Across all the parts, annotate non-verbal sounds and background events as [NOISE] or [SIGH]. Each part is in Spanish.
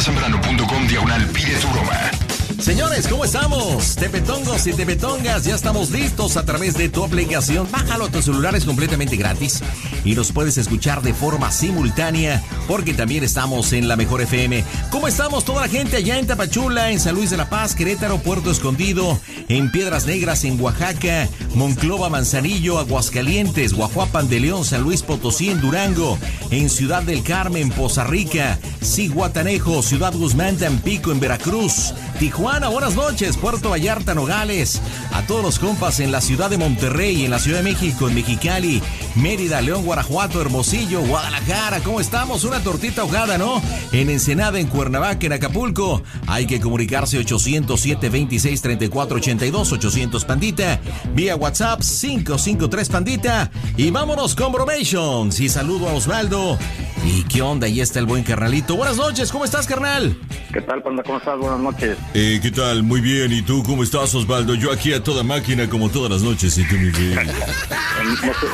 zambrano.com diagonal pide tu broma. Señores, ¿cómo estamos? Tepetongos y tepetongas, ya estamos listos a través de tu aplicación. Bájalo a tu celular, es completamente gratis y nos puedes escuchar de forma simultánea porque también estamos en la Mejor FM. ¿Cómo estamos toda la gente allá en Tapachula, en San Luis de la Paz, Querétaro, Puerto Escondido, en Piedras Negras, en Oaxaca, Monclova, Manzanillo, Aguascalientes, Guajuapan de León, San Luis Potosí, en Durango, en Ciudad del Carmen, Poza Rica, Ciguatanejo, Ciudad Guzmán, Tampico, en Veracruz, Tijuana, buenas noches, Puerto Vallarta, Nogales, a todos los compas en la ciudad de Monterrey, en la Ciudad de México, en Mexicali, Mérida, León, Guanajuato, Hermosillo, Guadalajara, ¿cómo estamos? Una tortita ahogada, ¿no? En Ensenada, en Cuernavaca, en Acapulco, hay que comunicarse 807 26 34 82 800 Pandita, vía WhatsApp 553 Pandita, y vámonos con Bromations, y saludo a Osvaldo. ¿Y qué onda? Ahí está el buen carnalito. Buenas noches, ¿cómo estás, carnal? ¿Qué tal, Panda? ¿Cómo estás? Buenas noches. Eh, ¿qué tal? Muy bien. ¿Y tú cómo estás, Osvaldo? Yo aquí a toda máquina como todas las noches. ¿Y tú, mi bien? [LAUGHS] no, sé,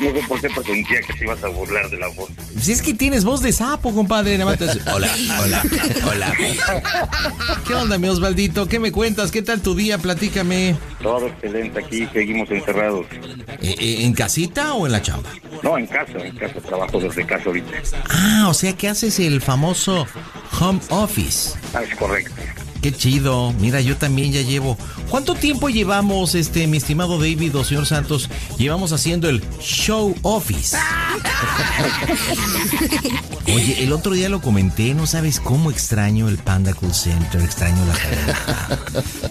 no sé por qué pretendía que te ibas a burlar de la voz. Si es que tienes voz de sapo, compadre. Nada más te haces, Hola, hola, hola. ¿Qué onda, mi Osvaldito? ¿Qué me cuentas? ¿Qué tal tu día? Platícame. Todo excelente aquí, seguimos encerrados. Eh, eh, ¿En casita o en la chamba? No, en casa, en casa, trabajo desde casa ahorita. Ah, o sea que haces el famoso home office. Ah, es correcto. Qué chido. Mira, yo también ya llevo. ¿Cuánto tiempo llevamos, este, mi estimado David o señor Santos? Llevamos haciendo el show office. [LAUGHS] Oye, el otro día lo comenté, no sabes cómo extraño el Panda Cool Center, extraño la fregada.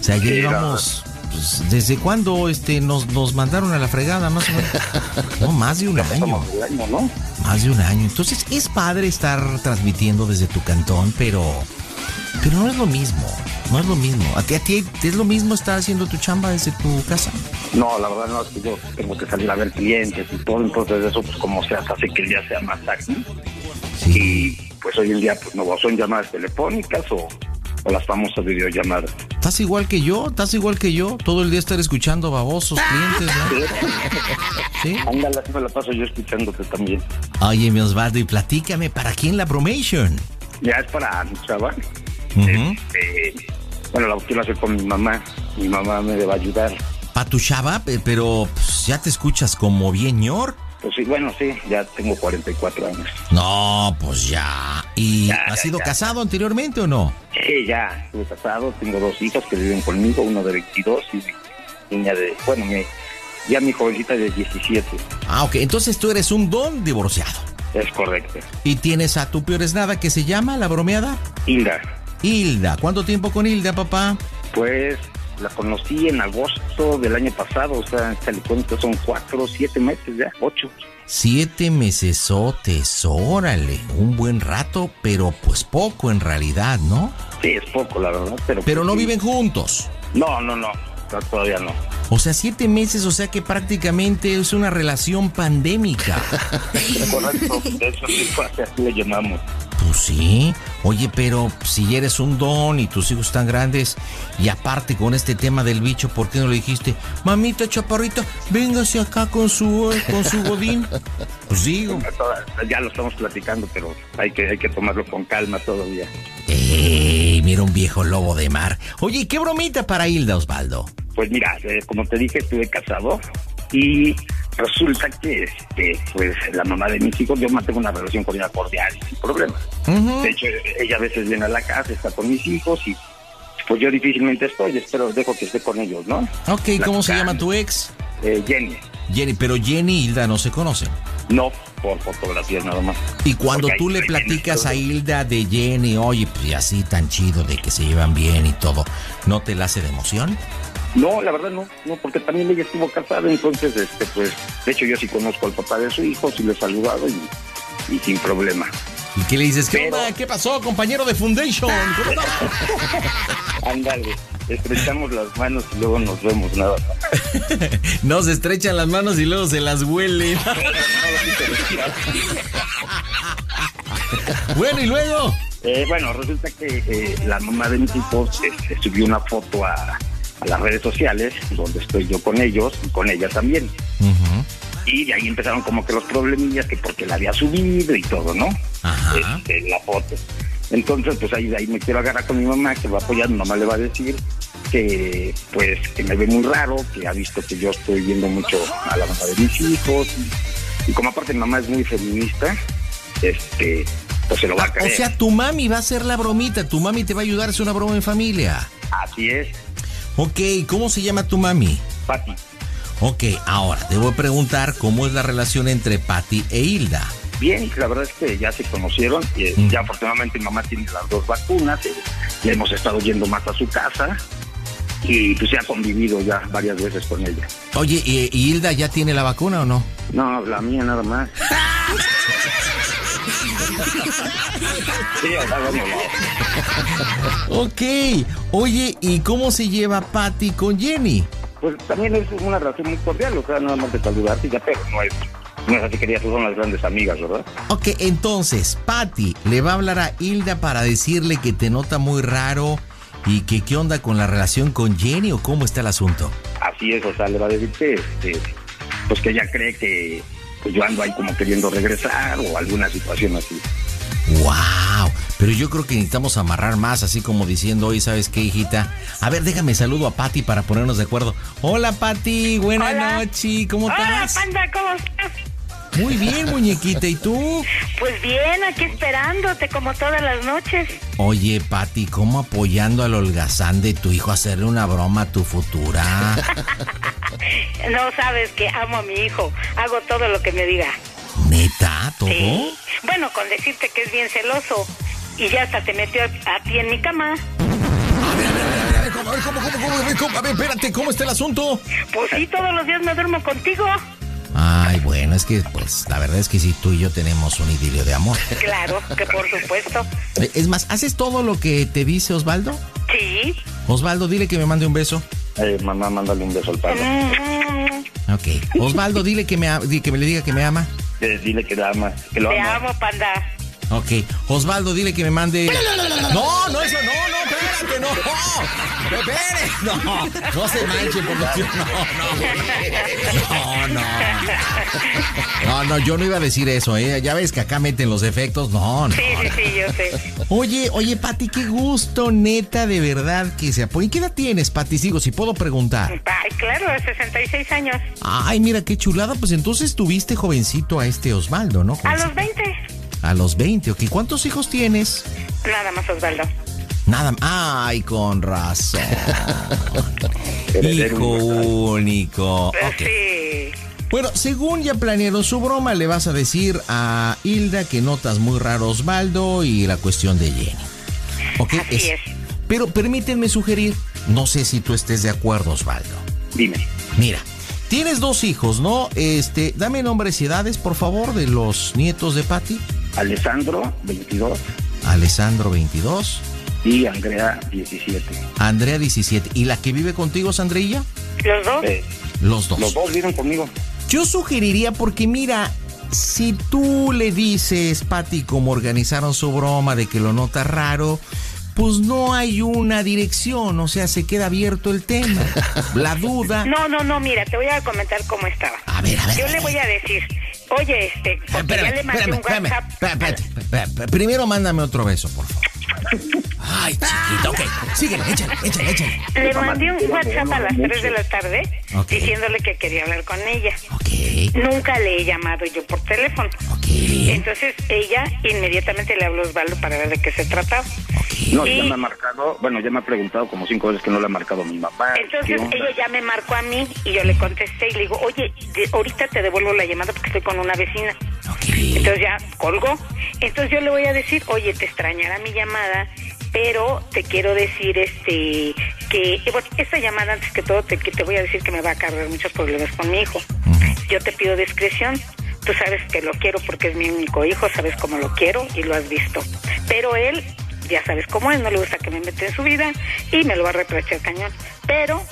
O sea, ya llevamos. Pues, ¿Desde cuándo este, nos, nos mandaron a la fregada? Más o menos. [LAUGHS] No, más de un año. año, ¿no? Más de un año. Entonces es padre estar transmitiendo desde tu cantón, pero. Pero no es lo mismo. No es lo mismo. ¿A ti, a ti es lo mismo estar haciendo tu chamba desde tu casa? No, la verdad no, es que yo tengo que salir a ver clientes y todo, entonces eso pues como sea, hace que el día sea más ágil. Sí. Y pues hoy en día pues no son llamadas telefónicas o, o las famosas videollamadas. ¿Estás igual que yo? ¿Estás igual que yo? Todo el día estar escuchando babosos clientes, ¿no? ¿Sí? Ándale, así me la paso yo escuchándote también. Oye, mi Osvaldo, y platícame, ¿para quién la bromation? Ya es para mi chaval. Este, bueno, la quiero hacer con mi mamá. Mi mamá me va a ayudar. ¿Pa tu chava? Pe- Pero pues, ya te escuchas como bien, ñor. Pues sí, bueno, sí, ya tengo 44 años. No, pues ya. ¿Y Ya, has ya, sido ya. casado anteriormente o no? Sí, ya, estuve casado, tengo dos hijos que viven conmigo, uno de 22 y mi niña de, bueno, mi, ya mi jovencita de 17. Ah, ok. Entonces tú eres un don divorciado. Es correcto. ¿Y tienes a tu peor es nada que se llama la bromeada? Hilda, Hilda. ¿Cuánto tiempo con Hilda, papá? pues la conocí en agosto del año pasado, o sea, se le cuento, son cuatro, siete meses ya, ocho. Siete mesesotes, órale, un buen rato, pero pues poco en realidad, ¿no? Sí, es poco, la verdad, pero... Pero pues, no sí. viven juntos. No, no, no, no, todavía no. O sea, siete meses, o sea que prácticamente es una relación pandémica. [LAUGHS] Correcto, de hecho sí así le llamamos. Pues sí. Oye, pero si eres un don y tus hijos están grandes, y aparte con este tema del bicho, ¿por qué no le dijiste, mamita chaparrita, véngase acá con su, con su godín? [LAUGHS] Pues digo. Ya lo estamos platicando, pero hay que, hay que tomarlo con calma todavía. ¡Ey! Mira un viejo lobo de mar. Oye, ¿y ¿qué bromita para Hilda, Osvaldo? Pues mira, eh, como te dije, estuve casado y resulta que este, pues la mamá de mis hijos, yo mantengo una relación con ella cordial y sin problema. Ujú. De hecho, ella a veces viene a la casa, está con mis hijos y pues yo difícilmente estoy, espero, dejo que esté con ellos, ¿no? Ok, ¿cómo se llama tu ex? Eh, Jenny, Jenny, pero Jenny y Hilda no se conocen. no por fotografías nada más. Y cuando Porque tú le platicas a Hilda de Jenny, oye, pues así tan chido de que se llevan bien y todo, ¿no te la hace de emoción? No, la verdad no, no, porque también ella estuvo casada, entonces, este, pues, de hecho yo sí conozco al papá de su hijo, sí lo he saludado y, y sin problema. ¿Y qué le dices? ¿Qué Pero- onda? ¿Qué pasó, compañero de Foundation? [LAUGHS] Ándale, estrechamos las manos y luego nos vemos, nada más. [LAUGHS] Nos estrechan las manos y luego se las huele. [LAUGHS] bueno, ¿y luego? Eh, bueno, resulta que eh, la mamá de mis hijos este, subió una foto a, a las redes sociales, donde estoy yo con ellos y con ella también. Y de ahí empezaron como que los problemillas, que porque la había subido y todo, ¿no? Ajá. Este, la foto. Entonces, pues ahí, ahí me quiero agarrar con mi mamá, que va a apoyar, mi mamá le va a decir que pues que me ve muy raro, que ha visto que yo estoy viendo mucho a la mamá de mis hijos y, como aparte mi mamá es muy feminista, este pues se lo va a creer. O sea, tu mami va a hacer la bromita, tu mami te va a ayudar a hacer una broma en familia. Así es. Ok, ¿cómo se llama tu mami? Patti. Ok, ahora te voy a preguntar cómo es la relación entre Patti e Hilda. Bien, la verdad es que ya se conocieron y eh, mm. ya afortunadamente mi mamá tiene las dos vacunas, eh, le hemos estado yendo más a su casa y pues se ha convivido ya varias veces con ella. Oye, ¿y, Hilda ya tiene la vacuna o no? No, la mía nada más. [LAUGHS] ok, oye, ¿y cómo se lleva Patty con Jenny? Pues también es una relación muy cordial, o sea, nada más de saludarte ya, pero no es, no es así que son las grandes amigas, ¿verdad? Ok, entonces, Patty le va a hablar a Hilda para decirle que te nota muy raro ¿Y qué, qué onda con la relación con Jenny o cómo está el asunto? Así es, o sea, le va a decir que, este, pues que ella cree que pues yo ando ahí como queriendo regresar o alguna situación así. ¡Wow! Pero yo creo que necesitamos amarrar más, así como diciendo hoy, ¿sabes qué, hijita? A ver, déjame saludo a Patti para ponernos de acuerdo. Hola, Patti, buenas noches, ¿cómo estás? Hola, Panda, ¿cómo estás? Muy bien, muñequita, ¿y tú? Pues bien, aquí esperándote como todas las noches. Oye, Pati, ¿cómo apoyando al holgazán de tu hijo a hacerle una broma a tu futura? [LAUGHS] no sabes que amo a mi hijo, hago todo lo que me diga. ¿Neta? ¿Todo? Bueno, con decirte que es bien celoso y ya hasta te metió a, ti en mi cama. A ver, ¿cómo, cómo, cómo, cómo, a ver, espérate, ¿cómo está el asunto? Pues sí, todos los días me duermo contigo. Ay, bueno, es que, pues, la verdad es que sí, tú y yo tenemos un idilio de amor. [LAUGHS] Claro, que por supuesto. Eh, es más, ¿haces todo lo que te dice Osvaldo? Sí. Osvaldo, dile que me mande un beso. Eh, mamá, mándale un beso al padre. Mm. Ok. Osvaldo, dile que me, que me le diga que me ama. Eh, dile que te ama. Que lo Te amo, panda. Ok. Osvaldo, dile que me mande. [LAUGHS] No, no, eso no, no, espérate, no. No, no se manche por No, no. No, no. No, no, yo no iba a decir eso, ¿eh? Ya ves que acá meten los efectos. No, no. Sí, sí, sí, yo sé. Oye, oye, Pati, qué gusto, neta, de verdad que se apoya. ¿Qué edad tienes, Pati? Sigo, si puedo preguntar. Ay, claro, 66 años. Ay, mira, qué chulada. Pues entonces tuviste jovencito a este Osvaldo, ¿no? A los 20. A los 20, ok. ¿Cuántos hijos tienes? Nada más, Osvaldo. Nada más. Ay, con razón. [LAUGHS] Hijo único. Sí. Bueno, según ya planearon su broma, le vas a decir a Hilda que notas muy raro Osvaldo y la cuestión de Jenny. Ok, Así es. Pero permítanme sugerir, no sé si tú estés de acuerdo, Osvaldo. Dime. Mira, tienes dos hijos, ¿no? Este, dame nombres y edades, por favor, de los nietos de Patty. Alessandro, 22. Alessandro, 22. Y Andrea, 17. Andrea, 17. ¿Y la que vive contigo es Andreilla? Los dos. los dos. Los dos viven conmigo. Yo sugeriría, porque mira, si tú le dices, Patti, cómo organizaron su broma de que lo nota raro, pues no hay una dirección, o sea, se queda abierto el tema. [LAUGHS] La duda. No, no, no, mira, te voy a comentar cómo estaba. A ver, a ver. Yo le voy a decir, oye, este, porque ya le mandé un WhatsApp. Primero mándame otro beso, por favor. [LAUGHS] Ay, chiquito, ok. Síguele, échale, échale, échale. Le mandé un WhatsApp a las 3 de la tarde diciéndole que quería hablar con ella. Ok. Nunca le he llamado yo por teléfono. Ok. Entonces ella inmediatamente le habló a Osvaldo para ver de qué se trataba. No, ya me ha marcado, bueno, ya me ha preguntado como cinco veces que no le ha marcado mi mamá. Entonces ella ya me marcó a mí y yo le contesté y le digo, oye, ahorita te devuelvo la llamada porque estoy con una vecina. Entonces ya colgó. Entonces yo le voy a decir, oye, te extrañará mi llamada, pero te quiero decir este que bueno, esta llamada antes que todo te, que te voy a decir que me va a cargar muchos problemas con mi hijo. Yo te pido discreción. Tú sabes que lo quiero porque es mi único hijo, sabes cómo lo quiero y lo has visto. Pero él, ya sabes cómo es, no le gusta que me meta en su vida y me lo va a reprochar cañón. Pero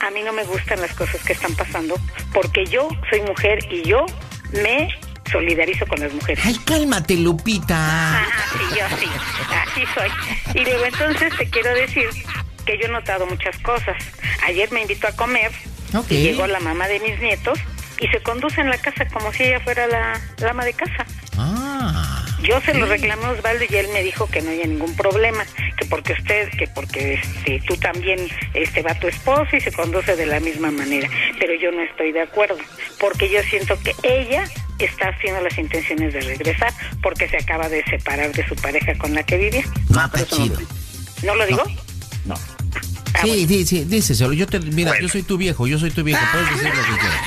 a mí no me gustan las cosas que están pasando porque yo soy mujer y yo me solidarizo con las mujeres. Ay, cálmate, Lupita. Ah, sí, yo sí, así soy. Y luego entonces te quiero decir que yo he notado muchas cosas. Ayer me invitó a comer y llegó la mamá de mis nietos y se conduce en la casa como si ella fuera la, ama de casa. Ah. Yo se lo reclamé a Osvaldo y él me dijo que no había ningún problema, que porque usted, que porque este, tú también este, va tu esposo y se conduce de la misma manera. Pero yo no estoy de acuerdo, porque yo siento que ella está haciendo las intenciones de regresar porque se acaba de separar de su pareja con la que vivía. No, está chido. ¿No lo digo? No. Ah, Sí, bueno. sí, sí, díselo. Yo te, mira, Bueno. yo soy tu viejo, yo soy tu viejo. Puedes decir lo que quieras.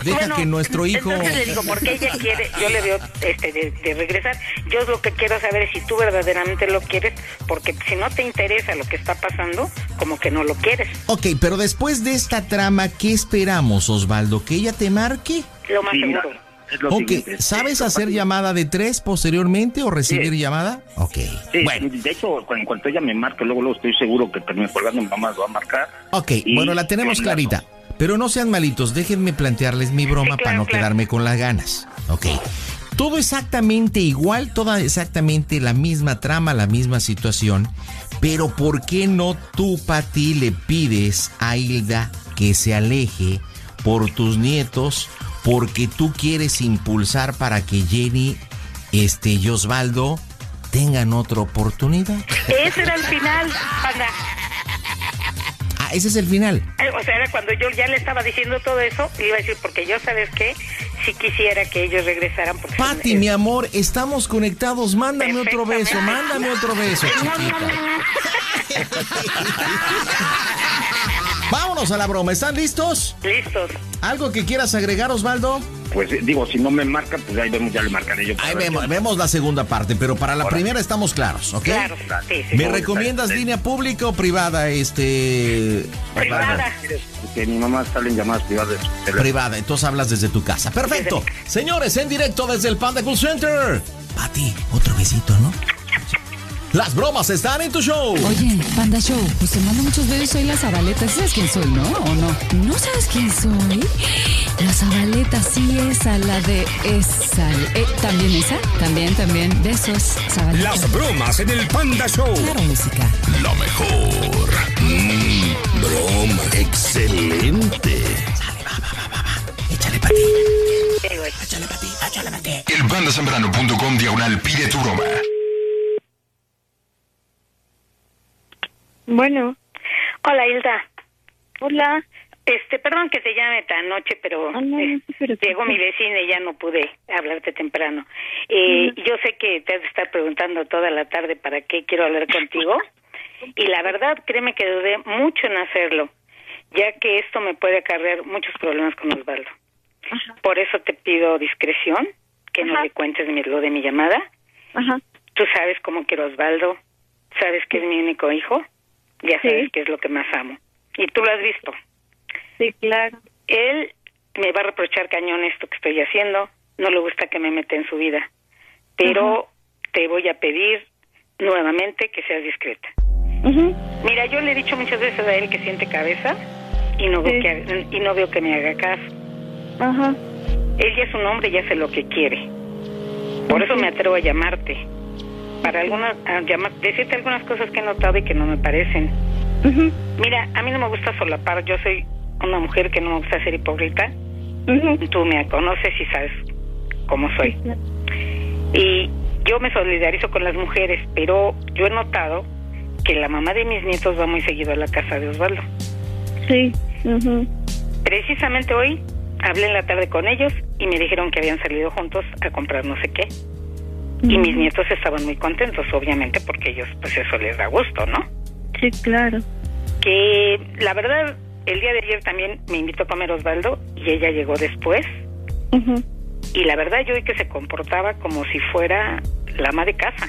[LAUGHS] Deja Bueno, que nuestro hijo. Entonces le digo, porque ella quiere, yo le veo este, de, de regresar. Yo lo que quiero saber es si tú verdaderamente lo quieres, porque si no te interesa lo que está pasando, como que no lo quieres. Ok, pero después de esta trama, ¿qué esperamos, Osvaldo? ¿Que ella te marque? Lo más Sí, seguro. es lo Ok, siguiente. ¿sabes hacer llamada de tres posteriormente o recibir Sí. llamada? Ok, Sí, bueno. de hecho, en cuanto ella me marque, luego, luego estoy seguro que termine colgando, mi mamá lo va a marcar. Ok, Y- bueno, la tenemos clarita. Pero no sean malitos, déjenme plantearles mi broma Sí, claro, para no claro. quedarme con las ganas. Ok. Todo exactamente igual, toda exactamente la misma trama, la misma situación. Pero ¿por qué no tú, Pati, le pides a Hilda que se aleje por tus nietos? Porque tú quieres impulsar para que Jenny este, y Osvaldo tengan otra oportunidad. Ese era el final, panda. Ah, ese es el final. Eh, O sea, era cuando yo ya le estaba diciendo todo eso, le iba a decir, porque yo, ¿sabes qué? Si quisiera que ellos regresaran. Porque Pati, mi amor, estamos conectados. Mándame otro beso, mándame otro beso, [LAUGHS] chiquita. [LAUGHS] Vámonos a la broma. ¿Están listos? Listos. ¿Algo que quieras agregar, Osvaldo? Pues eh, digo, si no me marca, pues ahí vemos, ya le marcaré yo. Ahí vemos, vemos la segunda parte, pero para la Ahora. primera estamos claros, ¿ok? Claro, sí, sí. ¿Me No, recomiendas está- línea pública o privada? Este. Privada. Que mi mamá sale en llamadas privadas. Privada, entonces hablas desde tu casa. Perfecto. Señores, en directo desde el Panda Cool Center. Pati, otro besito, ¿no? Las bromas están en tu show. Oye, Panda Show, pues te mando muchos besos, soy la Zabaleta. ¿Sí ¿Sabes quién soy, no? ¿O no? ¿No sabes quién soy? La Zabaleta, sí, esa, la de esa. Eh, ¿También esa? También, también. Besos, Zabaleta. Las bromas en el Panda Show. Claro, música. Lo mejor. Mm, broma. Excelente. Échale, Pati. Sí, güey. Échale, Pati. Échale, Pati. El pandasembrano.com diagonal pide tu broma. Bueno, Hola, Hilda. hola. Este, perdón que te llame tan noche, pero, Ah, no, no eh, te preocupes. llegó mi vecina y ya no pude hablarte temprano. Eh, Yo sé que te has de estar preguntando toda la tarde para qué quiero hablar contigo. [LAUGHS] Y la verdad, créeme que dudé mucho en hacerlo, ya que esto me puede acarrear muchos problemas con Osvaldo. Por eso te pido discreción, que no le cuentes mi- lo de mi llamada. Ajá. Tú sabes cómo quiero a Osvaldo, sabes que es mi único hijo, ya Sí. sabes que es lo que más amo. Y tú lo has visto. Sí, claro. Él me va a reprochar cañón esto que estoy haciendo, no le gusta que me meta en su vida, pero te voy a pedir nuevamente que seas discreta. Mira, yo le he dicho muchas veces a él que siente cabeza y no veo Sí. que y no veo que me haga caso. Ajá. Él ya es un hombre y hace lo que quiere. Por eso me atrevo a llamarte para algunas a llamar- decirte algunas cosas que he notado y que no me parecen. Mira, a mí no me gusta solapar, yo soy una mujer que no me gusta ser hipócrita. Ujú. Tú me conoces y sabes cómo soy. Y yo me solidarizo con las mujeres, pero yo he notado que la mamá de mis nietos va muy seguido a la casa de Osvaldo. Sí. Precisamente hoy hablé en la tarde con ellos y me dijeron que habían salido juntos a comprar no sé qué. Y mis nietos estaban muy contentos, obviamente, porque ellos, pues eso les da gusto, ¿no? Sí, claro. Que la verdad, el día de ayer también me invitó a comer Osvaldo y ella llegó después. Y la verdad, yo vi que se comportaba como si fuera la ama de casa.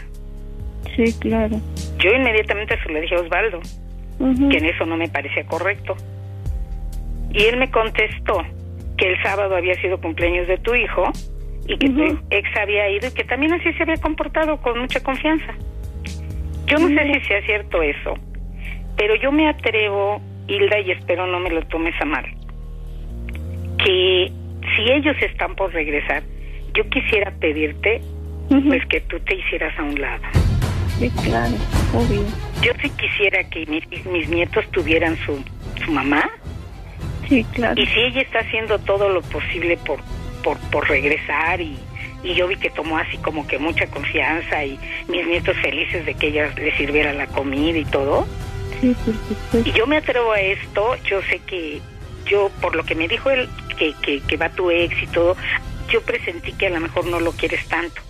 Sí, claro. Yo inmediatamente se lo dije a Osvaldo, que en eso no me parecía correcto. Y él me contestó que el sábado había sido cumpleaños de tu hijo y que tu Ujú. ex había ido y que también así se había comportado con mucha confianza. Yo no sé si sea cierto eso, pero yo me atrevo, Hilda, y espero no me lo tomes a mal, que si ellos están por regresar, yo quisiera pedirte pues que tú te hicieras a un lado. Sí, claro. Obvio. Yo sí quisiera que mi- mis nietos tuvieran su, su mamá Sí, claro. y si ella está haciendo todo lo posible por, por, por regresar y, y yo vi que tomó así como que mucha confianza y mis nietos felices de que ella les sirviera la comida y todo. Sí. Y yo me atrevo a esto, yo sé que yo, por lo que me dijo él, que, que, que va tu ex y todo, yo presentí que a lo mejor no lo quieres tanto.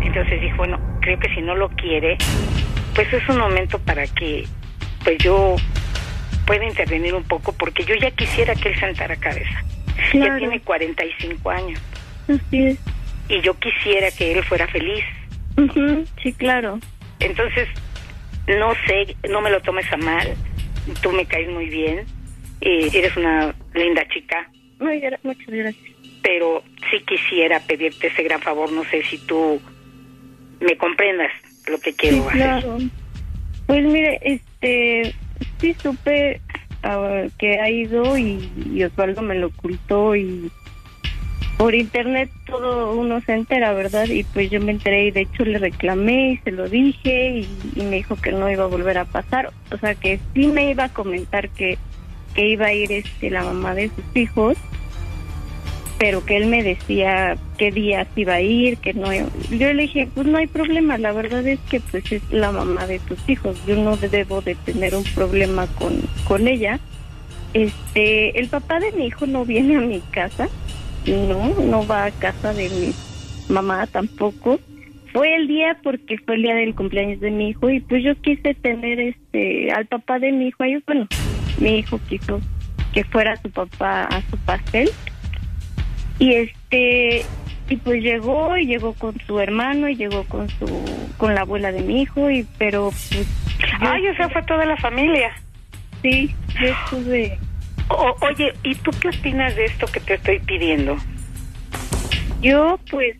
Entonces dije, bueno, creo que si no lo quiere, pues es un momento para que pues yo pueda intervenir un poco, porque yo ya quisiera que él sentara cabeza. Ya Claro. tiene 45 años Así es. y yo quisiera que él fuera feliz. Ujú, Sí, claro. Entonces, no sé, no me lo tomes a mal, tú me caes muy bien, eh, eres una linda chica, Muy muchas gracias. pero sí quisiera pedirte ese gran favor, no sé si tú me comprendas lo que quiero Sí, hacer. claro. Pues mire, este, sí supe ah, que ha ido y, y Osvaldo me lo ocultó y por internet todo uno se entera, ¿verdad? Y pues yo me enteré y de hecho le reclamé y se lo dije y, y me dijo que no iba a volver a pasar. O sea que sí me iba a comentar que, que iba a ir este la mamá de sus hijos, pero que él me decía qué días iba a ir, que no. Yo le dije, pues no hay problema, la verdad es que pues es la mamá de tus hijos, yo no debo de tener un problema con, con ella. Este, el papá de mi hijo no viene a mi casa, no, no va a casa de mi mamá tampoco. Fue el día porque fue el día del cumpleaños de mi hijo y pues yo quise tener este al papá de mi hijo ahí, bueno, mi hijo quiso que fuera su papá a su pastel y este y pues llegó y llegó con su hermano y llegó con su con la abuela de mi hijo y pero pues Ay, o sea, fue toda la familia. sí yo estuve O- oye, ¿y tú qué opinas de esto que te estoy pidiendo? yo pues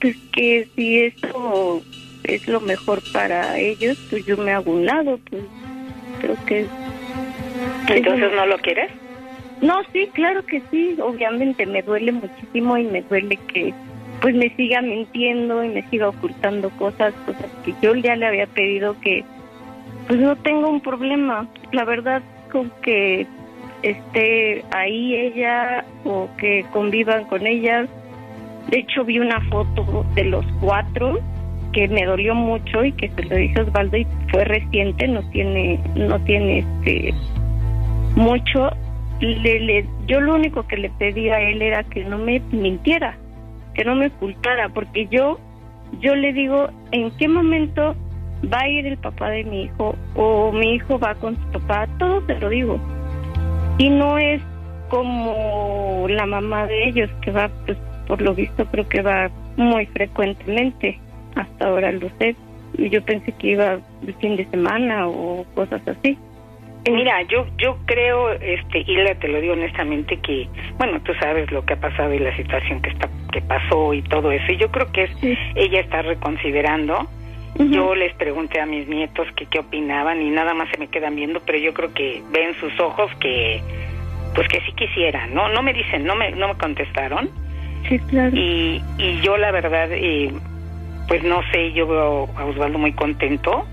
pues que si esto es lo mejor para ellos pues yo me hago un lado pues creo que Entonces, ¿no lo quieres? No, sí, claro que sí. Obviamente me duele muchísimo y me duele que pues me siga mintiendo y me siga ocultando cosas, cosas que yo ya le había pedido que pues no tengo un problema. La verdad con que esté ahí ella o que convivan con ella. De hecho vi una foto de los cuatro que me dolió mucho y que se lo dije a Osvaldo y fue reciente, no tiene no tiene este mucho. Le, le- yo lo único que le pedí a él era que no me mintiera, que no me ocultara, porque yo, yo le digo en qué momento va a ir el papá de mi hijo o mi hijo va con su papá, todo se lo digo. Y no es como la mamá de ellos que va, pues por lo visto creo que va muy frecuentemente, hasta ahora lo sé. Yo pensé que iba el fin de semana o cosas así. Mira, yo yo creo, este, Hilda, te lo digo honestamente que, bueno, tú sabes lo que ha pasado y la situación que está que pasó y todo eso. Y yo creo que es, Sí. ella está reconsiderando. Yo les pregunté a mis nietos que qué opinaban y nada más se me quedan viendo, pero yo creo que ven sus ojos que, pues que sí quisiera. No, no me dicen, no me, no me contestaron. Sí, claro. Y, y yo la verdad, eh, pues no sé, yo veo a Osvaldo muy contento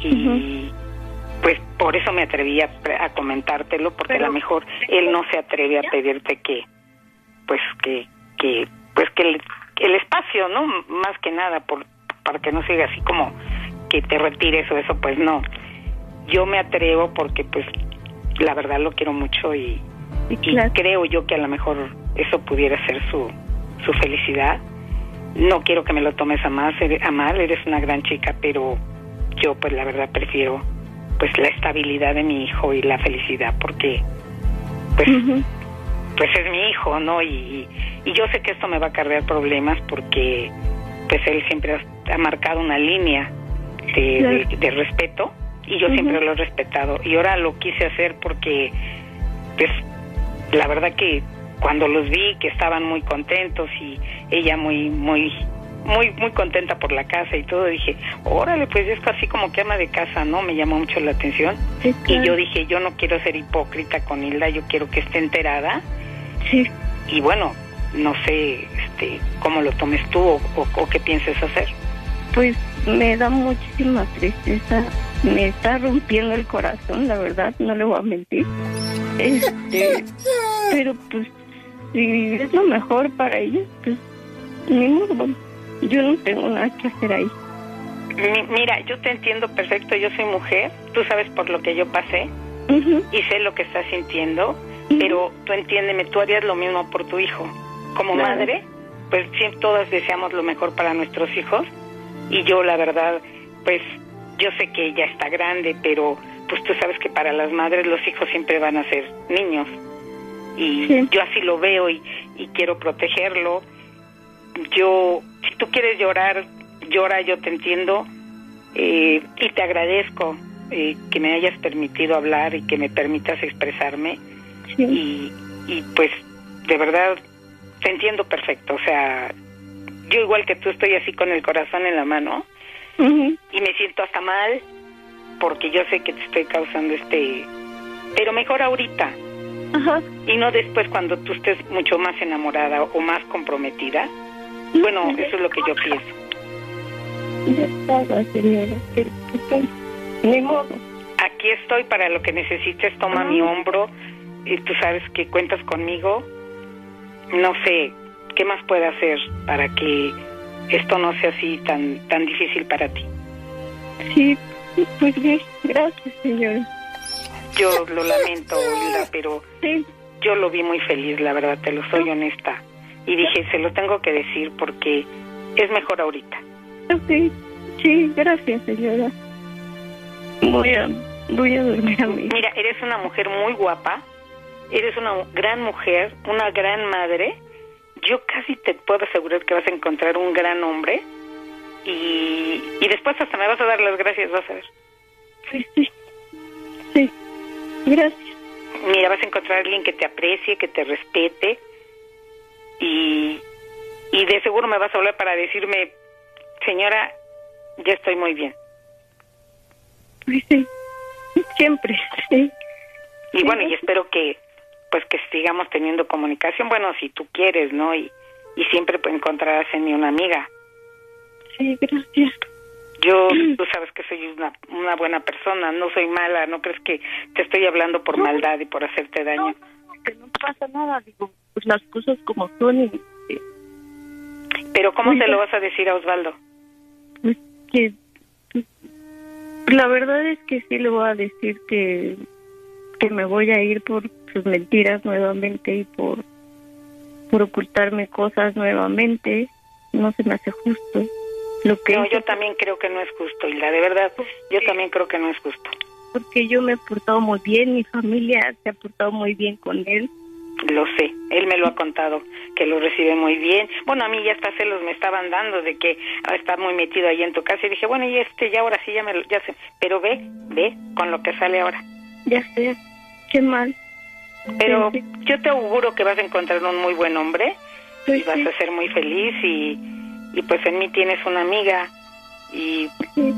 y pues por eso me atreví a, comentártelo, porque Pero- a lo mejor él no se atreve a pedirte que, pues que, que, pues que el, el espacio, ¿no? Más que nada, por, para que no siga así como que te retires o eso, pues no. Yo me atrevo porque pues la verdad lo quiero mucho y, Sí, y claro. creo yo que a lo mejor eso pudiera ser su, su felicidad. No quiero que me lo tomes a, más, a mal, eres una gran chica, pero yo pues la verdad prefiero pues la estabilidad de mi hijo y la felicidad porque pues pues es mi hijo, ¿no? Y, y yo sé que esto me va a cargar problemas porque pues él siempre ha, ha marcado una línea de, de- de respeto y yo siempre lo he respetado. Y ahora lo quise hacer porque pues la verdad que cuando los vi que estaban muy contentos y ella muy muy muy muy contenta por la casa y todo dije órale pues es así como que ama de casa no me llamó mucho la atención. Sí, y yo dije yo no quiero ser hipócrita con Hilda yo quiero que esté enterada Sí. y bueno no sé este cómo lo tomes tú o, o- o qué pienses hacer. Pues me da muchísima tristeza, me está rompiendo el corazón, la verdad, no le voy a mentir. Este, [LAUGHS] pero pues si es lo mejor para ellos, pues ni modo, yo no tengo nada que hacer ahí. mira, yo te entiendo perfecto, yo soy mujer, tú sabes por lo que yo pasé y sé lo que estás sintiendo, pero tú entiéndeme, tú harías lo mismo por tu hijo. Como madre, pues siempre todas deseamos lo mejor para nuestros hijos y yo la verdad, pues yo sé que ella está grande, pero pues tú sabes que para las madres los hijos siempre van a ser niños y yo así lo veo y, y quiero protegerlo. Yo, si tú quieres llorar, llora, yo te entiendo eh, y te agradezco eh, que me hayas permitido hablar y que me permitas expresarme y, y pues de verdad te entiendo perfecto, o sea, yo igual que tú estoy así con el corazón en la mano y me siento hasta mal porque yo sé que te estoy causando este, pero mejor ahorita. Y no después cuando tú estés mucho más enamorada o más comprometida. Bueno, eso es lo que yo pienso. Aquí estoy para lo que necesites, toma mi hombro y tú sabes que cuentas conmigo. No sé, ¿qué más puedo hacer para que esto no sea así tan tan difícil para ti? Sí, pues bien, gracias, señora. Yo lo lamento, Hilda, pero yo lo vi muy feliz, la verdad, te lo soy honesta. Y dije, se lo tengo que decir porque es mejor ahorita. Ok, sí, gracias, señora. Voy a, voy a dormir a mí. Mira, eres una mujer muy guapa, eres una gran mujer, una gran madre. Yo casi te puedo asegurar que vas a encontrar un gran hombre y, y después hasta me vas a dar las gracias, vas a ver. Sí, sí. Sí. Gracias. Mira, vas a encontrar a alguien que te aprecie, que te respete y, y de seguro me vas a hablar para decirme, señora, ya estoy muy bien. Pues sí, siempre, sí. Y bueno, y espero que pues que sigamos teniendo comunicación, bueno, si tú quieres, ¿no? Y, y siempre encontrarás en mí una amiga. Sí, gracias. Yo, [CLEARS THROAT] tú sabes que soy una, una buena persona, no soy mala, no crees que te estoy hablando por maldad y por hacerte daño. No, que no pasa nada, digo, pues las cosas como son y... Pero ¿cómo se lo vas a decir a Osvaldo? Pues que... Pues, la verdad es que sí le voy a decir que, que me voy a ir por sus mentiras nuevamente y por, por ocultarme cosas nuevamente. No se me hace justo no, yo también creo que no es justo, y la de verdad, yo también creo que no es justo. Porque yo me he portado muy bien, mi familia se ha portado muy bien con él. Lo sé, él me lo ha contado, que lo recibe muy bien. Bueno, a mí ya hasta celos me estaban dando de que está muy metido ahí en tu casa y dije, bueno, y este ya ahora sí ya me ya sé, pero ve, ve con lo que sale ahora. Ya sé, qué mal. Pero yo te auguro que vas a encontrar un muy buen hombre y vas a ser muy feliz y y pues en mí tienes una amiga y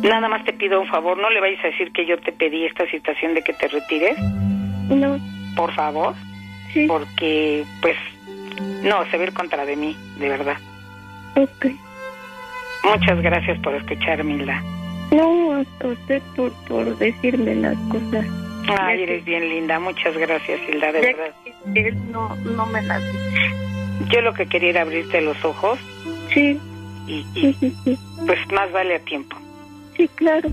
nada más te pido un favor, no le vayas a decir que yo te pedí esta situación de que te retires. No. Por favor. Sí. Porque pues no, se ve ir contra de mí, de verdad. Ok. Muchas gracias por escucharme, Hilda. No, a usted por, por decirme las cosas. Ay, eres bien linda. Muchas gracias, Hilda, de verdad. él no, no me las Yo lo que quería era abrirte los ojos. Sí y, pues más vale a tiempo. Sí, claro.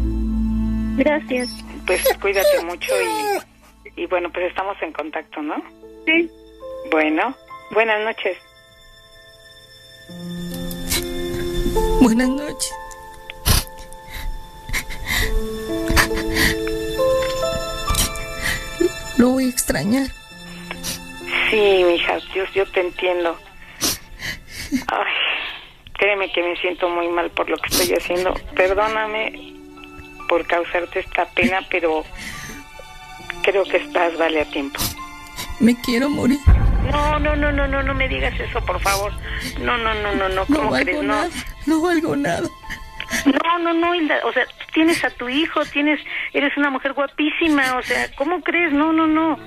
Gracias. Pues cuídate mucho y, y bueno, pues estamos en contacto, ¿no? Sí. Bueno, buenas noches. Buenas noches. Lo voy a extrañar. Sí, mija, Dios, yo te entiendo. Ay, Créeme que me siento muy mal por lo que estoy haciendo. Perdóname por causarte esta pena, pero creo que estás vale a tiempo. Me quiero morir. No, no, no, no, no, no me digas eso, por favor. No, no, no, no, no, ¿cómo no crees? No. no valgo nada. No, no, no, Hilda, o sea, tienes a tu hijo, tienes, eres una mujer guapísima, o sea, ¿cómo crees? No, no, no.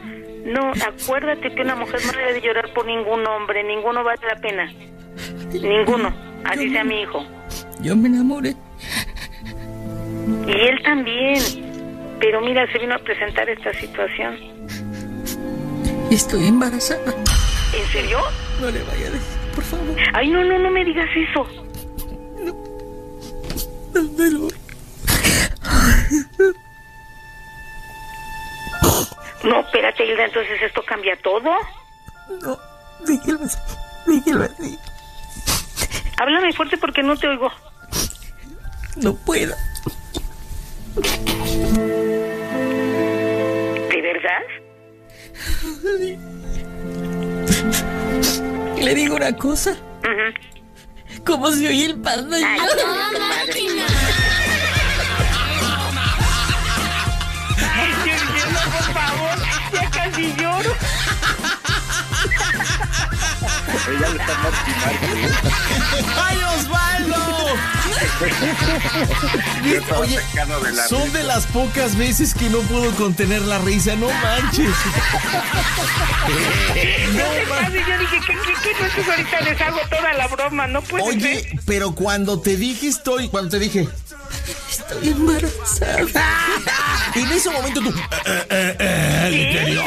No, acuérdate que una mujer no debe llorar por ningún hombre, ninguno vale la pena. Ninguno. Así sea mi hijo. Yo me enamoré. Y él también. Pero mira, se vino a presentar esta situación. Estoy embarazada. ¿En serio? No le vaya a decir, por favor. Ay, no, no, no me digas eso. Dámelo. No, espérate, Hilda, entonces esto cambia todo. No, déjelo así. Déjelo así. Háblame fuerte porque no te oigo. No puedo. ¿De verdad? Le digo una cosa. Ujú. ¿Cómo se oye el panda? Ay, no. Yo dije, no, por favor, ya casi lloro. Ella le está marginando. ¡Ay, Osvaldo! [LAUGHS] Oye, de la son risa. de las pocas veces que no puedo contener la risa, no manches. [LAUGHS] No pases, yo dije, ¿qué, qué, qué? No, es que ahorita les hago toda la broma, no puede ser. Oye, pero cuando te dije estoy, cuando te dije, Estoy embarazada. [LAUGHS] en ese momento tú, eh, eh, eh, ¿en serio?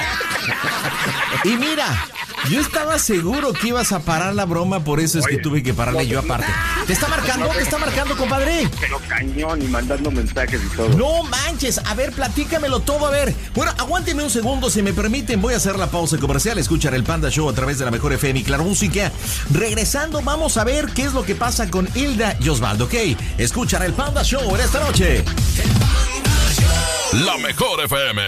Y mira, yo estaba seguro que ibas a parar la broma, por eso es que tuve que pararle yo aparte. ¿Te está marcando? ¿Te está marcando, compadre? Pero cañón y mandando mensajes y todo. No manches, a ver, platícamelo todo, a ver. Bueno, aguánteme un segundo, si me permiten, voy a hacer la pausa comercial, escuchar el Panda Show a través de la mejor FM y Claro Música. Regresando, vamos a ver qué es lo que pasa con Hilda y Osvaldo, ¿ok? Escuchar el Panda Show en esta noche. La mejor FM.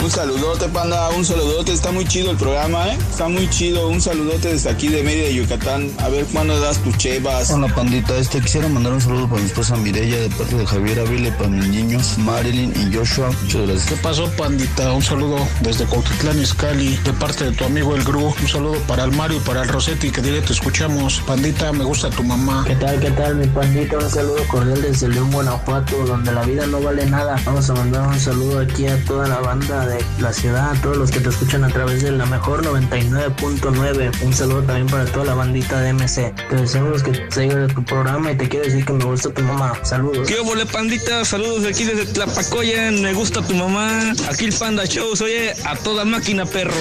Un saludote, panda, un saludote. Está muy chido el programa, ¿eh? Está muy chido. Un saludote desde aquí de Mérida, Yucatán. A ver cuándo das tus chevas. Hola pandita, este quisiera mandar un saludo para mi esposa Mireya de parte de Javier Avile, para mis niños Marilyn y Joshua. Muchas gracias. ¿Qué pasó, pandita? Un saludo desde Cuautitlán, Izcalli, de parte de tu amigo el Gru. Un saludo para el Mario y para el Rosetti, que dile te escuchamos. Pandita, me gusta tu mamá. ¿Qué tal, qué tal, mi pandita? Un saludo cordial desde León, Guanajuato, donde la vida no vale nada. Vamos a mandar un saludo aquí a toda la banda de la ciudad, a todos los que te escuchan a través de la mejor 99.9. Un saludo también para toda la bandita de MC. Te deseamos que te siga de tu programa y te quiero decir que me gusta tu mamá. Saludos. ¿Qué obole, pandita? Saludos de aquí desde Tlapacoyan. Me gusta tu mamá. Aquí el Panda Show. Oye, a toda máquina, perro.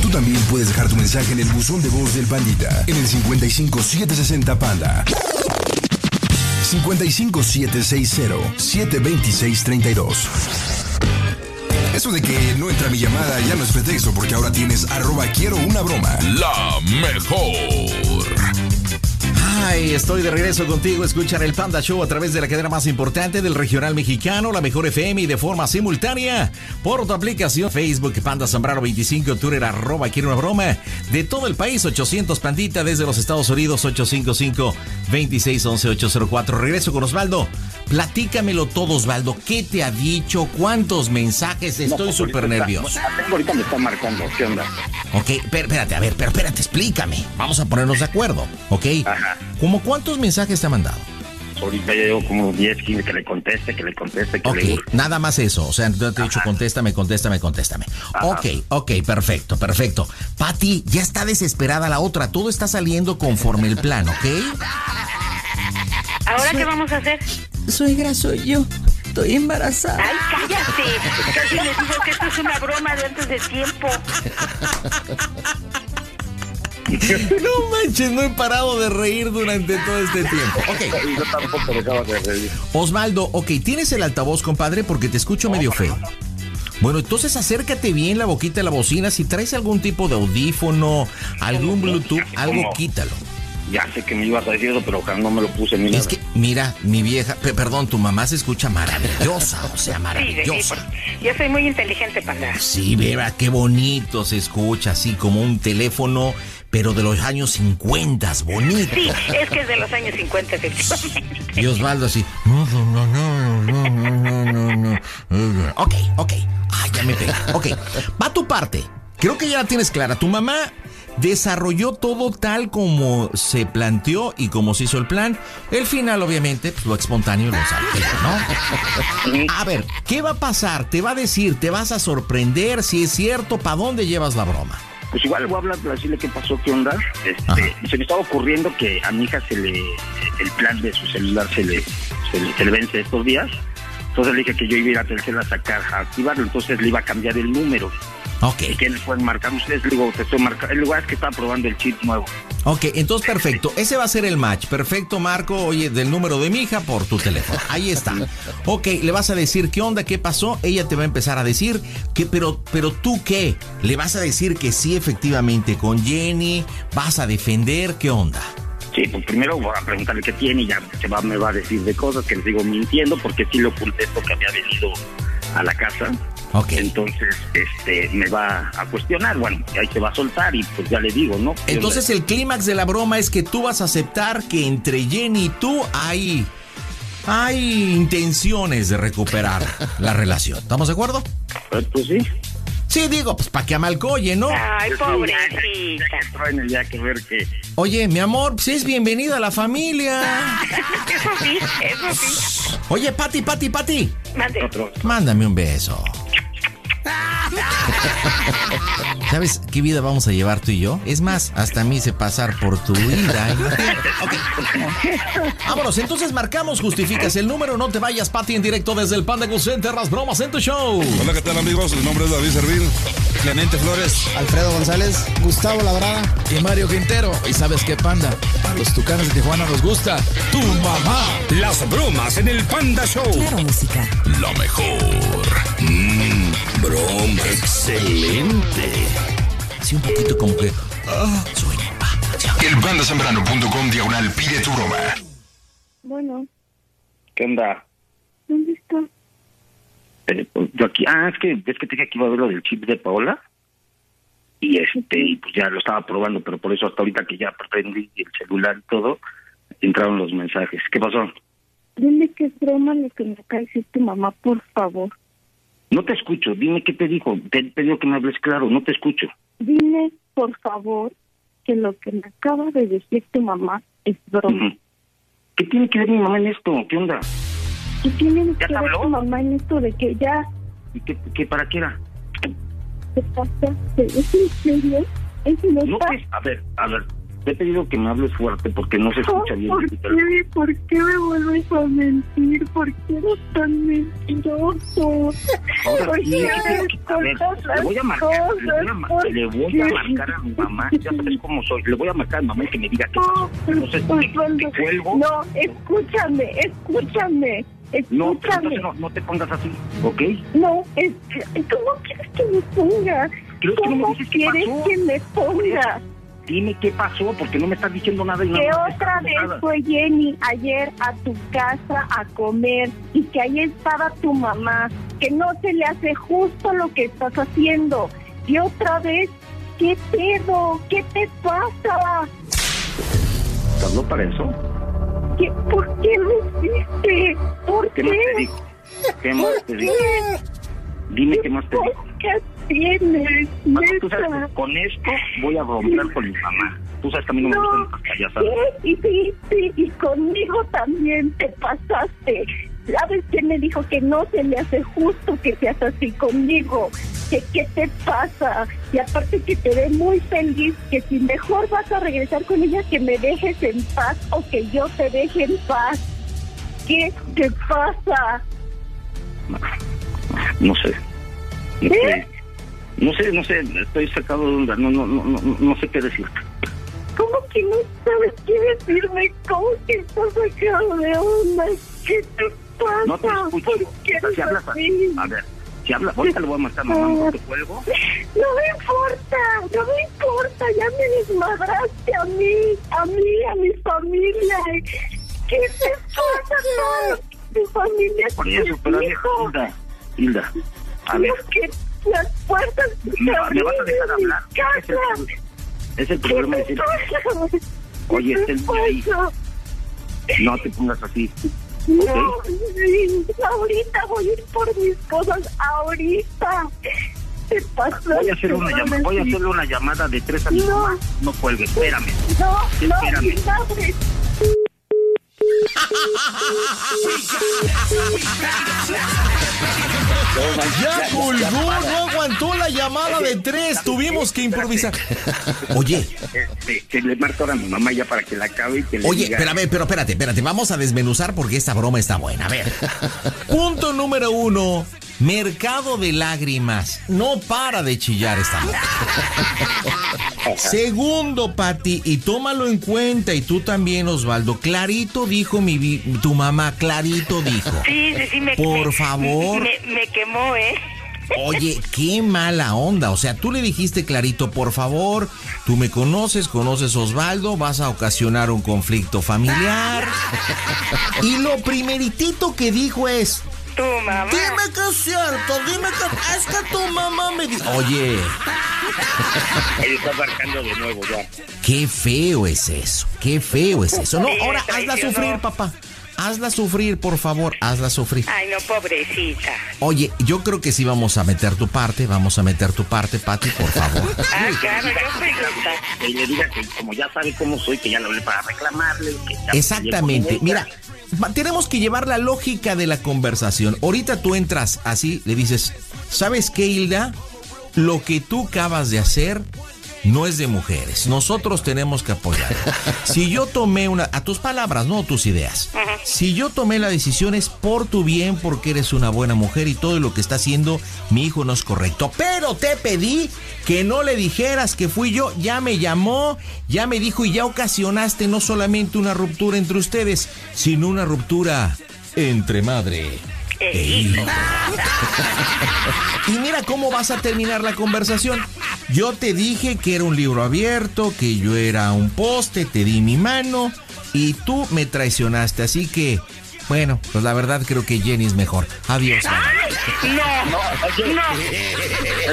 Tú también puedes dejar tu mensaje en el buzón de voz del Pandita en el 55760 Panda. 55760 72632. Eso de que no entra mi llamada ya no es pretexto porque ahora tienes arroba quiero una broma. La mejor. Ay, estoy de regreso contigo. Escuchar el Panda Show a través de la cadena más importante del regional mexicano, la mejor FM y de forma simultánea por tu aplicación Facebook Panda Zambrano 25, Twitter arroba quiero una broma. De todo el país, 800 Pandita desde los Estados Unidos, 855 2611 804. Regreso con Osvaldo. Platícamelo todo, Osvaldo. ¿Qué te ha dicho? ¿Cuántos mensajes? No, Estoy pues, súper nervioso. Ahorita me está marcando, ¿qué onda? Ok, pero espérate, a ver, pero espérate, explícame. Vamos a ponernos de acuerdo, ¿ok? Ajá. ¿Cómo cuántos mensajes te ha mandado? Ahorita ya llevo como 10, 15 que le conteste, que le conteste, que Ok, le... nada más eso. O sea, te he dicho contéstame, contéstame, contéstame. Ok, ok, perfecto, perfecto. Patti, ya está desesperada la otra. Todo está saliendo conforme el plan, ¿ok? ¿Ahora qué vamos a hacer? Suegra, soy yo. Estoy embarazada. Ay, cállate. Casi les digo que esto es una broma de antes de tiempo. [LAUGHS] [LAUGHS] No manches, no he parado de reír durante todo este tiempo. Ok, [LAUGHS] yo tampoco dejaba de reír. Osvaldo, ok, tienes el altavoz, compadre, porque te escucho medio feo. Bueno, entonces acércate bien la boquita de la bocina. Si traes algún tipo de audífono, algún Bluetooth, algo quítalo. Ya sé que me ibas a decir eso, pero no me lo puse nada. Es que, mira, mi vieja, pe- perdón, tu mamá se escucha maravillosa, o sea, Sí, de- sí, maravillosa. yo soy muy inteligente, panda. Sí, Beba, qué bonito se escucha, así como un teléfono, pero de los años 50, bonito. Sí, es que es de los años 50, efectivamente. Y Osvaldo así. "No, no, no, no, no, no, no, no". Ok, ok. Ah, ya me pegué. Ok, va tu parte. Creo que ya la tienes clara. Tu mamá desarrolló todo tal como se planteó y como se hizo el plan. El final, obviamente, pues lo espontáneo lo sabe, ¿no? A ver, ¿qué va a pasar? ¿Te va a decir? ¿Te vas a sorprender? Si es cierto, ¿para dónde llevas la broma? Pues igual voy a hablar para decirle qué pasó, qué onda. Este, se me estaba ocurriendo que a mi hija se le, el plan de su celular se le, se le, se le vence estos días. Entonces le dije que yo iba a ir a Telcel a sacar, a activarlo. Entonces le iba a cambiar el número. Ok. ¿Y quiénes pueden marcar ustedes? Le digo, te estoy marcando. El lugar es que está probando el chip nuevo. Ok, entonces perfecto. Ese va a ser el match. Perfecto, Marco. Oye, del número de mi hija por tu teléfono. Ahí está. Ok, le vas a decir qué onda, qué pasó. Ella te va a empezar a decir que, pero, pero tú qué. Le vas a decir que sí, efectivamente, con Jenny. Vas a defender, ¿qué onda? Sí, pues primero voy a preguntarle qué tiene y ya se va, me va a decir de cosas que le sigo mintiendo porque sí le oculté esto que había venido a la casa. Ok. Entonces, este, me va a cuestionar. Bueno, ahí se va a soltar y pues ya le digo, ¿no? Entonces el clímax de la broma es que tú vas a aceptar que entre Jenny y tú hay hay intenciones de recuperar la relación. ¿Estamos de acuerdo? Pues, pues sí. Sí, digo, pues para que amalcoye, ¿no? Ay, pobrecita. Truene, ya que ver que... Oye, mi amor, pues es bienvenida a la familia. [LAUGHS] Eso sí, eso sí. Oye, Pati, Pati, Pati. Mande. Mándame un beso. [LAUGHS] ¿Sabes qué vida vamos a llevar tú y yo? Es más, hasta a mí sé pasar por tu vida. [LAUGHS] Ok. Vámonos, entonces marcamos, justificas el número, no te vayas, Pati, en directo desde el Panda Center, las bromas en tu show. Hola, ¿qué tal amigos? Mi nombre es David Servil. Clemente Flores. Alfredo González. Gustavo Labrada. Y Mario Quintero. ¿Y sabes qué, Panda? A los tucanes de Tijuana nos gusta tu mamá. Las bromas en el Panda Show. Claro, música. Lo mejor. Mmm, broma. Excelente. Así un poquito como que... ah, sueño. Elbandasembrano.com diagonal pide tu broma. Bueno, ¿Qué onda? ¿dónde está? Eh, pues, yo aquí, ah, es que, es que te dije que iba a ver lo del chip de Paola. Y este, y pues ya lo estaba probando, pero por eso hasta ahorita que ya prendí el celular y todo, entraron los mensajes. ¿Qué pasó? Dime que es broma lo que me acaba de decir tu mamá, por favor. No te escucho, dime qué te dijo. Te he pedido que me hables claro, no te escucho. Dime, por favor, que lo que me acaba de decir tu mamá es broma. ¿Qué tiene que ver mi mamá en esto? ¿Qué onda? ¿Qué tiene ¿Ya que ver tu mamá en esto de que ya ¿Y qué, qué para qué era? te pasaste? ¿Es en serio? ¿Es No neta? te, a ver, a ver, te he pedido que me hables fuerte porque no se escucha bien. ¿Por qué? ¿Por qué me vuelves a mentir? ¿Por qué eres tan mentiroso? Ahora ¿Por sí, a ver, le voy a marcar, le voy a, marcar a mi mamá, ya sabes cómo soy, le voy a marcar a mi mamá y que me diga qué. No sé, Pues te, cuando- te cuelgo. No, escúchame, escúchame, No, escúchame. entonces no, no te pongas así, ¿ok? No, es ¿cómo quieres que me ponga? No ¿Cómo qué quieres que me ponga? Dime qué pasó, porque no me estás diciendo nada y Que otra vez fue Jenny ayer a tu casa a comer y que ahí estaba tu mamá, que no se le hace justo lo que estás haciendo. Y otra vez, ¿qué pedo? ¿Qué te pasa? ¿Te habló para eso? ¿Qué, ¿Por qué lo hiciste? ¿Por ¿Qué qué? más te dijo? ¿Qué más ¿Por te dijo? Dime qué más te dijo. ¿Qué tienes? Bueno, tú sabes que con esto voy a romper con mi mamá. Tú sabes que a mí no me No, gustan estas payasadas. sí, y sí, sí, y conmigo también te pasaste. ¿Sabes qué me dijo? Que no se le hace justo que seas así conmigo. Que qué te pasa. Y aparte que te ve muy feliz, que si mejor vas a regresar con ella, que me dejes en paz o que yo te deje en paz. ¿Qué te pasa? No sé. No ¿Eh? sé. No sé, no sé, estoy sacado de onda, no, no, no, no, no sé qué decirte. ¿Cómo que no sabes qué decirme? ¿Cómo que estás sacado de onda? ¿Qué te pasa? No te escucho. ¿Por qué si hablas así? a ver, si hablas, ahorita le voy a marcar a mamá, no te cuelgo. No me importa, no me importa, ya me desmadraste a mí, a mí, a mi familia. ¿Qué te pasa [LAUGHS] tu familia? Por eso, pero? Hilda, Hilda, a ver, las puertas se me, me vas a dejar de hablar. Es el, es el oye, ¿Qué está el te día ahí, no te pongas así. No, ahorita voy a ir por mis cosas, ahorita. Te. Voy a hacer una llamada, voy a hacerle una llamada de tres a mi No. mamá. No cuelgue, espérame. No, no, Espérame. Ya colgó, no aguantó la llamada de tres. Tuvimos que improvisar. Oye, Este, que le marco ahora a mi mamá ya para que la acabe y que le Oye, diga. ver, pero espérate, espérate, vamos a desmenuzar porque esta broma está buena. A ver. Punto número uno. Mercado de lágrimas. No para de chillar esta mujer. [LAUGHS] Segundo, Pati, y tómalo en cuenta, y tú también, Osvaldo. Clarito dijo mi tu mamá, clarito dijo. Sí, sí, sí, me Por me- favor. Me, me quemó, ¿eh? Oye, qué mala onda. O sea, tú le dijiste clarito, por favor, tú me conoces, conoces a Osvaldo, vas a ocasionar un conflicto familiar. [LAUGHS] Y lo primeritito que dijo es, Tu mamá. Dime que es cierto, dime que es que tu mamá me dijo. Oye, Ahí está marcando de nuevo ya. qué feo es eso, qué feo es eso. No, ahora hazla sufrir, papá. Hazla sufrir, por favor, hazla sufrir. Ay, no, pobrecita. Oye, yo creo que sí vamos a meter tu parte, vamos a meter tu parte, Pati, por favor. [LAUGHS] Ah, claro, yo pregunta. Y le diga que como ya sabe cómo soy, que ya lo hablé para reclamarle. Que ya Exactamente. Mira, tenemos que llevar la lógica de la conversación. Ahorita tú entras así, le dices, ¿sabes qué, Hilda? Lo que tú acabas de hacer no es de mujeres. Nosotros tenemos que apoyar. Si yo tomé una, a tus palabras, no tus ideas. Si yo tomé la decisión es por tu bien, porque eres una buena mujer y todo lo que está haciendo mi hijo no es correcto. Pero te pedí que no le dijeras que fui yo. Ya me llamó, ya me dijo y ya ocasionaste no solamente una ruptura entre ustedes, sino una ruptura entre madre e. Y mira cómo vas a terminar la conversación. Yo te dije que era un libro abierto, que yo era un poste, te di mi mano y tú me traicionaste. Así que, bueno, pues la verdad creo que Jenny es mejor. Adiós. No, no, no.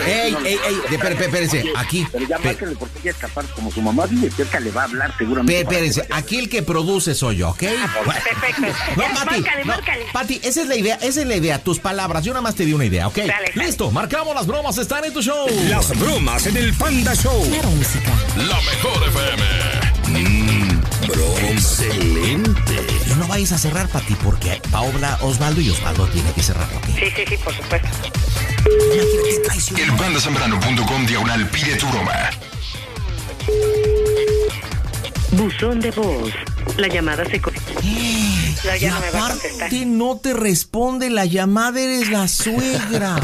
Ey, ey, ey, espérense, aquí. Pero ya márcale porque ella es capaz, como su mamá vive cerca, le va a hablar seguramente. Espérense, aquí el que produce soy yo, ¿ok? Perfecto. No, Pati, márcale, no, márcale. Pati, esa es la idea, esa es la idea, tus palabras. Yo nada más te di una idea, ¿ok? Dale, dale. Listo, marcamos las bromas, están en tu show. Las bromas en el Panda Show. Claro, música. La mejor FM. Mmm, broma. Excelente. Vayas a cerrar, Pati, porque va a hablar Osvaldo y Osvaldo tiene que cerrar, ¿ok? Sí, sí, sí, por supuesto. Elbandasembrano.com diagonal pide tu broma. Buzón de voz. La llamada se... No, Y ya no me va a contestar. aparte no te responde la llamada, eres la suegra.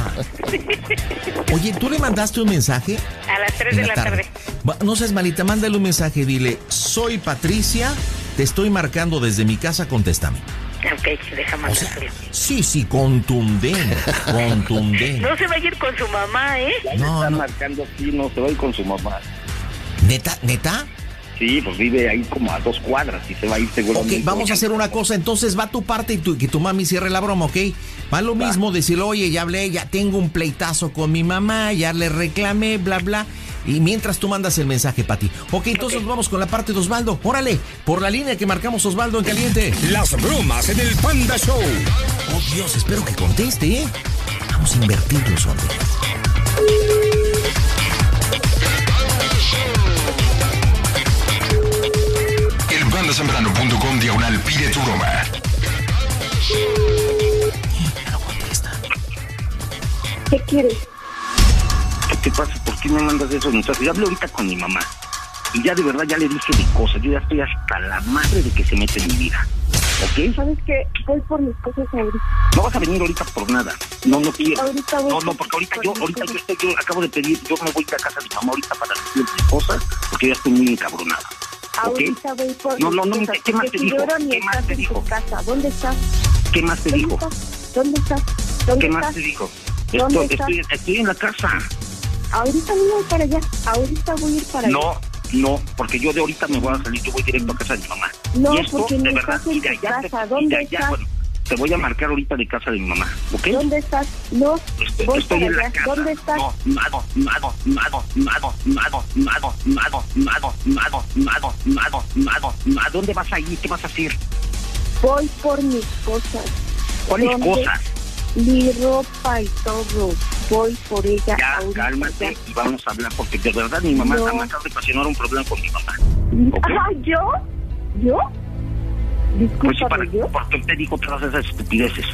[LAUGHS] Oye, ¿tú le mandaste un mensaje? A las 3 En de la tarde. Va, No seas malita, mándale un mensaje, dile, soy Patricia, te estoy marcando desde mi casa, contéstame. Ok, deja más. Sí, sí, contundente, [LAUGHS] contundente. No se va a ir con su mamá, ¿eh? Ya No, está no. marcando así, no se va a ir con su mamá. ¿Neta, neta? Sí, pues vive ahí como a dos cuadras y se va a ir Ok, seguramente. vamos a hacer una cosa, entonces va tu parte y tu, que tu mami cierre la broma, ¿ok? Va lo mismo decirle, oye, ya hablé, ya tengo un pleitazo con mi mamá, ya le reclamé, bla, bla. Y mientras tú mandas el mensaje, Pati. Ok, entonces vamos con la parte de Osvaldo. Órale, por la línea que marcamos Osvaldo en caliente. Las bromas en el Panda Show. Oh, Dios, espero que conteste, ¿eh? Vamos a invertirlo, Osvaldo. Elbandasembrano.com diagonal pide tu broma. ¿Qué quieres? ¿Qué te pasa? ¿Por qué me mandas esos mensajes? Yo hablé ahorita con mi mamá. Y ya de verdad ya le dije de cosas. Yo ya estoy hasta la madre de que se mete en mi vida. ¿Ok? ¿Sabes qué? Voy por mis cosas ahorita. No vas a venir ahorita por nada. No, no quiero. Ahorita voy No, no, por- porque ahorita por yo, ahorita yo, estoy, yo acabo de pedir, yo me voy a casa de mi mamá ahorita para decir mis cosas, porque ya estoy muy encabronada. Ahorita voy por No, no, no, cosas, ¿qué más te dijo? ¿Qué más te dijo? casa. ¿Dónde estás? ¿Qué más te ¿Dónde dijo? ¿Dónde estás? ¿Dónde ¿Qué más estás? te dijo? ¿Dónde Estoy, estás? estoy, estoy en la casa. Ahorita voy para allá. Ahorita voy a ir para allá. No, no, porque yo de ahorita me voy a salir, yo voy directo a casa de mi mamá. No, y esto, porque de verdad, estás en y de tu casa. ¿Dónde estás? bueno, te voy a marcar ahorita de casa de mi mamá, ¿ok? ¿Dónde estás? No, Estoy, voy estoy para en la allá. casa. ¿Dónde estás? No, mago, mago, mago, mago, mago, mago, mago, mago, mago, mago, mago, mago, mago. ¿Dónde vas a ir? ¿Qué vas a hacer? Voy por mis cosas. ¿Cuáles cosas? Mi ropa y todo. Voy por ella Ya, ahorita. cálmate y vamos a hablar, porque de verdad mi mamá No. me acaba de ocasionar un problema con mi mamá. Ah, ¿yo? ¿Yo? Pues para, ¿yo? ¿por qué te dijo todas esas estupideces?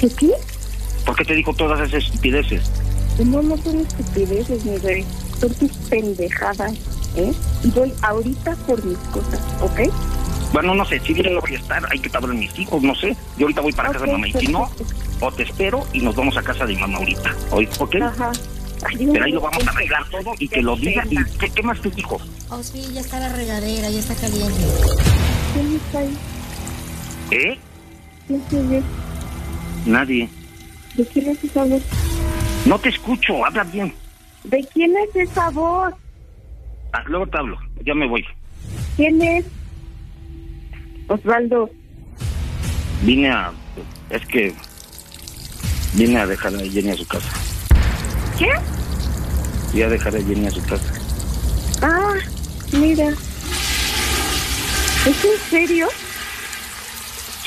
¿Qué qué? ¿Por qué te dijo todas esas estupideces? No, no son estupideces, mi rey. Son tus pendejadas, ¿eh? Y voy ahorita por mis cosas, ¿ok? Bueno, no sé, si bien no voy a estar, hay que hablar mis hijos, no sé. Yo ahorita voy para casa de mamá y si no, o te espero y nos vamos a casa de mamá ahorita. ¿Oí? ¿Ok? Ajá. Pero ahí lo vamos a arreglar todo y que lo diga. ¿Y qué, qué más te dijo? Oh, sí, ya está la regadera, ya está caliente. ¿Quién está ahí? ¿Eh? ¿Quién oye? Nadie. ¿De quién es esa voz? No te escucho, habla bien. ¿De quién es esa voz? Ah, luego te hablo, ya me voy. ¿Quién es? Osvaldo. Vine a... Es que... Vine a dejar a Jenny a su casa. ¿Qué? Voy a dejar a Jenny a su casa. Ah, mira. ¿Es en serio?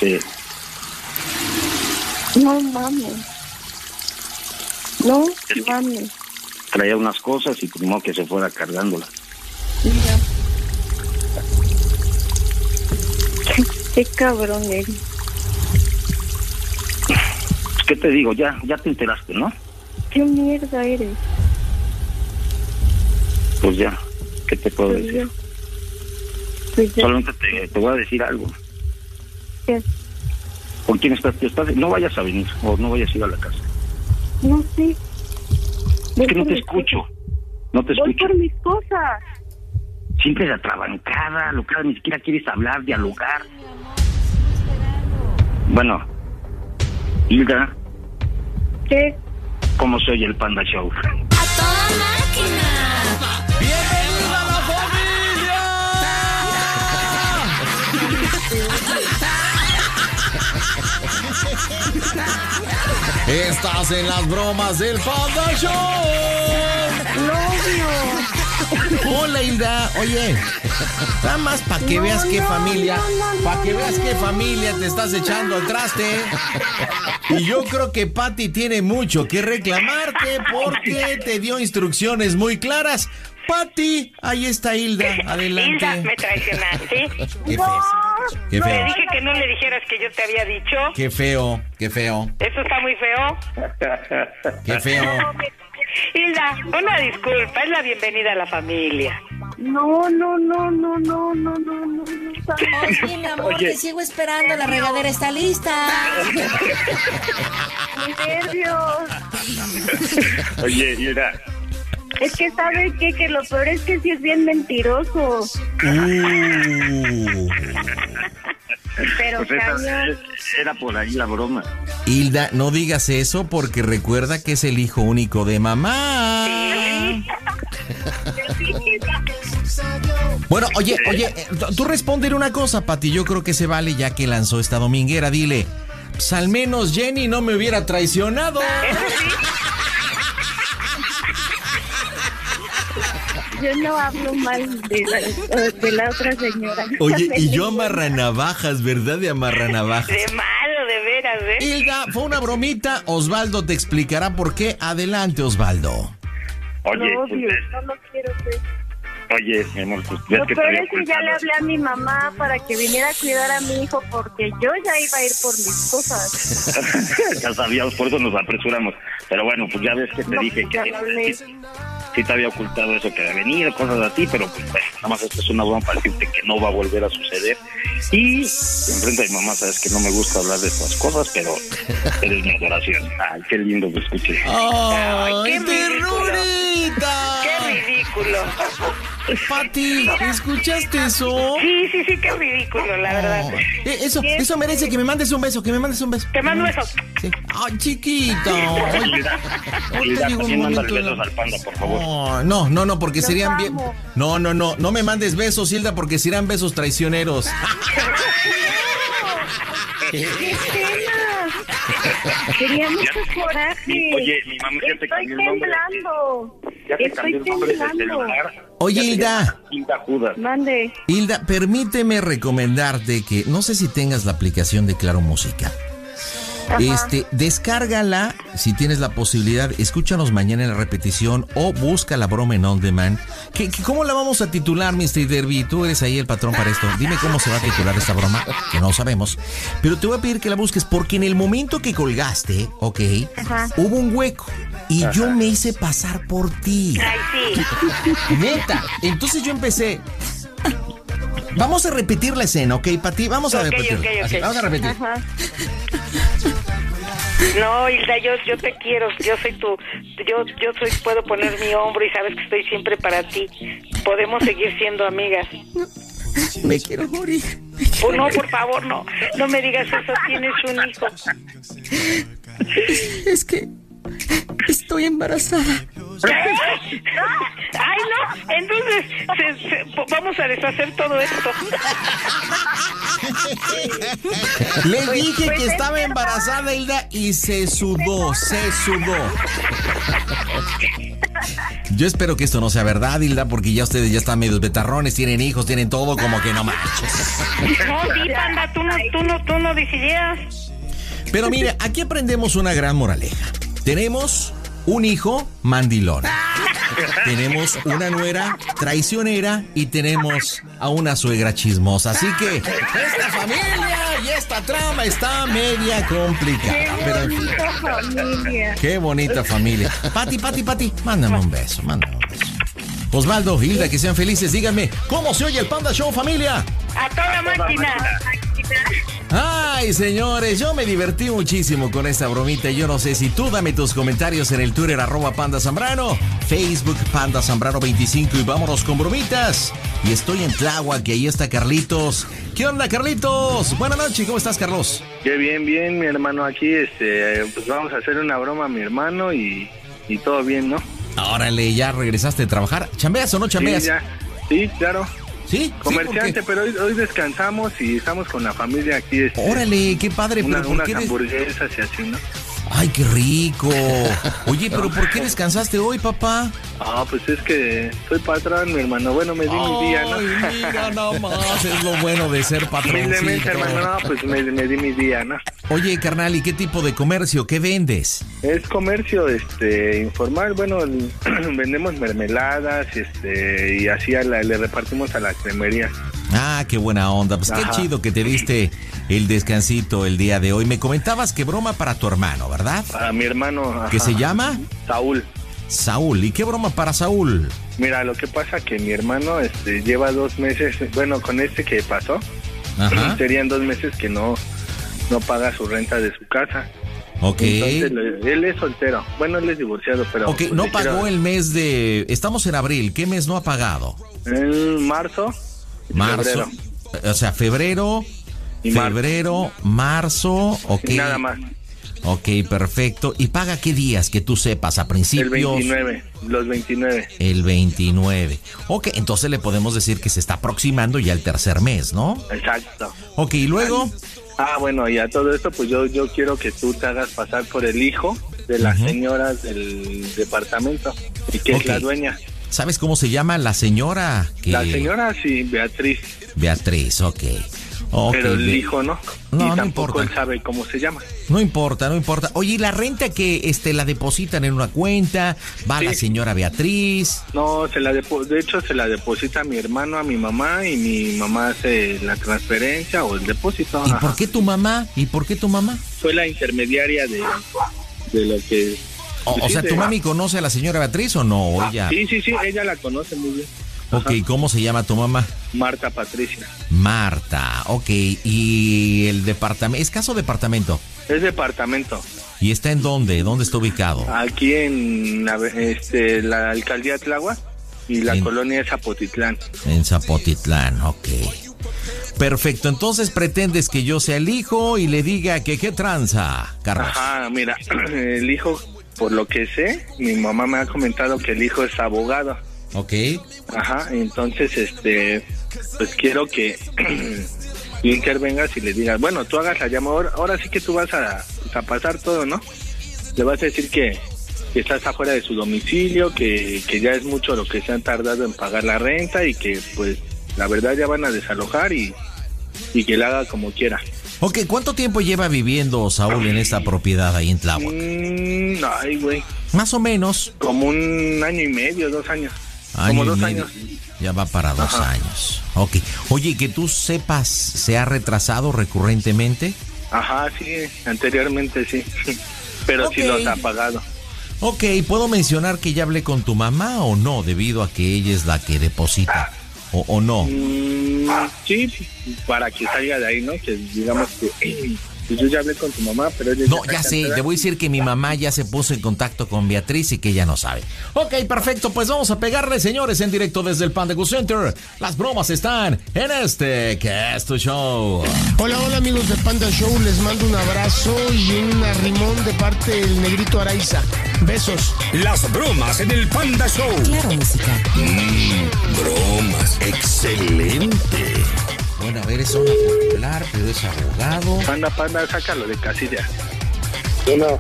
Sí. No mames. No mames. Traía unas cosas y primero que se fuera cargándola. Mira. Qué, cabrón eres. Pues, ¿Qué te digo? Ya, ya te enteraste, ¿no? Qué mierda eres. Pues ya, ¿qué te puedo Pues decir? Pues. Solamente te, te voy a decir algo. ¿Qué? ¿Con quién estás? ¿Te estás? No vayas a venir o no vayas a ir a la casa. No sé. Es que no te escucho. No te Voy escucho. por mis cosas. Siempre la trabancada, lo que ni siquiera quieres hablar, dialogar. Bueno, Hilda, ¿Qué? ¿cómo se oye el Panda Show? Estás en las bromas del Panda Show. Hola Hilda, oye, nada más para que No, veas qué familia, no, para que veas qué familia te estás echando al traste. Y yo creo que Patty tiene mucho que reclamarte porque te dio instrucciones muy claras. Pati, ahí está Hilda, [LAUGHS] adelante. Hilda, me traicionaste. [LAUGHS] qué feo. Qué feo. Te dije que no le dijeras que yo te había dicho. Qué feo, qué feo. Eso está muy feo. Qué feo. [LAUGHS] Hilda, una disculpa, es la bienvenida a la familia. No, no, no, no, no, no, no, no. Oye, mi amor, te sigo esperando, la regadera está lista. Oye, Hilda, es que sabe qué? que lo peor es que sí es bien mentiroso. Uh. Pero pues esa- era por ahí la broma. Hilda, no digas eso porque recuerda que es el hijo único de mamá. Bueno, oye, oye, eh, tú responde una cosa, Pati. Yo creo que se vale ya que lanzó esta dominguera. Dile, pues al menos Jenny no me hubiera traicionado. Yo no hablo mal de la, de la otra señora. [LAUGHS] Oye, y yo [LAUGHS] amarra navajas, ¿verdad? De amarra navajas. De malo, de veras, ¿eh? Hilda, fue una bromita. Osvaldo te explicará por qué. Adelante, Osvaldo. Oye, Lo pues, odio, eh, no lo quiero ver. oye, mi amor, pues Lo que peor es que ya le hablé a mi mamá para que viniera a cuidar a mi hijo porque yo ya iba a ir por mis cosas. [LAUGHS] ya sabíamos, por eso nos apresuramos. Pero bueno, pues ya ves que te No, dije que. Sí, te había ocultado eso que había venido, cosas así, pero pues bueno, nada más esto es una broma para decirte que no va a volver a suceder. Y enfrente de mi mamá sabes que no me gusta hablar de estas cosas, pero eres mi adoración. Ay, qué lindo que escuché. ¡Ay, qué ridículo. ternurita! ¡Qué ridículo! Pati, ¿escuchaste eso? Sí, sí, sí, qué ridículo, la verdad. Eh, eso, eso merece que me mandes un beso, que me mandes un beso. Te mando un beso. Sí. Ay, chiquito. Ahorita llegó un momento besos al panda, por favor. Oh, no, no, no, porque Los serían bien. No, no, no, no me mandes besos, Hilda, porque serán besos traicioneros. [LAUGHS] ¡Qué [LAUGHS] pena! Tenía mucho coraje. Oye, mi mamá ya te Estoy cambió el nombre. temblando. Ya te Estoy cambió el nombre celular. Oye, Hilda. Hilda Judas. Mande. Hilda, permíteme recomendarte que no sé si tengas la aplicación de Claro Música. Este, descárgala si tienes la posibilidad, escúchanos mañana en la repetición o busca la broma en on demand. ¿Qué, qué- cómo la vamos a titular, Mr. Derby? Tú eres ahí el patrón para esto. Dime cómo se va a titular esta broma, que no sabemos. Pero te voy a pedir que la busques porque en el momento que colgaste, ok, Ajá. hubo un hueco y yo me hice pasar por ti. Ay, sí. [LAUGHS] Neta. Entonces yo empecé. Vamos a repetir la escena, ¿ok, Pati? Vamos a Ok, repetir. ok, ok. Así, Vamos a repetir. Ajá. No, Hilda, yo, yo te quiero, yo soy tu, yo, yo soy, puedo poner mi hombro y sabes que estoy siempre para ti. Podemos seguir siendo amigas. Me quiero morir. Oh, no, por favor, no, no me digas eso, tienes un hijo. Es que estoy embarazada. [LAUGHS] Ay, no, entonces se- se- vamos a deshacer todo esto. Le Pues- dije pues que es estaba embarazada, Hilda, y se sudó, se sudó. Yo espero que esto no sea verdad, Hilda, porque ya ustedes ya están medios betarrones, tienen hijos, tienen todo, como que no manches. No, sí, panda, tú no, tú no, tú no decidieras. Pero mire, aquí aprendemos una gran moraleja. Tenemos un hijo mandilón. [LAUGHS] Tenemos una nuera traicionera y tenemos a una suegra chismosa. Así que esta familia y esta trama está media complicada. Pero en fin, familia. qué bonita familia. Pati, Pati, Pati, mándame un beso, mándame un beso. Osvaldo, Hilda, que sean felices. Díganme, ¿cómo se oye el Panda Show, familia? A toda máquina. Ay, señores, yo me divertí muchísimo con esta bromita. y Yo no sé si tú dame tus comentarios en el Twitter arroba Panda Zambrano, Facebook Panda Zambrano 25 y vámonos con bromitas. Y estoy en Tláhuac que ahí está Carlitos. ¿Qué onda, Carlitos? Buenas noches, ¿cómo estás, Carlos? Qué bien, bien, mi hermano aquí, este, pues vamos a hacer una broma a mi hermano y, y todo bien, ¿no? Órale, ya regresaste de trabajar. ¿Chambeas o no chambeas? Sí, ya. Sí, claro. Sí, Comerciante, sí, pero hoy, hoy descansamos y estamos con la familia aquí. Este, Órale, qué padre, una- pero ¿por unas qué hamburguesas y así, ¿no? Ay, qué rico. Oye, pero ¿por qué descansaste hoy, papá? Ah, pues es que soy patrón, mi hermano. Bueno, me di mi día, ¿no? Ay, mira nomás, es lo bueno de ser Humildemente, patroncito. hermano, no, pues me, me di mi día, ¿no? Oye, carnal, ¿y qué tipo de comercio? ¿Qué vendes? Es comercio este informal, bueno, [CLEARS THROAT] vendemos mermeladas este y así a la- le repartimos a la cremería. Ah, qué buena onda. Pues qué chido que te diste el descansito el día de hoy. Me comentabas que broma para tu hermano, ¿verdad? A mi hermano. ¿Qué ajá. se llama? Saúl. Saúl. ¿Y qué broma para Saúl? Mira, lo que pasa que mi hermano este lleva dos meses, bueno, con este que pasó, Ajá. serían dos meses que no no paga su renta de su casa. Ok. Entonces, él es soltero. Bueno, él es divorciado, pero... Ok, pues, no quiero- pagó el mes de... Estamos en abril. ¿Qué mes no ha pagado? En marzo. Marzo. febrero. O sea, febrero. Febrero, marzo, ok. Nada más. Ok, perfecto. ¿Y paga qué días que tú sepas? ¿A El principios? 29, los 29. El 29. Ok, entonces le podemos decir que se está aproximando ya el tercer mes, ¿no? Exacto. Ok, y luego... Ah, bueno, y a todo esto, pues yo, yo quiero que tú te hagas pasar por el hijo de las Ujú. señoras del departamento y que es la dueña. ¿Sabes cómo se llama la señora? Que... La señora, sí, Beatriz, Beatriz, ok. Pero el hijo no. No, y no tampoco importa. él sabe cómo se llama. No importa, no importa. Oye, ¿y la renta que este, la depositan en una cuenta? ¿Va a la señora Beatriz? No, se la de hecho se la deposita a mi hermano, a mi mamá y mi mamá hace la transferencia o el depósito. ¿Y Ajá. por qué tu mamá? ¿Y por qué tu mamá? Fue la intermediaria de, de lo que... O, o sí, sea, ¿tu mami conoce a la señora Beatriz o no? Ah, ella... Sí, sí, sí, ella la conoce muy bien. Ok, ¿cómo se llama tu mamá? Marta Patricia. Marta, ok. ¿Y el departamento? ¿Es caso departamento? Es departamento. ¿Y está en dónde? ¿Dónde está ubicado? Aquí en la, este, la alcaldía Tláhuac y la En- colonia es Zapotitlán. En Zapotitlán, ok. Perfecto, entonces pretendes que yo sea el hijo y le diga que qué tranza, Carlos. Ajá, mira, [CLEARS THROAT] el hijo, por lo que sé, mi mamá me ha comentado que el hijo es abogado. Ok. Ajá, entonces, este, pues quiero que [CLEARS THROAT] intervengas y le digas, bueno, tú hagas la llamada, ahora, ahora sí que tú vas a, a pasar todo, ¿no? Le vas a decir que, que estás afuera de su domicilio, que, que ya es mucho lo que se han tardado en pagar la renta y que, pues, la verdad ya van a desalojar y, y que la haga como quiera. Ok, ¿cuánto tiempo lleva viviendo Saúl en esta propiedad ahí en Tláhuac? Mm, ay, güey, Más o menos. como un año y medio, dos años. Año como y dos medio. años. Ya va para dos Ajá. años. Ok. Oye, que tú sepas, ¿se ha retrasado recurrentemente? Ajá, sí, anteriormente sí. Pero sí Ok. los ha pagado. Ok, ¿puedo mencionar que ya hablé con tu mamá o no? Debido a que ella es la que deposita. ¿O, o no? Mm, sí, para que salga de ahí, ¿no? Que digamos que, pues yo ya hablé con tu mamá, pero ella No, está ya sé, le voy a decir que mi mamá ya se puso en contacto con Beatriz y que ella no sabe. Ok, perfecto, pues vamos a pegarle, señores, en directo desde el Panda Go Center. Las bromas están en este que es tu show. Hola, hola amigos de Panda Show, les mando un abrazo y un arrimón de parte del negrito Araiza. Besos. Las bromas en el Panda Show. Claro, música. Mmm, bromas. Excelente. Bueno, a ver, es una popular, pero es abogado. Panda, panda, sácalo de casilla. Bueno,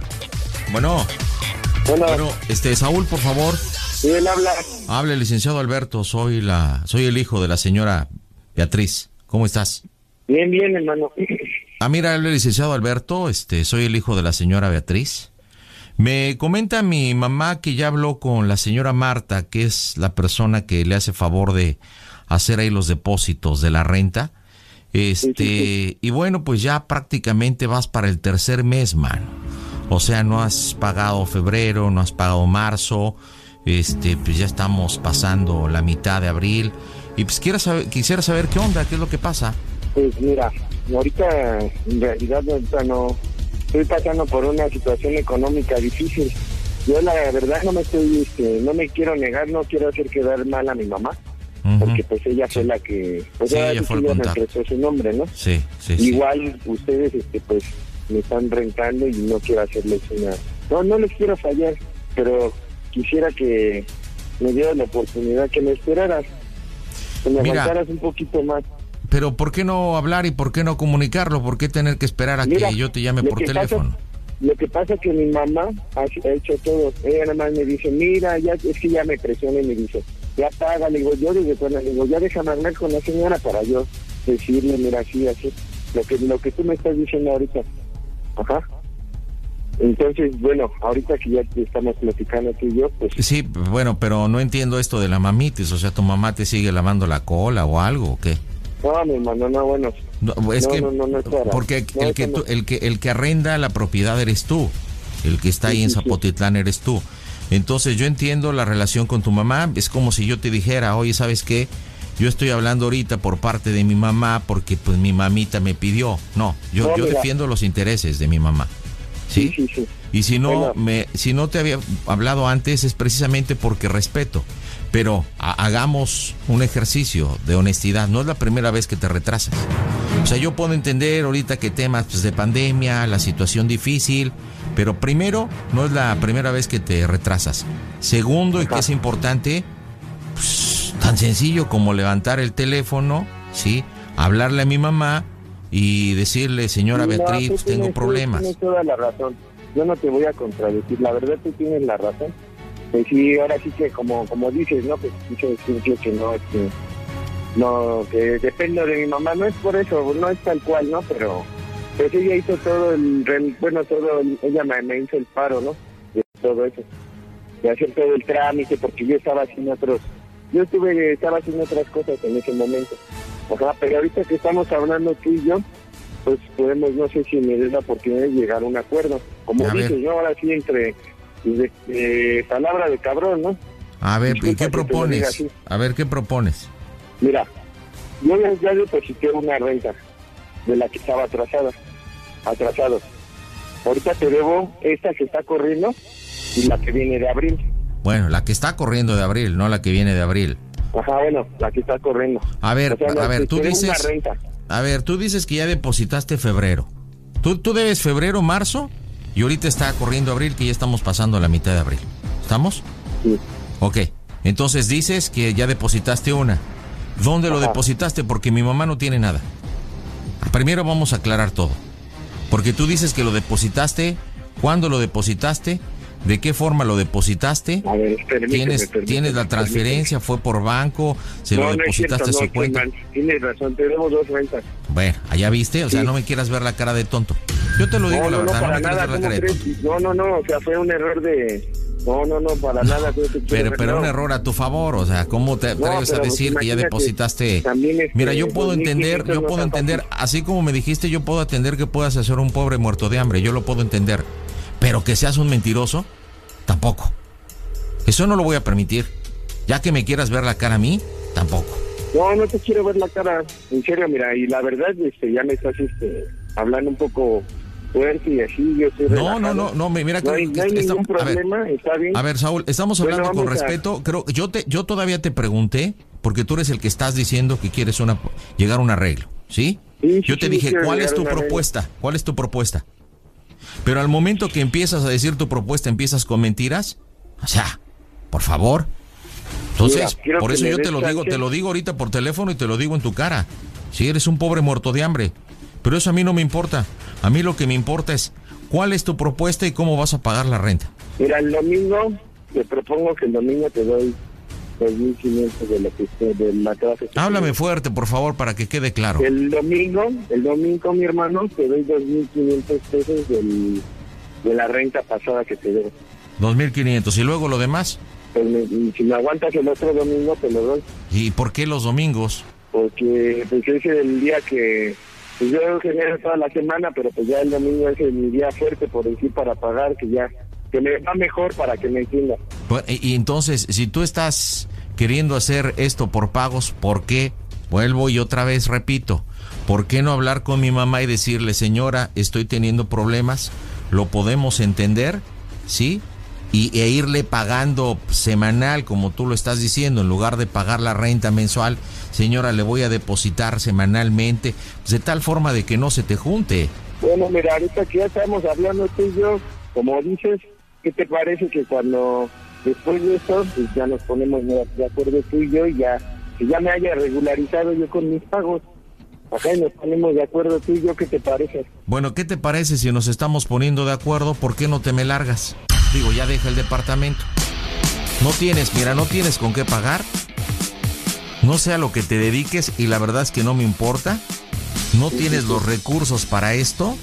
Bueno, bueno, bueno, este, Saúl, por favor. ¿quién habla? Hable, licenciado Alberto, soy la, soy el hijo de la señora Beatriz. ¿Cómo estás? Bien, bien, hermano. Ah, mira, hable, licenciado Alberto, este, soy el hijo de la señora Beatriz. Me comenta mi mamá que ya habló con la señora Marta, que es la persona que le hace favor de hacer ahí los depósitos de la renta. Este, y bueno, pues ya prácticamente vas para el tercer mes, mano. O sea, no has pagado febrero, no has pagado marzo. Este, pues ya estamos pasando la mitad de abril. Y pues quiero saber, quisiera saber qué onda, qué es lo que pasa. Pues mira, ahorita en realidad ahorita no estoy pasando por una situación económica difícil. Yo la verdad no me estoy, este, no me quiero negar, no quiero hacer quedar mal a mi mamá, porque pues ella fue la que, pues Sí, ella fue el su nombre, ¿no? Sí, sí, sí. Igual ustedes, este, pues me están rentando y no quiero hacerles una, no, no les quiero fallar, pero quisiera que me dieran la oportunidad que me esperaras, que me Mira. aguantaras un poquito más. Pero ¿por qué no hablar y por qué no comunicarlo? ¿Por qué tener que esperar a Mira, que yo te llame por pasa- teléfono? Lo que pasa es que mi mamá ha, ha hecho todo. Ella nada más me dice, mira, ya es que ya me presiona y me dice, ya paga. Le digo, yo desde cuando le digo, ya déjame hablar con la señora para yo decirle, mira, así, así. Lo que, lo que tú me estás diciendo ahorita. Ajá. Entonces, bueno, ahorita que ya te estamos platicando tú y yo, pues Sí, bueno, pero no entiendo esto de la mamitis. O sea, ¿tu mamá te sigue lavando la cola o algo o qué? no, mi hermano, no, bueno. No, es no, que, no, no, no porque el, que tú- el, que, el que arrenda la propiedad eres tú. El que está Sí, ahí en sí, sí. Zapotitlán eres tú. Entonces yo entiendo la relación con tu mamá. Es como si yo te dijera, oye, ¿sabes qué? Yo estoy hablando ahorita por parte de mi mamá porque pues mi mamita me pidió. No, yo, No, yo mira. defiendo los intereses de mi mamá. ¿Sí? sí, sí. Y si no me si no te había hablado antes es precisamente porque respeto. Pero ha- hagamos un ejercicio de honestidad. No es la primera vez que te retrasas. O sea, yo puedo entender ahorita que temas pues, de pandemia, la situación difícil, pero primero, no es la primera vez que te retrasas. Segundo, y que es importante, pues, tan sencillo como levantar el teléfono, ¿sí? Hablarle a mi mamá y decirle, señora No, Beatriz, pues, tengo tienes- problemas. Tienes toda la razón. Yo no te voy a contradecir. La verdad, tú tienes la razón. Pues sí, ahora sí que, como como dices, ¿no? Pues dice que no, este, no, que dependo de mi mamá. No es por eso, no es tal cual, ¿no? Pero pues ella hizo todo el, bueno, todo, el- ella me, me hizo el paro, ¿no? De todo eso. De hacer todo el trámite, porque yo estaba haciendo otros, yo estuve, estaba haciendo otras cosas en ese momento. Ajá, pero ahorita que estamos hablando tú y yo, pues podemos, no sé si me des la oportunidad de llegar a un acuerdo. Como A ver. dices, ¿no? Ahora sí, entre de, de palabra de cabrón, ¿no? A ver, ¿y qué propones? A ver, ¿qué propones? Mira, yo ya, ya deposité una renta de la que estaba atrasada, atrasado. Ahorita te debo esta que está corriendo y la que viene de abril. Bueno, la que está corriendo de abril, no la que viene de abril. Ajá, bueno, la que está corriendo. A ver, O sea, no, a ver, tú dices, a ver, tú dices que ya depositaste febrero. Tú, tú debes febrero, marzo y ahorita está corriendo abril, que ya estamos pasando la mitad de abril. ¿Estamos? Sí. Ok. Entonces dices que ya depositaste una. ¿Dónde lo depositaste? Porque mi mamá no tiene nada. Primero vamos a aclarar todo. Porque tú dices que lo depositaste. ¿Cuándo lo depositaste? ¿De qué forma lo depositaste? A ver, permíteme, ¿Tienes, permíteme, ¿Tienes la permíteme. transferencia? ¿Fue por banco? ¿Se no, lo no es cierto, depositaste a no, su estoy cuenta? Tienes razón, te debo dos rentas. Bueno, allá viste, o sea, Sí. no me quieras ver la cara de tonto. Yo te lo digo la verdad, no, me quieras nada, ver la ¿cómo cara de tonto. No, no, no, o sea, fue un error de... No, no, no, para nada. Pero, pero un error a tu favor, o sea, ¿cómo te No, atreves a decir que ya depositaste? este, Mira, yo puedo 2,500 entender, yo puedo entender, así como me dijiste, yo puedo entender que puedas hacer un pobre muerto de hambre, yo lo puedo entender. Pero que seas un mentiroso, tampoco. Eso no lo voy a permitir. Ya que me quieras ver la cara a mí, tampoco. No, no te quiero ver la cara. En serio, mira, y la verdad, este, ya me estás este, hablando un poco fuerte y así, yo soy No, no, no, no, mira no hay, no hay está- ningún a ver, problema, está bien. A ver, Saúl, estamos Bueno, hablando con a- respeto. Creo yo te yo todavía te pregunté porque tú eres el que estás diciendo que quieres una llegar a un arreglo, ¿sí? Sí, sí, yo te dije, "¿Cuál es tu un arreglo". propuesta? ¿Cuál es tu propuesta?" Pero al momento que empiezas a decir tu propuesta, empiezas con mentiras. O sea, por favor. Entonces, Mira, por eso yo te lo digo, te lo digo ahorita por teléfono y te lo digo en tu cara. Si eres un pobre muerto de hambre. Pero eso a mí no me importa. A mí lo que me importa es cuál es tu propuesta y cómo vas a pagar la renta. Mira, el domingo, te propongo que el domingo te doy 2.500 de lo que de la clase. Háblame fuerte, por favor, para que quede claro. El domingo, el domingo, mi hermano, te doy 2.500 pesos del, de la renta pasada que te debo. 2.500 y luego lo demás. Pues me- si me aguantas el otro domingo, te lo doy. ¿Y por qué los domingos? Porque pues ese es el día que pues, yo genero toda la semana, pero pues ya el domingo es mi día fuerte por decir para pagar, que ya que me va mejor para que me entienda. Bueno, Y, y entonces, si tú estás queriendo hacer esto por pagos, ¿por qué? Vuelvo y otra vez repito, ¿por qué no hablar con mi mamá y decirle, señora, estoy teniendo problemas, lo podemos entender, ¿sí? Y, e irle pagando semanal, como tú lo estás diciendo, en lugar de pagar la renta mensual, señora, le voy a depositar semanalmente, pues de tal forma de que no se te junte. Bueno, mira, ahorita que ya estamos hablando tú y yo, como dices, ¿qué te parece que cuando después de esto, pues ya nos ponemos de acuerdo tú y yo y ya, que ya me haya regularizado yo con mis pagos? Acá nos ponemos de acuerdo tú y yo, ¿qué te parece? Bueno, ¿qué te parece si nos estamos poniendo de acuerdo? ¿Por qué no te me largas? Digo, ya deja el departamento. No tienes, mira, no tienes con qué pagar. No sé a lo que te dediques y la verdad es que no me importa. No tienes los recursos para esto.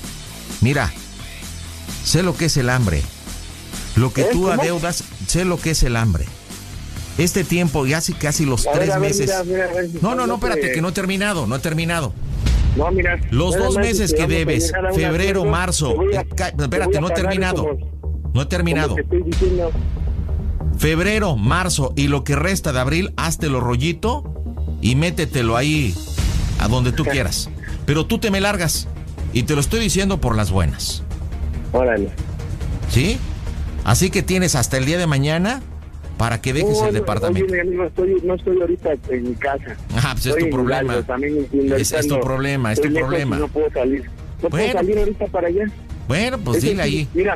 Mira, sé lo que es el hambre. Lo que ¿Eh? tú ¿Cómo? adeudas, sé lo que es el hambre. Este tiempo, ya casi, casi los ver, tres ver, meses. mira, mira, no, no, no, te- espérate, que no he terminado, no he terminado. No, mira. Los dos meses que debes, febrero, marzo. a- eh, espérate, no he terminado. como- No he terminado. Febrero, marzo y lo que resta de abril, háztelo rollito y métetelo ahí a donde tú [LAUGHS] quieras. Pero tú te me largas y te lo estoy diciendo por las buenas. Órale. ¿Sí? Así que tienes hasta el día de mañana para que dejes No, el departamento. Oye, estoy, no estoy ahorita en mi casa. Ah, pues es tu problema. Hidalgo, también entiendo, Es- es tu problema, es tu problema. No puedo salir. No Bueno. puedo salir ahorita para allá. Bueno, pues Eso dile ahí. Mira,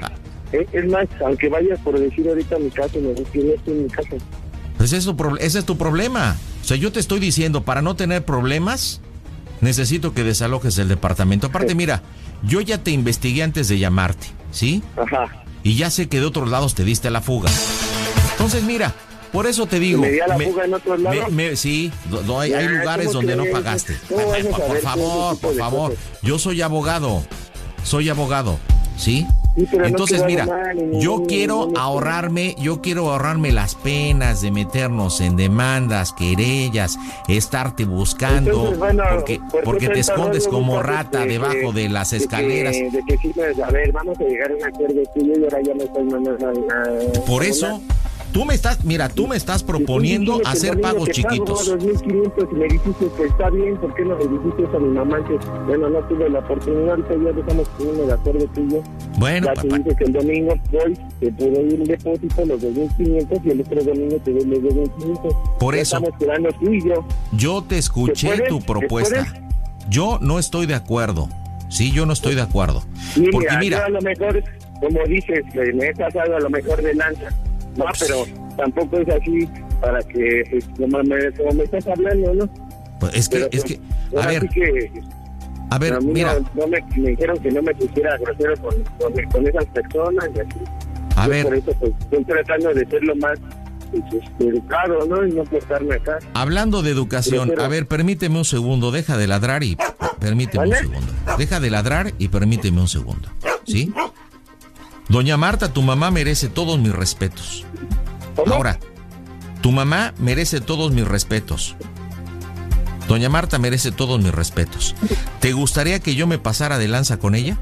eh, es más, aunque vayas por decir ahorita a mi casa, me que no estoy en mi casa. Pues es ese es tu problema. O sea, yo te estoy diciendo, para no tener problemas, necesito que desalojes el departamento. Aparte, mira, yo ya te investigué antes de llamarte, ¿sí? Ajá. Y ya sé que de otros lados te diste la fuga. Entonces, mira, por eso te digo. ¿Me di a la fuga en otros lados? me- me- sí, do- do- hay, lugares ¿cómo donde no pagaste. ¿Cómo vas a por, favor, por favor. Yo soy abogado. Soy abogado, ¿sí? Sí, no Entonces, quedaba mira, mal, yo ni- quiero ni- ahorrarme, yo quiero ahorrarme las penas de meternos en demandas, querellas, estarte buscando, Entonces, bueno, porque, ¿por porque te escondes como rata de debajo que- de las de que- escaleras. De que, sí, pues, a ver, vamos a llegar a un acuerdo tuyo y ahora ya me estás mandando a- a- Por eso, una- tú me estás, mira, tú me estás proponiendo que hacer pagos te pago chiquitos. 2.500 y me dijiste que está bien, ¿por qué no le dijiste eso a mi mamá? Que, bueno, no tuve la oportunidad, ahorita ya estamos poniendo de acuerdo tú y yo. Bueno, ya te papá. dije que el domingo voy, te puedo ir un depósito, los 2.500 y el otro domingo te doy los 2.500. Por Ya eso. Estamos quedando tú y yo. Yo te escuché ¿Se puede? tu ¿Se propuesta. Yo no estoy de acuerdo. Sí, yo no estoy de acuerdo. Sí, Porque mira, mira, a lo mejor, como dices, me he pasado a lo mejor de lanza. No, pero tampoco es así para que, pues, como me, como me estás hablando, ¿no? pues, es que, Pero, es pues, que, a ver, que, a ver, a mí mira, no, no me, me dijeron que no me pusiera grosero con, con, con esas personas y así. A Yo ver. Por eso, pues, estoy tratando de ser lo más pues, este, educado, ¿no? Y no portarme acá. hablando de educación, Pero- a ver, permíteme un segundo, deja de ladrar y permíteme un segundo. Deja de ladrar y permíteme un segundo. ¿Sí? Doña Marta, tu mamá merece todos mis respetos. Ahora, tu mamá merece todos mis respetos. Doña Marta merece todos mis respetos. ¿Te gustaría que yo me pasara de lanza con ella?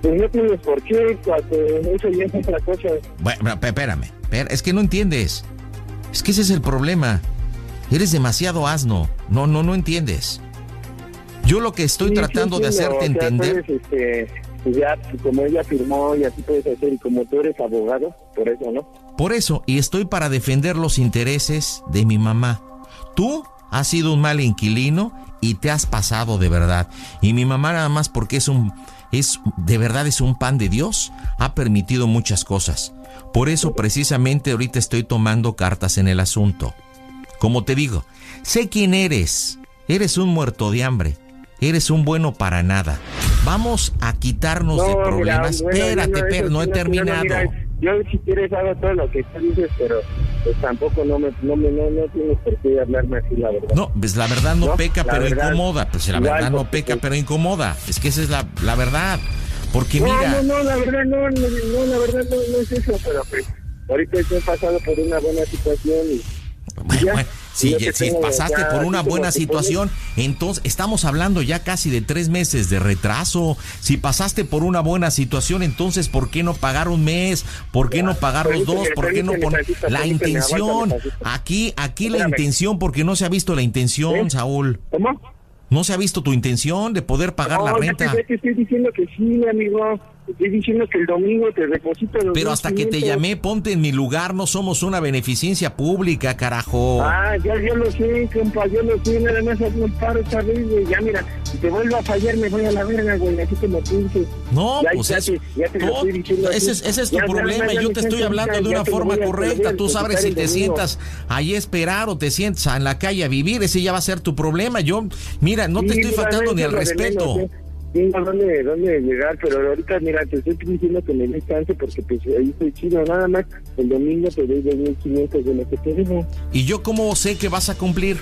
Pues no tienes por qué, cuando eso ya es otra cosa. Bueno, espérame, es que no entiendes. Es que ese es el problema. Eres demasiado asno. No, no, no entiendes. Yo lo que estoy Sí, sí tratando de hacerte o sea, entender. puedes, este, pues ya, como ella firmó y así puedes hacer, y como tú eres abogado, por eso, ¿no? Por eso, y estoy para defender los intereses de mi mamá. Tú has sido un mal inquilino y te has pasado de verdad. Y mi mamá nada más porque es un es de verdad es un pan de Dios, ha permitido muchas cosas. Por eso precisamente ahorita estoy tomando cartas en el asunto. Como te digo, sé quién eres. Eres un muerto de hambre. Eres un bueno para nada. Vamos a quitarnos de mira, problemas. bueno, Espérate, no, pero no he no, terminado. mira, yo si quieres hago todo lo que tú dices, pero pues tampoco no me, no me, no, no tienes por qué hablarme así, la verdad. No, pues la verdad no, No, peca, pero verdad, incomoda. Pues la verdad no peca, pero incomoda. Es que esa es la, la verdad. Porque no, mira, no, no, la verdad no, no, no, la verdad no, no es eso, pero pues ahorita estoy pasado por una buena situación y ya, Bueno, si, si pasaste ya, por una buena situación, entonces estamos hablando ya casi de tres meses de retraso. Si pasaste por una buena situación, entonces ¿por qué no pagar un mes? ¿Por qué no pagar los dos? ¿Por qué no poner la intención? Aquí, aquí la intención, porque no se ha visto la intención, Saúl. ¿Cómo? No se ha visto tu intención de poder pagar la renta. te, estoy diciendo que sí, mi amigo. Estoy diciendo que el domingo te deposito los Pero hasta que te 2,500. llamé, ponte en mi lugar, no somos una beneficencia pública, carajo. Ah, ya, ya lo sé, compa, yo lo sé, nada más hazme un paro esta vez, güey. Ya, mira, si te vuelvo a fallar, me voy a la verga, güey, así como dices. No, Ya, pues ya eso- te- ya te lo no, estoy diciendo ese, es, ese es tu Ya, problema. Yo te estoy hablando de una forma correcta. Tú sabes si te sientas ahí a esperar o te sientas en la calle a vivir. Ese ya va a ser tu problema. Yo, mira, no te estoy faltando ni al respeto. menos, ¿eh? Tengo dónde, dónde llegar, pero ahorita, mira, te estoy diciendo que me des chance porque pues ahí estoy chido, nada más. El domingo te doy 2.500 de lo que te debo. ¿Y yo cómo sé que vas a cumplir?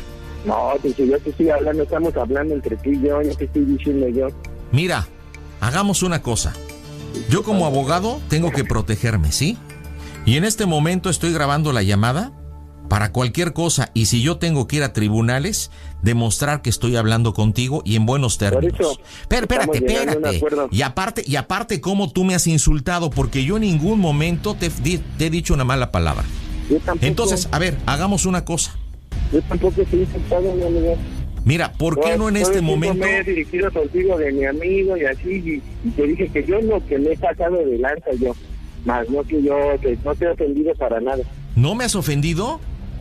No, pues yo te estoy hablando, estamos hablando entre tú y yo, ya te estoy diciendo yo. Mira, hagamos una cosa. Yo como abogado tengo que protegerme, ¿sí? Y en este momento estoy grabando la llamada para cualquier cosa y si yo tengo que ir a tribunales, demostrar que estoy hablando contigo y en buenos términos. eso Pero espérate, espérate. Y aparte, y aparte cómo tú me has insultado porque yo en ningún momento te, he dicho una mala palabra. Yo tampoco, Entonces, a ver, hagamos una cosa. yo tampoco estoy insultado, mi amigo. Mira, ¿por qué no en este momento? Me he dirigido contigo de mi amigo y así, y, y te dije que yo lo que me he sacado de lanza yo, más no que yo, que no te he ofendido para nada. ¿No me has ofendido?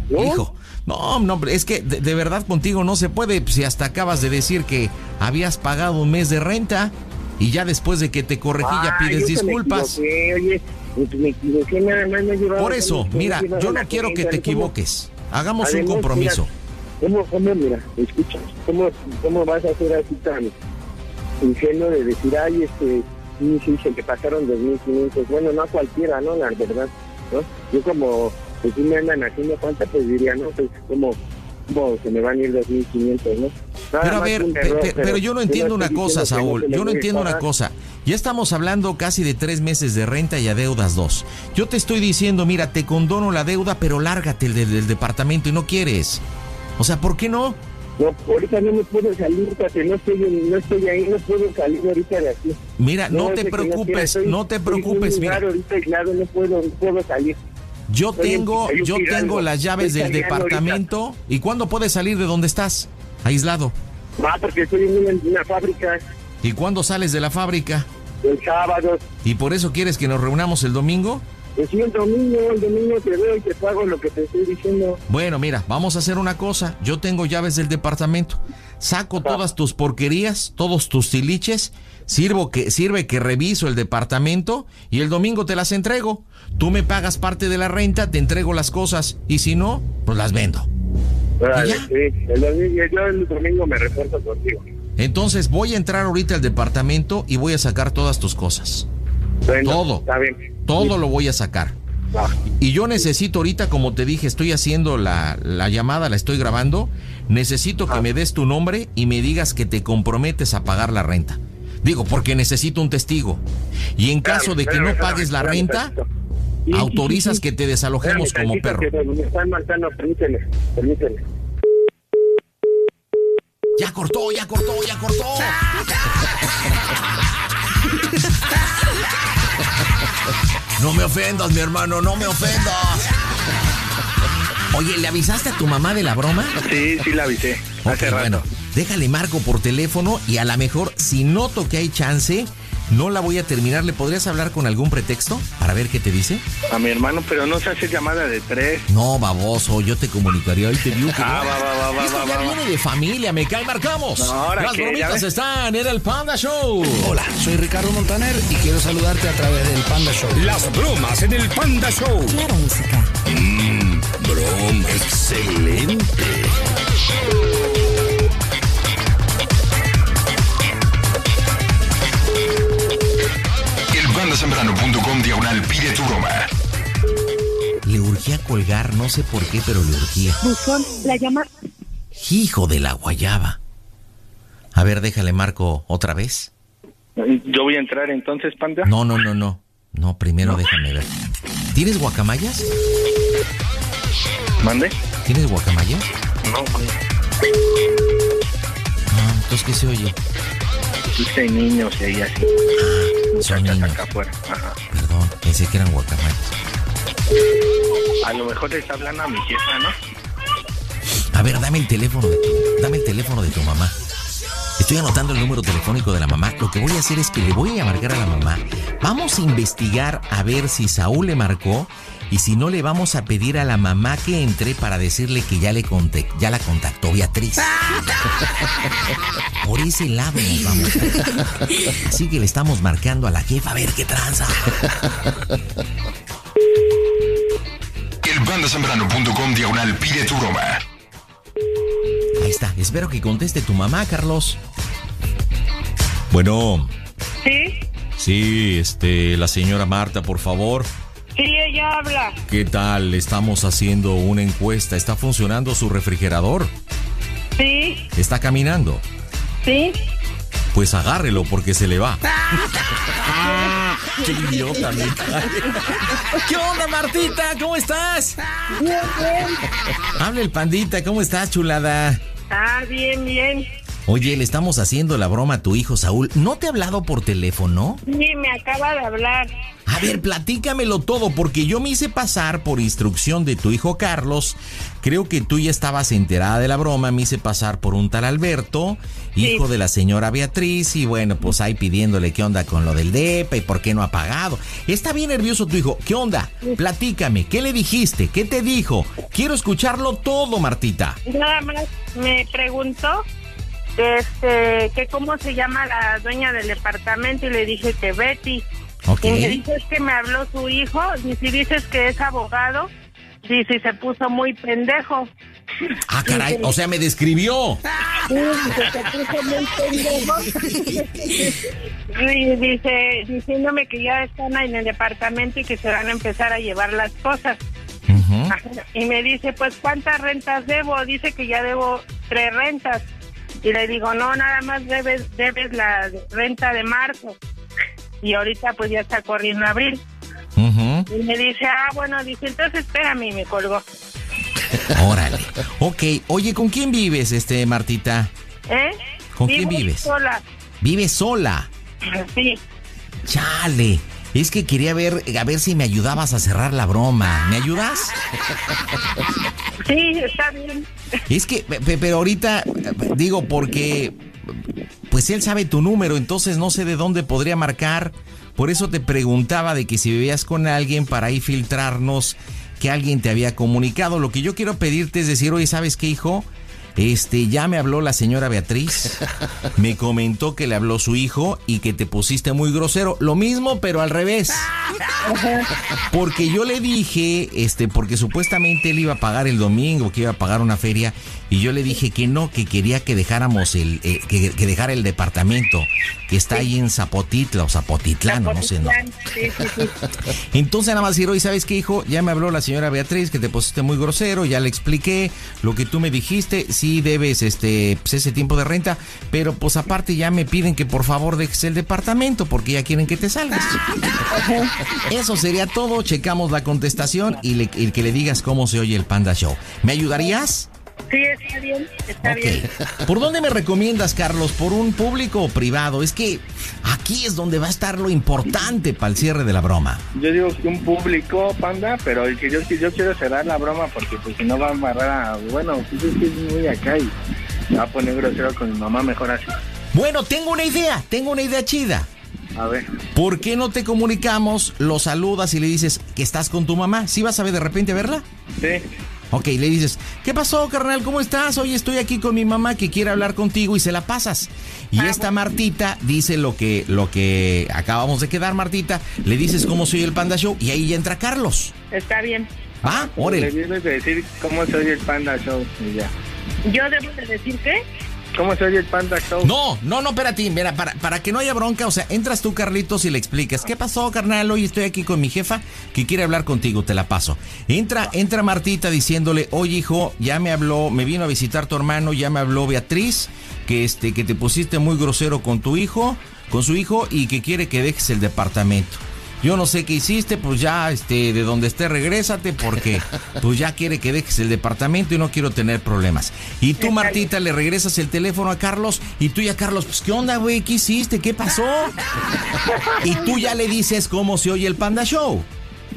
¿No? Hijo, no, no, hombre, es que de, de verdad contigo no se puede, si hasta acabas de decir que habías pagado un mes de renta y ya después de que te corregí ya pides me disculpas. equivoqué, oye, me- me equivoqué nada más, no llevaba- Por eso, mira, yo no quiero que te equivoques. Hagamos un compromiso. mira, ¿Cómo, cómo, mira, escucha, cómo, cómo vas a ser así tan ingenuo de decir, ay, este, sí, sí, se te pasaron 2.500? Bueno, no a cualquiera, ¿no? La verdad, ¿no? Yo como, pues si me andan haciendo cuenta, pues diría, no, pues como, como se me van a ir 2.500, ¿no? Nada Pero a ver, error, pero, yo no entiendo una cosa, Saúl. Yo no entiendo una cosa. Ya estamos hablando casi de tres meses de renta y a deudas dos. Yo te estoy diciendo, mira, te condono la deuda, pero lárgate del, del departamento y no quieres. O sea, ¿por qué no? No, ahorita no me puedo salir, porque no estoy, no estoy ahí, no puedo salir ahorita de aquí. Mira, no, te preocupes, estoy- no te preocupes, mira. ahorita aislado, no puedo, no puedo salir. Yo tengo, yo tengo las llaves del departamento. ¿Y cuándo puedes salir de donde estás? Aislado. Ah, porque estoy en una, en una fábrica ¿Y cuándo sales de la fábrica? el sábado. ¿Y por eso quieres que nos reunamos el domingo? Pues sí, el domingo, el domingo te veo y te pago lo que te estoy diciendo. Bueno, mira, vamos a hacer una cosa. Yo tengo llaves del departamento. Saco todas tus porquerías, todos tus tiliches. Sirvo que, sirve que reviso el departamento y el domingo te las entrego. Tú me pagas parte de la renta, te entrego las cosas y si no, pues las vendo. Sí, el domingo, yo el domingo me reporto contigo. Entonces voy a entrar ahorita al departamento y voy a sacar todas tus cosas. todo. Está bien. Todo lo voy a sacar. Y yo necesito ahorita, como te dije, estoy haciendo la, la llamada, la estoy grabando. Necesito que me des tu nombre y me digas que te comprometes a pagar la renta. Digo, porque necesito un testigo. Y en caso de que no pagues la renta, autorizas que te desalojemos como perro. Me están marcando, permíteme, permíteme. Ya cortó, ya cortó, ya cortó. No me ofendas, mi hermano, no me ofendas. Oye, ¿le avisaste a tu mamá de la broma? Sí, sí la avisé. Ok, bueno, déjale marco por teléfono y a lo mejor, si noto que hay chance, no la voy a terminar. ¿Le podrías hablar con algún pretexto para ver qué te dice? A mi hermano, pero no se hace llamada de tres. No, baboso, yo te comunicaría. Ahí te digo que [LAUGHS] Ah, no. va, va, va, Esto va, ya va, viene de familia, me cae, marcamos. No, ahora Las qué, bromitas están en el Panda Show. Hola, soy Ricardo Montaner y quiero saludarte a través del Panda Show. Las bromas en el Panda Show. Claro, música. Broma excelente. Elpandasembrano.com diagonal pide tu broma. Le urgía colgar, no sé por qué, pero le urgía. Buzón, la llama. Hijo de la guayaba. A ver, déjale marco otra vez. Yo voy a entrar entonces, panda. No, no, no, no. No, primero déjame ver. ¿Tienes guacamayas? ¿Mande? ¿Tienes guacamayas? No, güey. Ah, entonces, ¿qué se oye? Puse niños y ahí así. Son niños. Acá afuera. Ajá. Perdón, pensé que eran guacamayas. A lo mejor está hablando a mi jefa, ¿no? A ver, dame el teléfono de tu, dame el teléfono de tu mamá. Estoy anotando el número telefónico de la mamá. Lo que voy a hacer es que le voy a marcar a la mamá. Vamos a investigar a ver si Saúl le marcó y si no le vamos a pedir a la mamá que entre para decirle que ya le conté, ya la contactó Beatriz. Por ese lado nos vamos. Así que le estamos marcando a la jefa a ver qué tranza. Elpandasembrano.com diagonal pide tu broma. Ahí está. Espero que conteste tu mamá, Carlos. Bueno, ¿Sí? sí, este, la señora Marta, por favor. Sí, ella habla. ¿Qué tal? Estamos haciendo una encuesta. ¿Está funcionando su refrigerador? Sí, ¿Está caminando? sí. Pues agárrelo porque se le va. [LAUGHS] ¡Qué idiota me cae! ¿Qué onda, Martita? ¿Cómo estás? Bien, bien. Habla el pandita. ¿Cómo estás, chulada? Ah, bien, bien. Oye, le estamos haciendo la broma a tu hijo Saúl. ¿No te ha hablado por teléfono? Sí, me acaba de hablar. A ver, platícamelo todo, porque yo me hice pasar por instrucción de tu hijo Carlos. Creo que tú ya estabas enterada de la broma. Me hice pasar por un tal Alberto, hijo de la señora Beatriz. Y bueno, pues ahí pidiéndole qué onda con lo del DEPA y por qué no ha pagado. Está bien nervioso tu hijo. ¿Qué onda? Platícame. ¿Qué le dijiste? ¿Qué te dijo? Quiero escucharlo todo, Martita. Nada más me preguntó que, este, que cómo se llama la dueña del departamento y le dije que Betty. Ok. Y me dices que me habló su hijo y si dices que es abogado, sí, sí, se puso muy pendejo. Ah, caray. O sea, me describió. Sí, dice, se puso muy pendejo. Y dice, diciéndome que ya están en el departamento y que se van a empezar a llevar las cosas. Y me dice, pues, ¿cuántas rentas debo? Dice que ya debo tres rentas. Y le digo, no, nada más debes, debes la renta de marzo. Y ahorita pues ya está corriendo abril. Y me dice, ah, bueno, dice, entonces espérame y me colgó. [LAUGHS] Órale. Ok. Oye, ¿con quién vives, este, Martita? ¿Eh? ¿Con quién vives? sola. ¿Vives sola? Sí. Chale. Es que quería ver, a ver si me ayudabas a cerrar la broma. ¿Me ayudas? Sí, está bien. Es que, pe- pe- pero ahorita, digo, porque, pues él sabe tu número, entonces no sé de dónde podría marcar. Por eso te preguntaba de que si vivías con alguien para ahí filtrarnos que alguien te había comunicado. Lo que yo quiero pedirte es decir, oye, ¿sabes qué, hijo? Este, ya me habló la señora Beatriz, [LAUGHS] me comentó que le habló su hijo y que te pusiste muy grosero. Lo mismo, pero al revés. [LAUGHS] Porque yo le dije, este, porque supuestamente él iba a pagar el domingo, que iba a pagar una feria, y yo le dije que no, que quería que dejáramos el, eh, que, que dejara el departamento que está ahí en Zapotitla o Zapotitlán, no sé, ¿no? Sí, sí, sí. [LAUGHS] Entonces nada más oye, ¿sabes qué, hijo? Ya me habló la señora Beatriz que te pusiste muy grosero, ya le expliqué lo que tú me dijiste, sí debes este pues, ese tiempo de renta, pero pues aparte ya me piden que por favor dejes el departamento porque ya quieren que te salgas. [LAUGHS] Eso sería todo, checamos la contestación y, le- y que le digas cómo se oye el Panda Show. ¿Me ayudarías? Sí, está bien, está Ok. bien. [LAUGHS] ¿Por dónde me recomiendas, Carlos? ¿Por un público o privado? Es que aquí es donde va a estar lo importante para el cierre de la broma. Yo digo que un público, panda, pero el que yo, yo quiero cerrar la broma porque pues si no va a amarrar a... Bueno, pues es que es muy acá y me va a poner grosero con mi mamá, mejor así. Bueno, tengo una idea, tengo una idea chida. A ver. ¿Por qué no te comunicamos, lo saludas y le dices que estás con tu mamá? ¿Sí vas a ver de repente a verla? Sí. Ok, le dices, ¿qué pasó, carnal? ¿Cómo estás? Hoy estoy aquí con mi mamá que quiere hablar contigo y se la pasas. Y esta Martita dice lo que, lo que acabamos de quedar, Martita. Le dices cómo soy el Panda Show y ahí ya entra Carlos. Está bien. ¿Va? Le Órale. debes de decir cómo se oye el Panda Show y ya. ¿Yo debo de decir qué? ¿Cómo se oye el Panda Show? No, no, no, espérate, mira, para, para que no haya bronca, o sea, entras tú, Carlitos, y le explicas, ¿qué pasó, carnal? Hoy estoy aquí con mi jefa que quiere hablar contigo, te la paso. Entra, entra Martita diciéndole, oye, hijo, ya me habló, me vino a visitar tu hermano, ya me habló Beatriz, que este, que te pusiste muy grosero con tu hijo, con su hijo, y que quiere que dejes el departamento. Yo no sé qué hiciste, pues ya, este, de donde esté, regrésate, porque pues ya quiere que dejes el departamento y no quiero tener problemas. Y tú, Martita, le regresas el teléfono a Carlos y tú ya, Carlos, pues, ¿qué onda, güey? ¿Qué hiciste? ¿Qué pasó? Y tú ya le dices cómo se oye el Panda Show.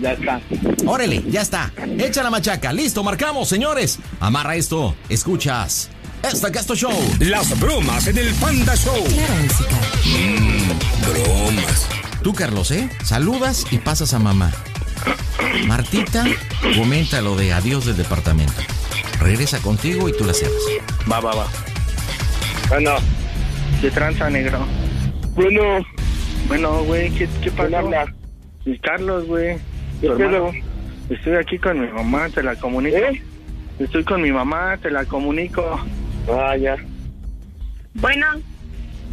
Ya está. Órale, ya está. Echa la machaca. Listo, marcamos, señores. Amarra esto. Escuchas. Esta Casto Show. Las bromas en el Panda Show. Mmm, bromas. Tú, Carlos, ¿eh? Saludas y pasas a mamá. Martita comenta lo de adiós del departamento. Regresa contigo y tú la cierras. Va, va, va. Bueno, ¿qué tranza, negro? Bueno. Bueno, güey, ¿qué, qué pasa? Y Carlos, güey. Estoy aquí con mi mamá, te la comunico. Estoy con mi mamá, te la comunico. Ah, ya. Bueno,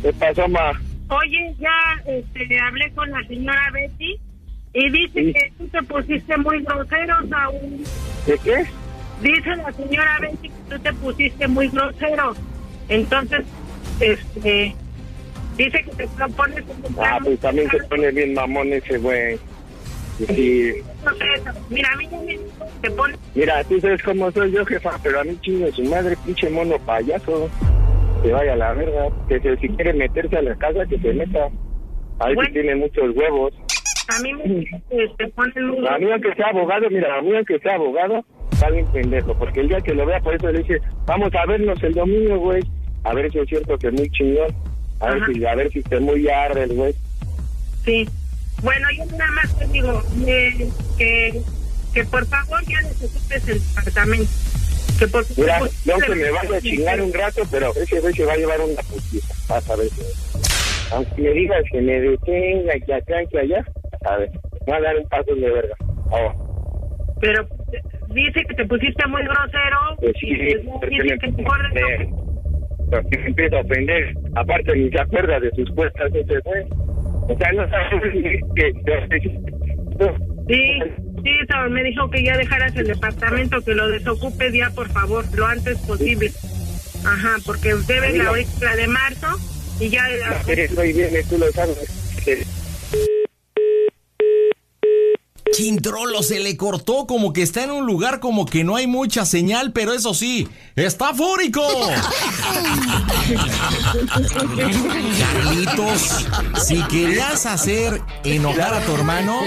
¿Qué pasó, ma? Oye, ya este, hablé con la señora Betty y dice Sí. que tú te pusiste muy grosero, Saúl. ¿De qué? Dice la señora Betty que tú te pusiste muy grosero. Entonces, este, dice que te propones Ah, pues también se pone bien mamón ese güey. Sí, Mira, a mí te pones Mira, tú sabes cómo soy yo, jefa, pero a mí chingo su madre, pinche mono payaso. Que vaya a la verga. Que se- si quiere meterse a la casa, que se meta. A ver si tiene muchos huevos. A mí me dice que te pones muy A mí aunque sea abogado, mira, a mí aunque sea abogado, está bien pendejo. Porque el día que lo vea, por eso le dice, vamos a vernos el domingo, güey. A ver si es cierto que es muy chingón. A ver, si, a ver si te muy arre el güey. Sí. Bueno, yo nada más te digo eh, que, que por favor ya desocupes el departamento. Que por Mira, por- no que me vaya a chingar un rato, pero ese güey se va a llevar una putiza. Vas a ver. Aunque me digas que me detenga, que acá, que allá, a ver, va a dar un paso de verga. Oh, Pero dice que te pusiste muy grosero. pues sí, y dice me que ofender. Porque me empiezo a ofender. Aparte, ni se acuerda de sus puestas ese güey. O sea, no sabe que... Sí, sí, me dijo que ya dejaras el departamento, que lo desocupes ya, por favor, lo antes posible. Ajá, porque debes la, la de marzo y ya... Estoy bien, tú lo sabes. Chintrolo se le cortó como que está en un lugar como que no hay mucha señal, pero eso sí, está fúrico. Carlitos, si querías hacer enojar a tu hermano.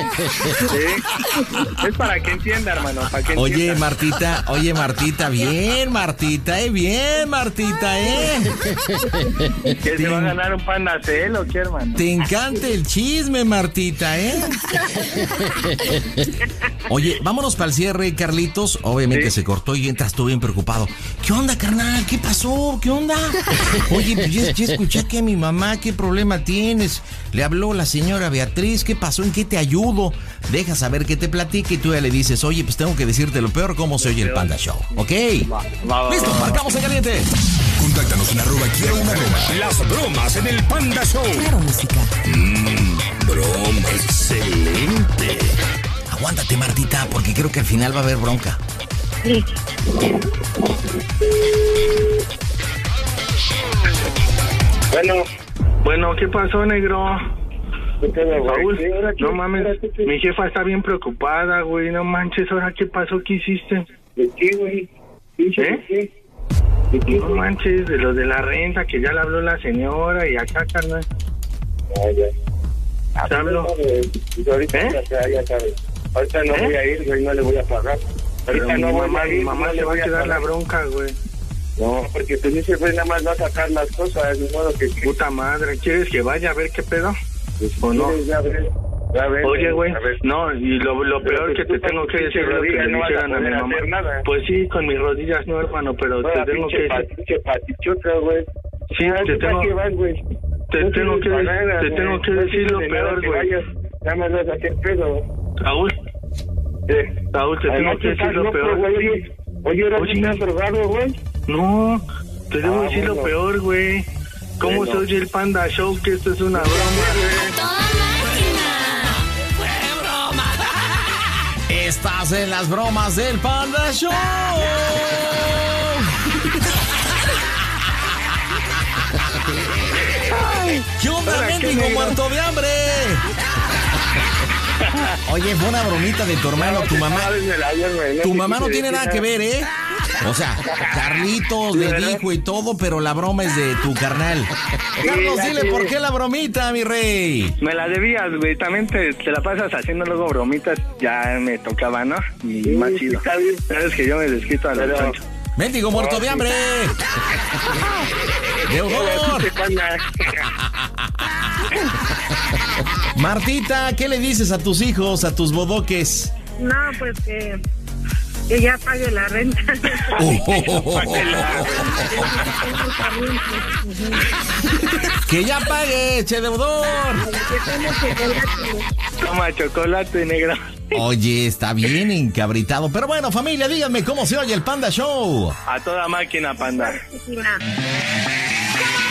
Es para que entienda, hermano, para que Oye, entienda. Martita, oye, Martita, bien, Martita, eh, bien, Martita, eh. ¿Que se va a ganar un panda cel o qué, hermano? Te encanta el chisme, Martita, ¿eh? Oye, vámonos para el cierre, Carlitos. Obviamente se cortó y entras tú bien preocupado. ¿Qué onda, carnal? ¿Qué pasó? ¿Qué onda? Oye, pues ya, ya escuché que mi mamá, ¿qué problema tienes? Le habló la señora Beatriz, ¿qué pasó? ¿En qué te ayudo? Deja saber qué te platique y tú ya le dices, oye, pues tengo que decirte lo peor, cómo se oye el Panda Show, ¿ok? Listo, marcamos en caliente. Contáctanos en arroba quiero una broma. Las bromas en el Panda Show. Claro, música. Mmm, broma. Excelente. Aguántate, Martita, porque creo que al final va a haber bronca. Bueno. Bueno, ¿qué pasó, negro? Qué, no mames, mi jefa está bien preocupada, güey, no manches, ¿ahora qué pasó? ¿Qué hiciste? ¿De qué, güey? ¿Eh? No manches, de lo de la renta, que ya le habló la señora y acá, carnal. Ah, ya. ¿Te hablo? Pues ¿Eh? ya sabes. Ahorita no ¿Eh? voy a ir, güey, no le voy a pagar. Pero Ahorita mi no voy mamá, a ir, mi mamá no se le va a quedar la bronca, güey. No, porque pues ese güey nada más va a sacar las cosas, de modo que... Puta madre, ¿quieres que vaya a ver qué pedo? ¿O no? Ya ves, ya ves, Oye, güey, ver. no, y lo, peor si que tú te tengo que decir lo que le no vas a mi mamá. nada. Pues sí, con mis rodillas no, hermano, pero te tengo que decir. güey. Sí, te ¿tú tengo- vas, güey? te tengo que- nada, te tengo que decir lo nada peor, que güey. Ya me vas a hacer pedo. Raúl, Eh, Raúl, te tengo que decir estás lo loco, peor. güey. Oye, Oye, ahora Oye. sí estás drogado, güey. No, te debo Ah, decir lo peor, güey. ¿Cómo se oye el Panda Show? Que esto es una broma. Estás en las bromas del Panda Show. [LAUGHS] ¿Qué onda, Ahora, ¿qué mendigo muerto de hambre? Oye, fue una bromita de tu hermano, tu mamá. Tu mamá no tiene nada que ver, ¿eh? O sea, Carlitos le dijo y todo, pero la broma es de tu carnal. Carlos, dile por qué la bromita, mi rey. Me la debías, güey. También te, te la pasas haciendo luego bromitas. Ya me tocaba, ¿no? Y más chido. Sabes que yo me desquito a los Pero- Mendigo muerto de hambre. De horror. Martita, ¿qué le dices a tus hijos, a tus bodoques? No, pues que, que ya pague la renta. [LAUGHS] Que ya pague, che deudor. Toma chocolate, negro. Oye, está bien encabritado. Pero bueno, familia, díganme cómo se oye el Panda Show. A toda máquina, panda.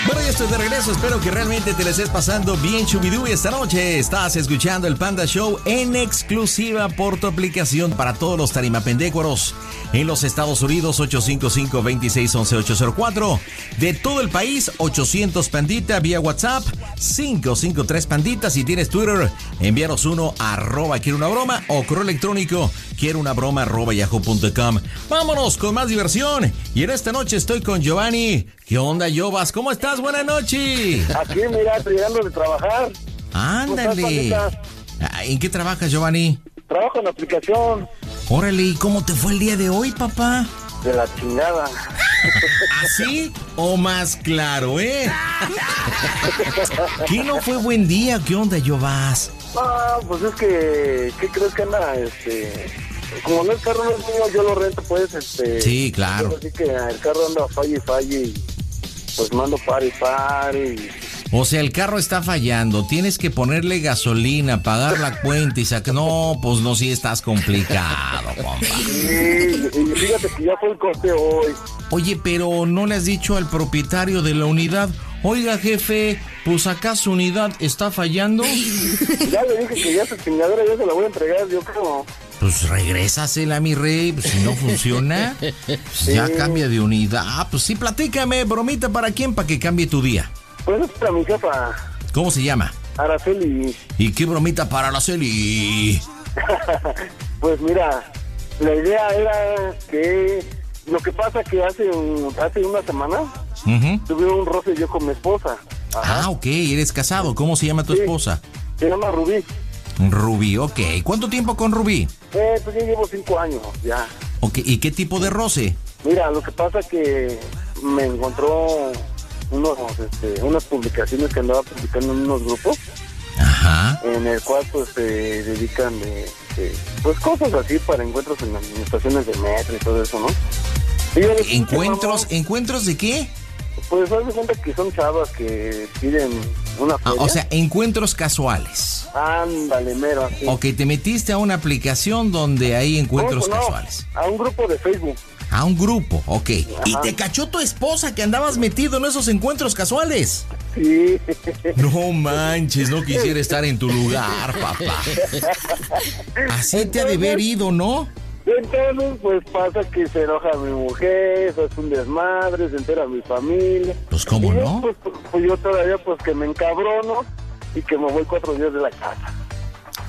Bueno, ya estoy de regreso. Espero que realmente te la estés pasando bien, Chubidú. Y esta noche estás escuchando el Panda Show en exclusiva por tu aplicación para todos los tarimapendécuaros en los Estados Unidos, 855-2611-804. De todo el país, 800 pandita vía WhatsApp, 553 pandita. Si tienes Twitter, envíanos uno arroba quiero una broma o correo electrónico quiero una broma arroba yahoo.com. Vámonos con más diversión. Y en esta noche estoy con Giovanni. ¿Qué onda, Jovas? ¿Cómo estás? Buenas noches. Aquí, mira, llegando de trabajar. Ándale. ¿Cómo estás, Ah, ¿En qué trabajas, Giovanni? Trabajo en aplicación Órale, ¿y cómo te fue el día de hoy, papá? de la chingada. [LAUGHS] ¿Así o más claro, eh? [LAUGHS] ¿Qué no fue buen día? ¿Qué onda, Jovas? Ah, pues es que, ¿qué crees que anda? Este, como no el carro no es mío, yo lo rento, pues, este. Sí, claro. Así que el carro anda falle y falle y pues mando par y par y. O sea, el carro está fallando, tienes que ponerle gasolina, pagar la cuenta y sacar... No, pues no, sí estás complicado, compa. Y fíjate que ya fue el corte hoy. Oye, pero ¿no le has dicho al propietario de la unidad? Oiga, jefe, pues acá su unidad está fallando. Ya le dije que ya esa chingadera ya se la voy a entregar, yo creo. Pues regrésasela, mi rey. Pues si no [LAUGHS] funciona, pues ya Sí. cambia de unidad. Pues sí, platícame, bromita, ¿para quién? Para que cambie tu día. Pues es para mi jefa, ¿Cómo se llama? Araceli. ¿Y qué bromita para la Celi? [LAUGHS] Pues mira, la idea era que lo que pasa que hace un- hace una semana tuve un roce yo con mi esposa. Ah, ok, eres casado. ¿Cómo se llama tu esposa? Se llama Rubí. Rubí, ok. ¿Cuánto tiempo con Rubí? Eh, pues ya llevo cinco años, ya. Ok, ¿y qué tipo de roce? Mira, lo que pasa que me encontró unos, este, unas publicaciones que andaba publicando en unos grupos. En el cual pues se dedican de, de, pues cosas así para encuentros en las estaciones de metro y todo eso, ¿no? Y ¿Encuentros? ¿Encuentros de qué? Pues haz de cuenta que son chavas que piden una Ah, o sea, encuentros casuales. Ándale, mero, así. Ok, te metiste a una aplicación donde hay encuentros No, no, casuales. A un grupo de Facebook. A un grupo, ok. Y te cachó tu esposa que andabas metido en esos encuentros casuales. Sí. No manches, no quisiera estar en tu lugar, papá. [LAUGHS] Así te ha de haber ido, ¿no? Entonces, pues pasa que se enoja mi mujer, se hace un desmadre, se entera mi familia. Pues, ¿cómo Y no? Pues, pues, pues, yo todavía, pues que me encabrono y que me voy cuatro días de la casa.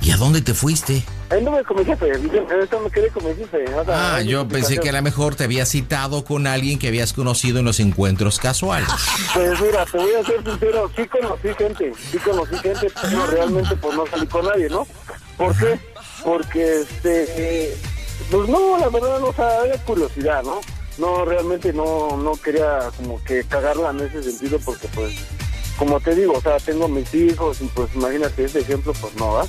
¿Y a dónde te fuiste? Anduve con mi jefe, eso me quedé con mi jefe. o sea, Ah, yo pensé que a lo mejor te había citado con alguien que habías conocido en los encuentros casuales. Pues mira, te voy a ser sincero, sí conocí gente, sí conocí gente, pero realmente pues no salí con nadie, ¿no? ¿Por qué? Porque, este, pues no, la verdad, no, o sea, era curiosidad, ¿no? No, realmente no, no quería como que cagarla en ese sentido porque pues como te digo, o sea, tengo mis hijos y pues imagínate ese ejemplo, pues no, ¿va?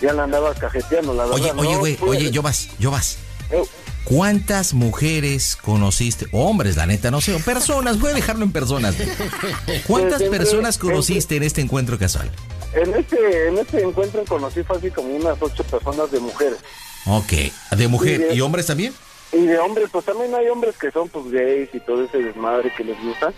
Ya la andaba cajeteando, la verdad. Oye, oye, no güey, oye, yo vas, yo vas. Eh, ¿Cuántas mujeres conociste? Hombres, la neta, no sé. o Personas, voy a dejarlo en personas. [LAUGHS] ¿Cuántas Pues, personas conociste en este encuentro casual? En este, en este encuentro conocí fácil como unas ocho personas de mujeres. Ok. ¿De mujer Y de- y hombres también? Y de hombres, pues también hay hombres que son pues gays y todo ese desmadre que les gusta.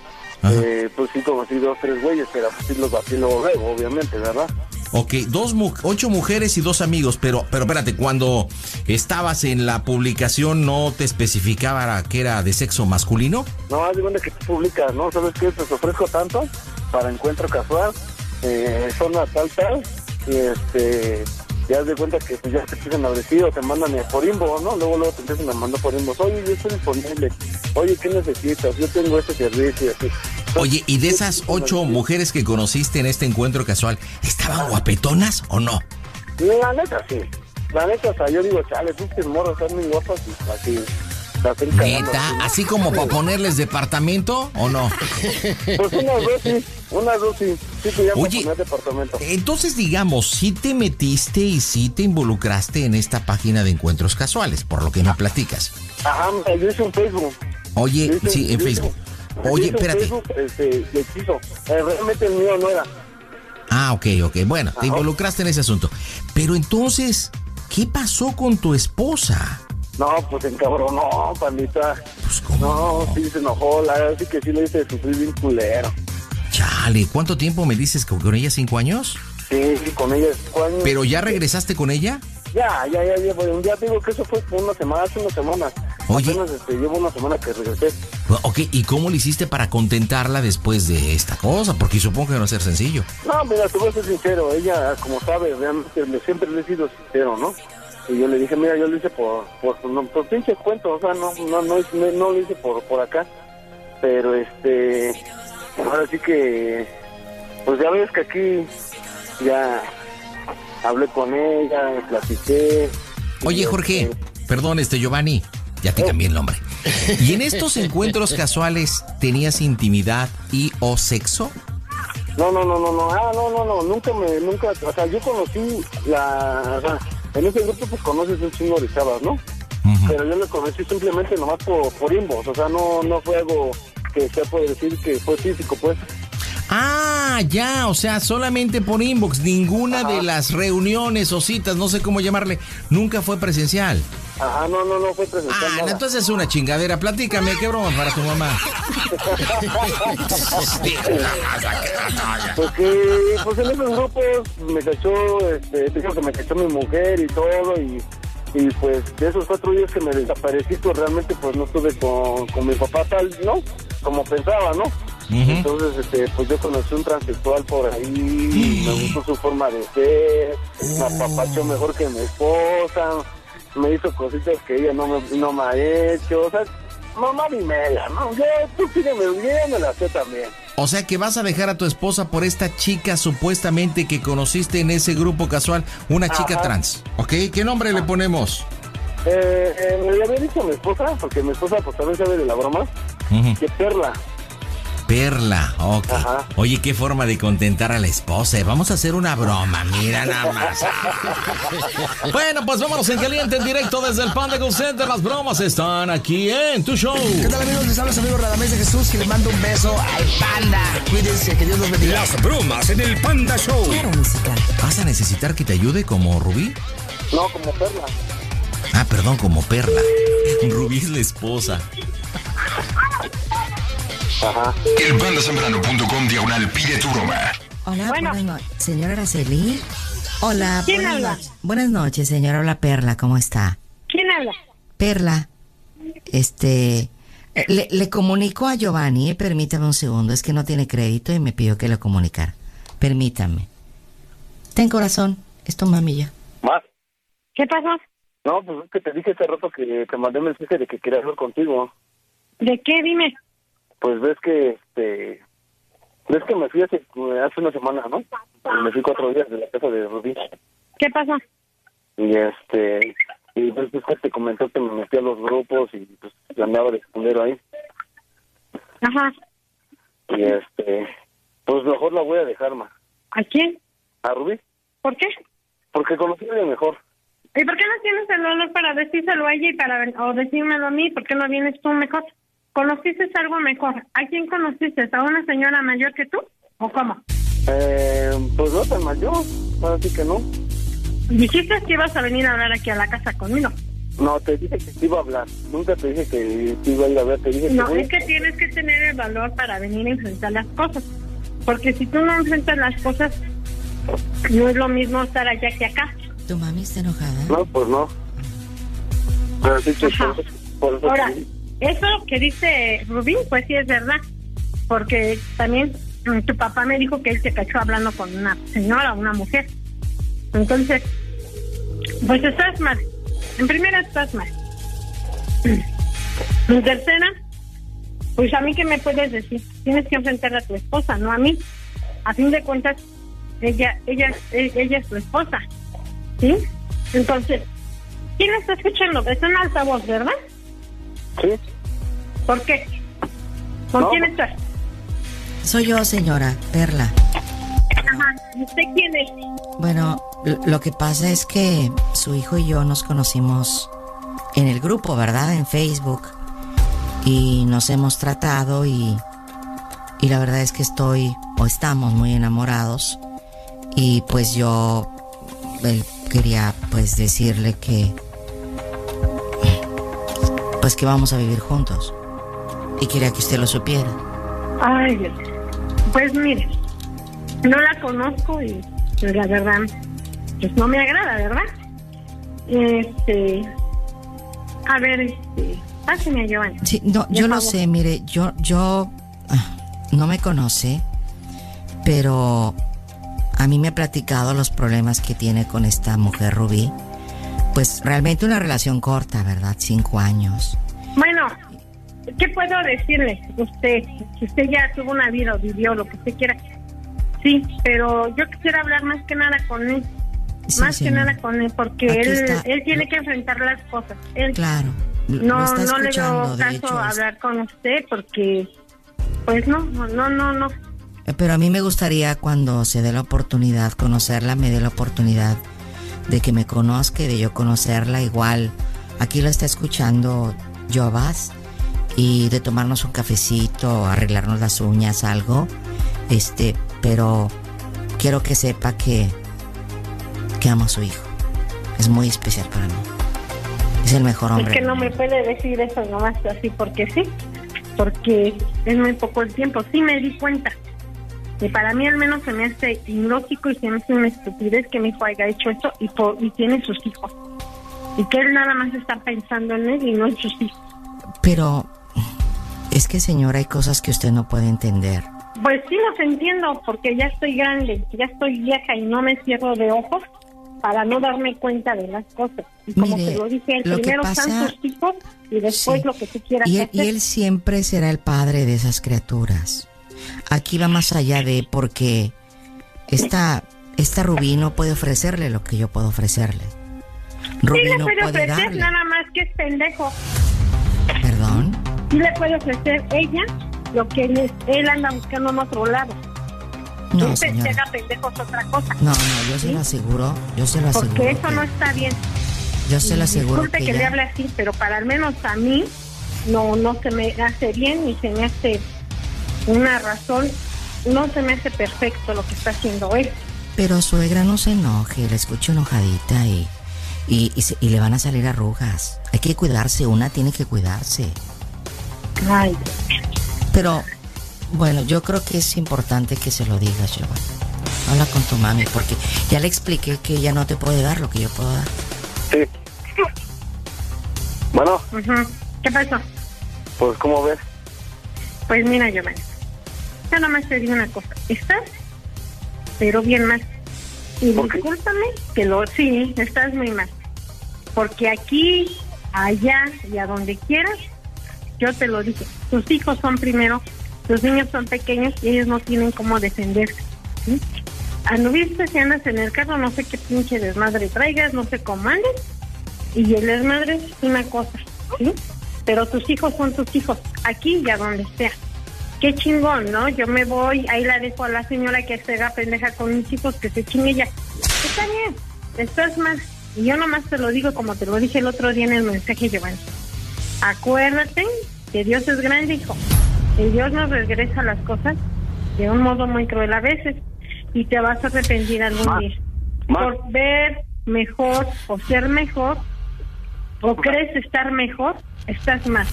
Eh, pues sí conocí dos, tres güeyes, pero pues sí los batí luego, obviamente, ¿verdad? Ok, dos mu- ocho mujeres y dos amigos, pero, pero espérate, cuando estabas en la publicación no te especificaba que era de sexo masculino. No, haz de que tú publicas, ¿no? ¿Sabes qué? Te ofrezco tanto para encuentro casual, eh, zona tal, tal, y este, ya de cuenta que pues, ya te empiezan a decir o te mandan por inbox, ¿no? Luego, luego te empiezan a mandar por inbox, oye, yo estoy disponible, oye, ¿qué necesitas? Yo tengo este servicio, así. Oye, ¿y de esas ocho mujeres que conociste en este encuentro casual, estaban guapetonas o no? La neta, sí. La neta, o sea, yo digo, chale, pinches morras están muy guapas y así. ¿Neta? así, ¿no? ¿Así como para ponerles departamento o no? [LAUGHS] Pues unas dos sí, unas dos sí. Sí, que ya Oye, poner departamento. Entonces, digamos, sí te metiste y sí te involucraste en esta página de encuentros casuales, por lo que me platicas. Ajá, mira, yo hice un Facebook. Oye, hice- sí, en hice- Facebook. Oye, espérate. Facebook, este, hechizo. Eh, realmente el mío no era. Ah, ok, ok. Bueno, te involucraste en ese asunto. Pero entonces, ¿qué pasó con tu esposa? No, pues encabronó, pandita. Pues, No, sí se enojó, la verdad sí que sí le hice sufrir bien culero. Chale, ¿cuánto tiempo me dices que con ella? ¿Cinco años? Sí, con ella cinco años. ¿Pero ya regresaste con ella? Ya, ya, ya, ya, bueno, ya te digo que eso fue una semana, hace una semana. Oye. Apenas este, llevo una semana que regresé. Ok, ¿y cómo le hiciste para contentarla después de esta cosa? Porque supongo que no va a ser sencillo. No, mira, te voy a ser sincero, ella, como sabe, realmente siempre le he sido sincero, ¿no? Y yo le dije, mira, yo lo hice por, por, no, por pinche cuento, o sea, no, no, no, no, no lo hice por, por acá. Pero este, ahora sí que, pues ya ves que aquí ya hablé con ella, platiqué. Oye, Jorge, perdón, este Giovanni, ya te cambié el nombre. ¿Y en estos encuentros [LAUGHS] casuales tenías intimidad y o sexo? No, no, no, no, no, ah, no, no, no, nunca me, nunca, o sea, yo conocí la, o sea, en ese grupo pues conoces un chingo de chavas, ¿no? Pero yo lo conocí simplemente nomás por, por inbox, o sea, no, no fue algo que se puede decir que fue físico, pues. Ah, ya, o sea, solamente por inbox, ninguna de las reuniones o citas, no sé cómo llamarle, nunca fue presencial. Ajá, no, no, no fue presencial. Ah, nada. entonces es una chingadera, platícame, qué broma para tu mamá. [LAUGHS] Porque, pues en esos grupos me cachó, este, dijo que me cachó mi mujer y todo, y, y pues de esos cuatro días que me desaparecí, pues realmente pues no estuve con, con mi papá tal, ¿no? Como pensaba, ¿no? Entonces, este, pues yo conocí un transexual por ahí, me gustó su forma de ser, me apapachó mejor que mi esposa, me hizo cositas que ella no me, no me ha hecho, o sea, mamá y media, ¿no? Yo, tú sígueme, ya me la sé también. O sea que vas a dejar a tu esposa por esta chica supuestamente que conociste en ese grupo casual, una chica trans. ¿Ok? ¿Qué nombre le ponemos? Eh, eh, me había dicho a mi esposa, porque mi esposa pues también sabe de la broma, Ujú. que Perla. Perla, ok. Oye, qué forma de contentar a la esposa. Vamos a hacer una broma, mira nada más. [LAUGHS] bueno, pues vámonos en caliente, en directo desde el Panda Go Center. Las bromas están aquí en tu show. ¿Qué tal amigos? Les habla su amigo Radamés de Jesús que les mando un beso al panda. Cuídense, que Dios los bendiga. Las bromas en el Panda Show. música. ¿Vas a necesitar que te ayude como Rubí? No, como Perla. Ah, perdón, como Perla. Rubí es la esposa. [LAUGHS] Ajá. Elpandasambrano.com diagonal pide tu broma. Hola, buenas noches. Señora Araceli. Hola, ¿Quién buenas habla? noches. Buenas noches, señora. Hola, Perla, ¿cómo está? ¿Quién habla? Perla, este, le, le comunico a Giovanni, eh, permítame un segundo, es que no tiene crédito y me pidió que le comunicara. Permítame. Ten corazón, es tu mami ya. Más. ¿Qué pasó? No, pues es que te dije hace rato que te mandé un mensaje de que quería hablar contigo. ¿De qué? Dime. Pues ves que, este, ves que me fui hace, hace una semana, ¿no? Me fui cuatro días de la casa de Rubí. ¿Qué pasó? Y este, y pues después te comentó que me metí a los grupos y pues andaba de escondero ahí. Ajá. Y este, Pues mejor la voy a dejar, ma. ¿A quién? ¿A Rubí? ¿Por qué? Porque conocí a ella mejor. ¿Y por qué no tienes el honor para decírselo a ella y para o decírmelo a mí? ¿Por qué no vienes tú mejor? ¿Conociste algo mejor? ¿A quién conociste? ¿A una señora mayor que tú? ¿O cómo? Eh, pues no tan mayor, ahora sí que no. Dijiste que ibas a venir a hablar aquí a la casa conmigo. No, te dije que te iba a hablar. Nunca te dije que te iba a ir a ver. Te dije No, que es que tienes que tener el valor para venir a enfrentar las cosas. Porque si tú no enfrentas las cosas, no es lo mismo estar allá que acá. ¿Tu mami está enojada? No, pues no. Pero sí que por eso- por eso Ahora. Eso que dice Rubín, pues sí es verdad. Porque también mm, tu papá me dijo que él se cachó hablando con una señora, una mujer. Entonces, pues estás mal. En primera estás mal. [CLEARS THROAT] En tercera, pues a mí qué me puedes decir. Tienes que enfrentar a tu esposa, no a mí. A fin de cuentas, ella, ella, e- ella es tu esposa, ¿sí? Entonces, ¿quién está escuchando? Es un altavoz, ¿verdad? Sí. ¿Por qué? ¿Con No. quién estás? Soy yo, señora Perla. Ajá. ¿Y usted quién es? Bueno, lo que pasa es que su hijo y yo nos conocimos en el grupo, ¿verdad? En Facebook. Y nos hemos tratado y, y la verdad es que estoy o estamos muy enamorados. Y pues yo él quería pues decirle que pues que vamos a vivir juntos. Y quería que usted lo supiera. Ay. Pues mire, no la conozco y pues la verdad, pues no me agrada, ¿verdad? Este, a ver, este, páseme a Giovanni. Sí, no, yo lo favor. sé, mire, yo, yo ah, no me conoce, pero a mí me ha platicado los problemas que tiene con esta mujer Rubí. Pues realmente una relación corta, ¿verdad? Cinco años. Bueno, ¿qué puedo decirle? Usted, si usted ya tuvo una vida o vivió lo que usted quiera. Sí, pero yo quisiera hablar más que nada con él. más que nada con él, porque Aquí él, está. él tiene que enfrentar las cosas. Él, Claro. no, no le doy caso hecho, hablar con usted porque, pues no, no, no, no. Eh, Pero a mí me gustaría cuando se dé la oportunidad conocerla, me dé la oportunidad de que me conozca y de yo conocerla igual. Aquí lo está escuchando Jovas y de tomarnos un cafecito, arreglarnos las uñas, algo. Este, pero quiero que sepa que que amo a su hijo. Es muy especial para mí. Es el mejor Es hombre. que no me puede decir eso nomás así porque sí, porque es muy poco el tiempo. Sí me di cuenta. Y para mí al menos se me hace ilógico y se me hace una estupidez que mi hijo haya hecho eso y, por, y tiene sus hijos. Y que él nada más está pensando en él y no en sus hijos. Pero es que señora, hay cosas que usted no puede entender. Pues sí los entiendo porque ya estoy grande, ya estoy vieja y no me cierro de ojos para no darme cuenta de las cosas. Y como Mire, te lo dije, lo que primero pasa- están tus hijos y después lo que tú quieras Y él, hacer. y él siempre será el padre de esas criaturas. Aquí va más allá de porque esta, esta Rubí no puede ofrecerle lo que yo puedo ofrecerle. Rubí sí le no puede ofrecer, darle. nada más que es pendejo. Sí le puede ofrecer ella lo que él, es- él anda buscando en otro lado. No, se señora. haga pendejo es otra cosa. No, no, yo se lo aseguro. Yo se lo aseguro. Porque eso que- no está bien. yo se lo aseguro Disculpe que, que, le hable así, pero para al menos a mí no no se me hace bien ni se me hace una razón, no se me hace perfecto lo que está haciendo él. Pero suegra no se enoje, la escucho enojadita y, y, y, se- y le van a salir arrugas. Hay que cuidarse, una tiene que cuidarse. Ay. Pero, bueno, yo creo que es importante que se lo digas, Giovanni. Habla con tu mami, porque ya le expliqué que ella no te puede dar lo que yo puedo dar. Sí. Bueno. ¿Qué pasó? pues ¿cómo ves? Pues mira, Giovanni, yo nada más te digo una cosa. Estás, pero bien mal. Y discúlpame que lo... Sí, estás muy mal. Porque aquí, allá y a donde quieras, yo te lo dije, tus hijos son primero, tus niños son pequeños y ellos no tienen cómo defenderse. ¿sí? Anduviste si andas en el carro, no sé qué pinche desmadre traigas, no sé cómo andes, y el desmadre es una cosa, ¿sí? Pero tus hijos son tus hijos, aquí y a donde sea. qué chingón, ¿no? Yo me voy, ahí la dejo a la señora que se haga pendeja con mis hijos, que se chingue ella. Está bien, estás mal. Y yo nomás te lo digo como te lo dije el otro día en el mensaje, Giovanni. Acuérdate que Dios es grande, hijo. Y Dios nos regresa las cosas de un modo muy cruel a veces. Y te vas a arrepentir algún día. Por ver mejor o ser mejor, o crees estar mejor, estás mal.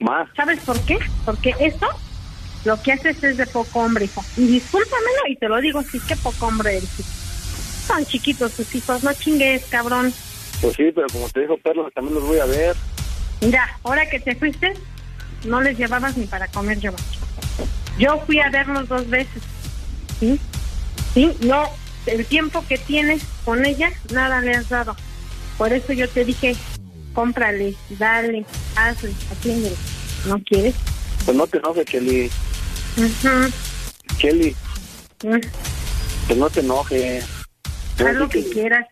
Más. ¿Sabes por qué? Porque eso lo que haces es de poco hombre, hijo. Y discúlpamelo y te lo digo, sí, que poco hombre eres. hijo. Son chiquitos tus hijos, no chingues, cabrón. Pues sí, pero como te dijo Perla, también los voy a ver. Mira, ahora que te fuiste, no les llevabas ni para comer yo. Yo fui a verlos dos veces. ¿Sí? ¿Sí? No, el tiempo que tienes con ella, nada le has dado. Por eso yo te dije, cómprale, dale, hazle, atiéndele. ¿No quieres? Pues no te enojes, Kelly. Kelly, Mm. pues no te enojes. Haz lo que quieras,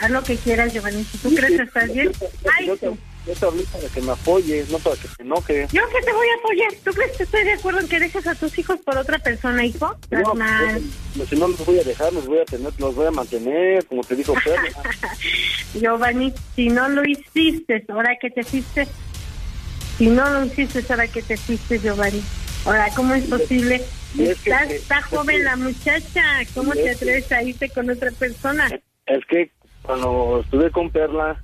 haz lo que quieras, Giovanni. Si tú crees que estás bien, ay, tú. Yo te hablé para que me apoyes, no para que te enojes. Yo que te voy a apoyar. ¿Tú crees que estoy de acuerdo en que dejes a tus hijos por otra persona, hijo? No, mal. pues, si no los voy a dejar, los voy a tener, los voy a mantener, como te dijo Perla. [LAUGHS] Giovanni, si no lo hiciste, ahora que te fuiste, si no lo hiciste, ahora que te fuiste, Giovanni. Ahora, ¿cómo es posible? Está, está joven la muchacha. ¿Cómo te atreves a irte con otra persona? Es que cuando estuve con Perla,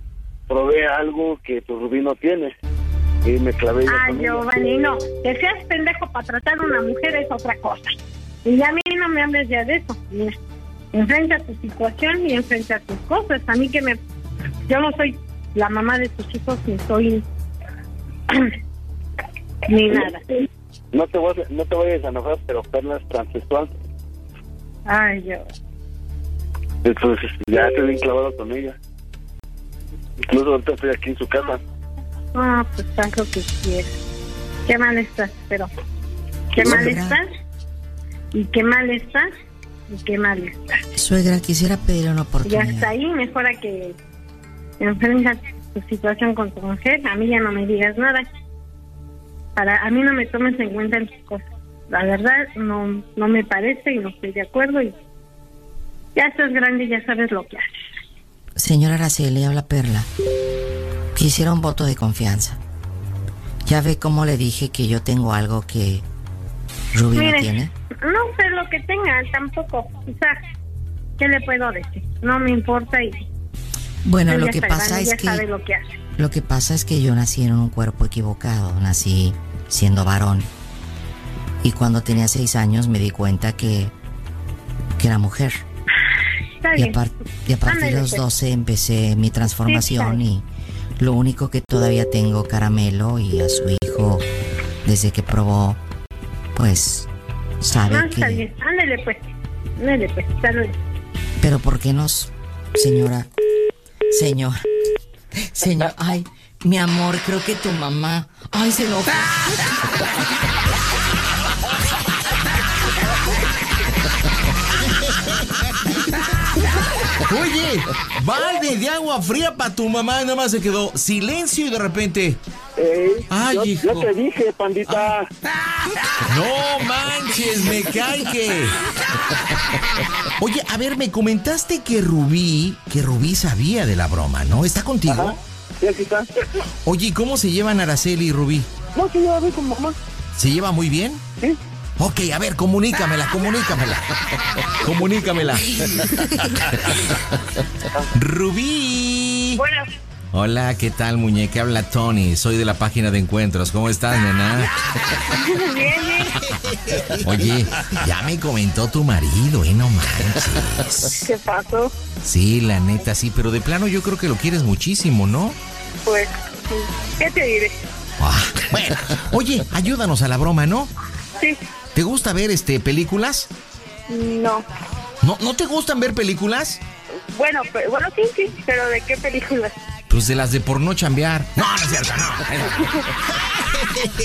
probé algo que tu Rubí no tiene. Y me clavé yo Ah. Giovanni, no. Que seas pendejo para tratar a una mujer es otra cosa. Y a mí no me hables ya de eso. Mira, enfrenta tu situación y enfrenta tus cosas. A mí que me... Yo no soy la mamá de tus hijos ni soy... [CLEARS THROAT] ni nada. No te, voy no te vayas a enojar, pero Perla es transexual. Ay, yo... Entonces ya estoy bien clavado con ella. Incluso ahorita estoy aquí en su casa. Ah, pues haz lo que quieras. Qué mal estás, pero... Qué mal estás. Y qué mal estás. Y qué mal estás. Suegra, quisiera pedir una Y oportunidad. hasta ahí mejora que enfrentas tu situación con tu mujer. A mí ya no me digas nada. Para a mí no me tomes en cuenta en tus cosas. La verdad no no me parece y no estoy de acuerdo y ya estás grande y ya sabes lo que haces. Señora Araceli, habla Perla. Quisiera un voto de confianza. Ya ve cómo le dije que yo tengo algo que Rubí no tiene. no sé lo que tenga tampoco. ¿qué le puedo decir? No me importa y Bueno, lo que pasa es que lo que hace. lo que pasa es que yo nací en un cuerpo equivocado, nací siendo varón. Y cuando tenía seis años me di cuenta que que era mujer. Está Y a, bien. par- y a partir de los pues. 12 empecé mi transformación y lo único que todavía tengo caramelo y a su hijo desde que probó pues sabe está que bien. Ándale pues. Ándale pues. Salud. pero por qué nos señora señor señor ay mi amor creo que tu mamá ay se enojó [LAUGHS] Oye, balde de agua fría para tu mamá. Nada más se quedó silencio y de repente. Ay, yo, hijo. yo te dije, pandita. No manches, me cae que. Oye, a ver, me comentaste que Rubí, que Rubí sabía de la broma, ¿no? ¿Está contigo? Sí, aquí está. Oye, ¿y ¿cómo se llevan Araceli y Rubí? No, sí, yo voy con mamá. ¿Se lleva muy bien? Sí. Ok, a ver, comunícamela, comunícamela. [LAUGHS] Comunícamela. Rubí. Bueno, Hola, ¿qué tal, muñeca? Habla Tony, soy de la página de encuentros. ¿Cómo estás, nena? [LAUGHS] bien, bien. Oye, ya me comentó tu marido, ¿eh? No manches. ¿Qué pasó? Sí, la neta, sí, pero de plano yo creo que lo quieres muchísimo, ¿no? Pues, ¿qué te diré? Ah, bueno, oye, ayúdanos a la broma, ¿no? Sí, ¿Te gusta ver este películas? no. ¿No, ¿no te gustan ver películas? Bueno, pero, bueno, sí, sí, pero ¿de qué película? Pues de las de porno chambear. No, no es cierto, no.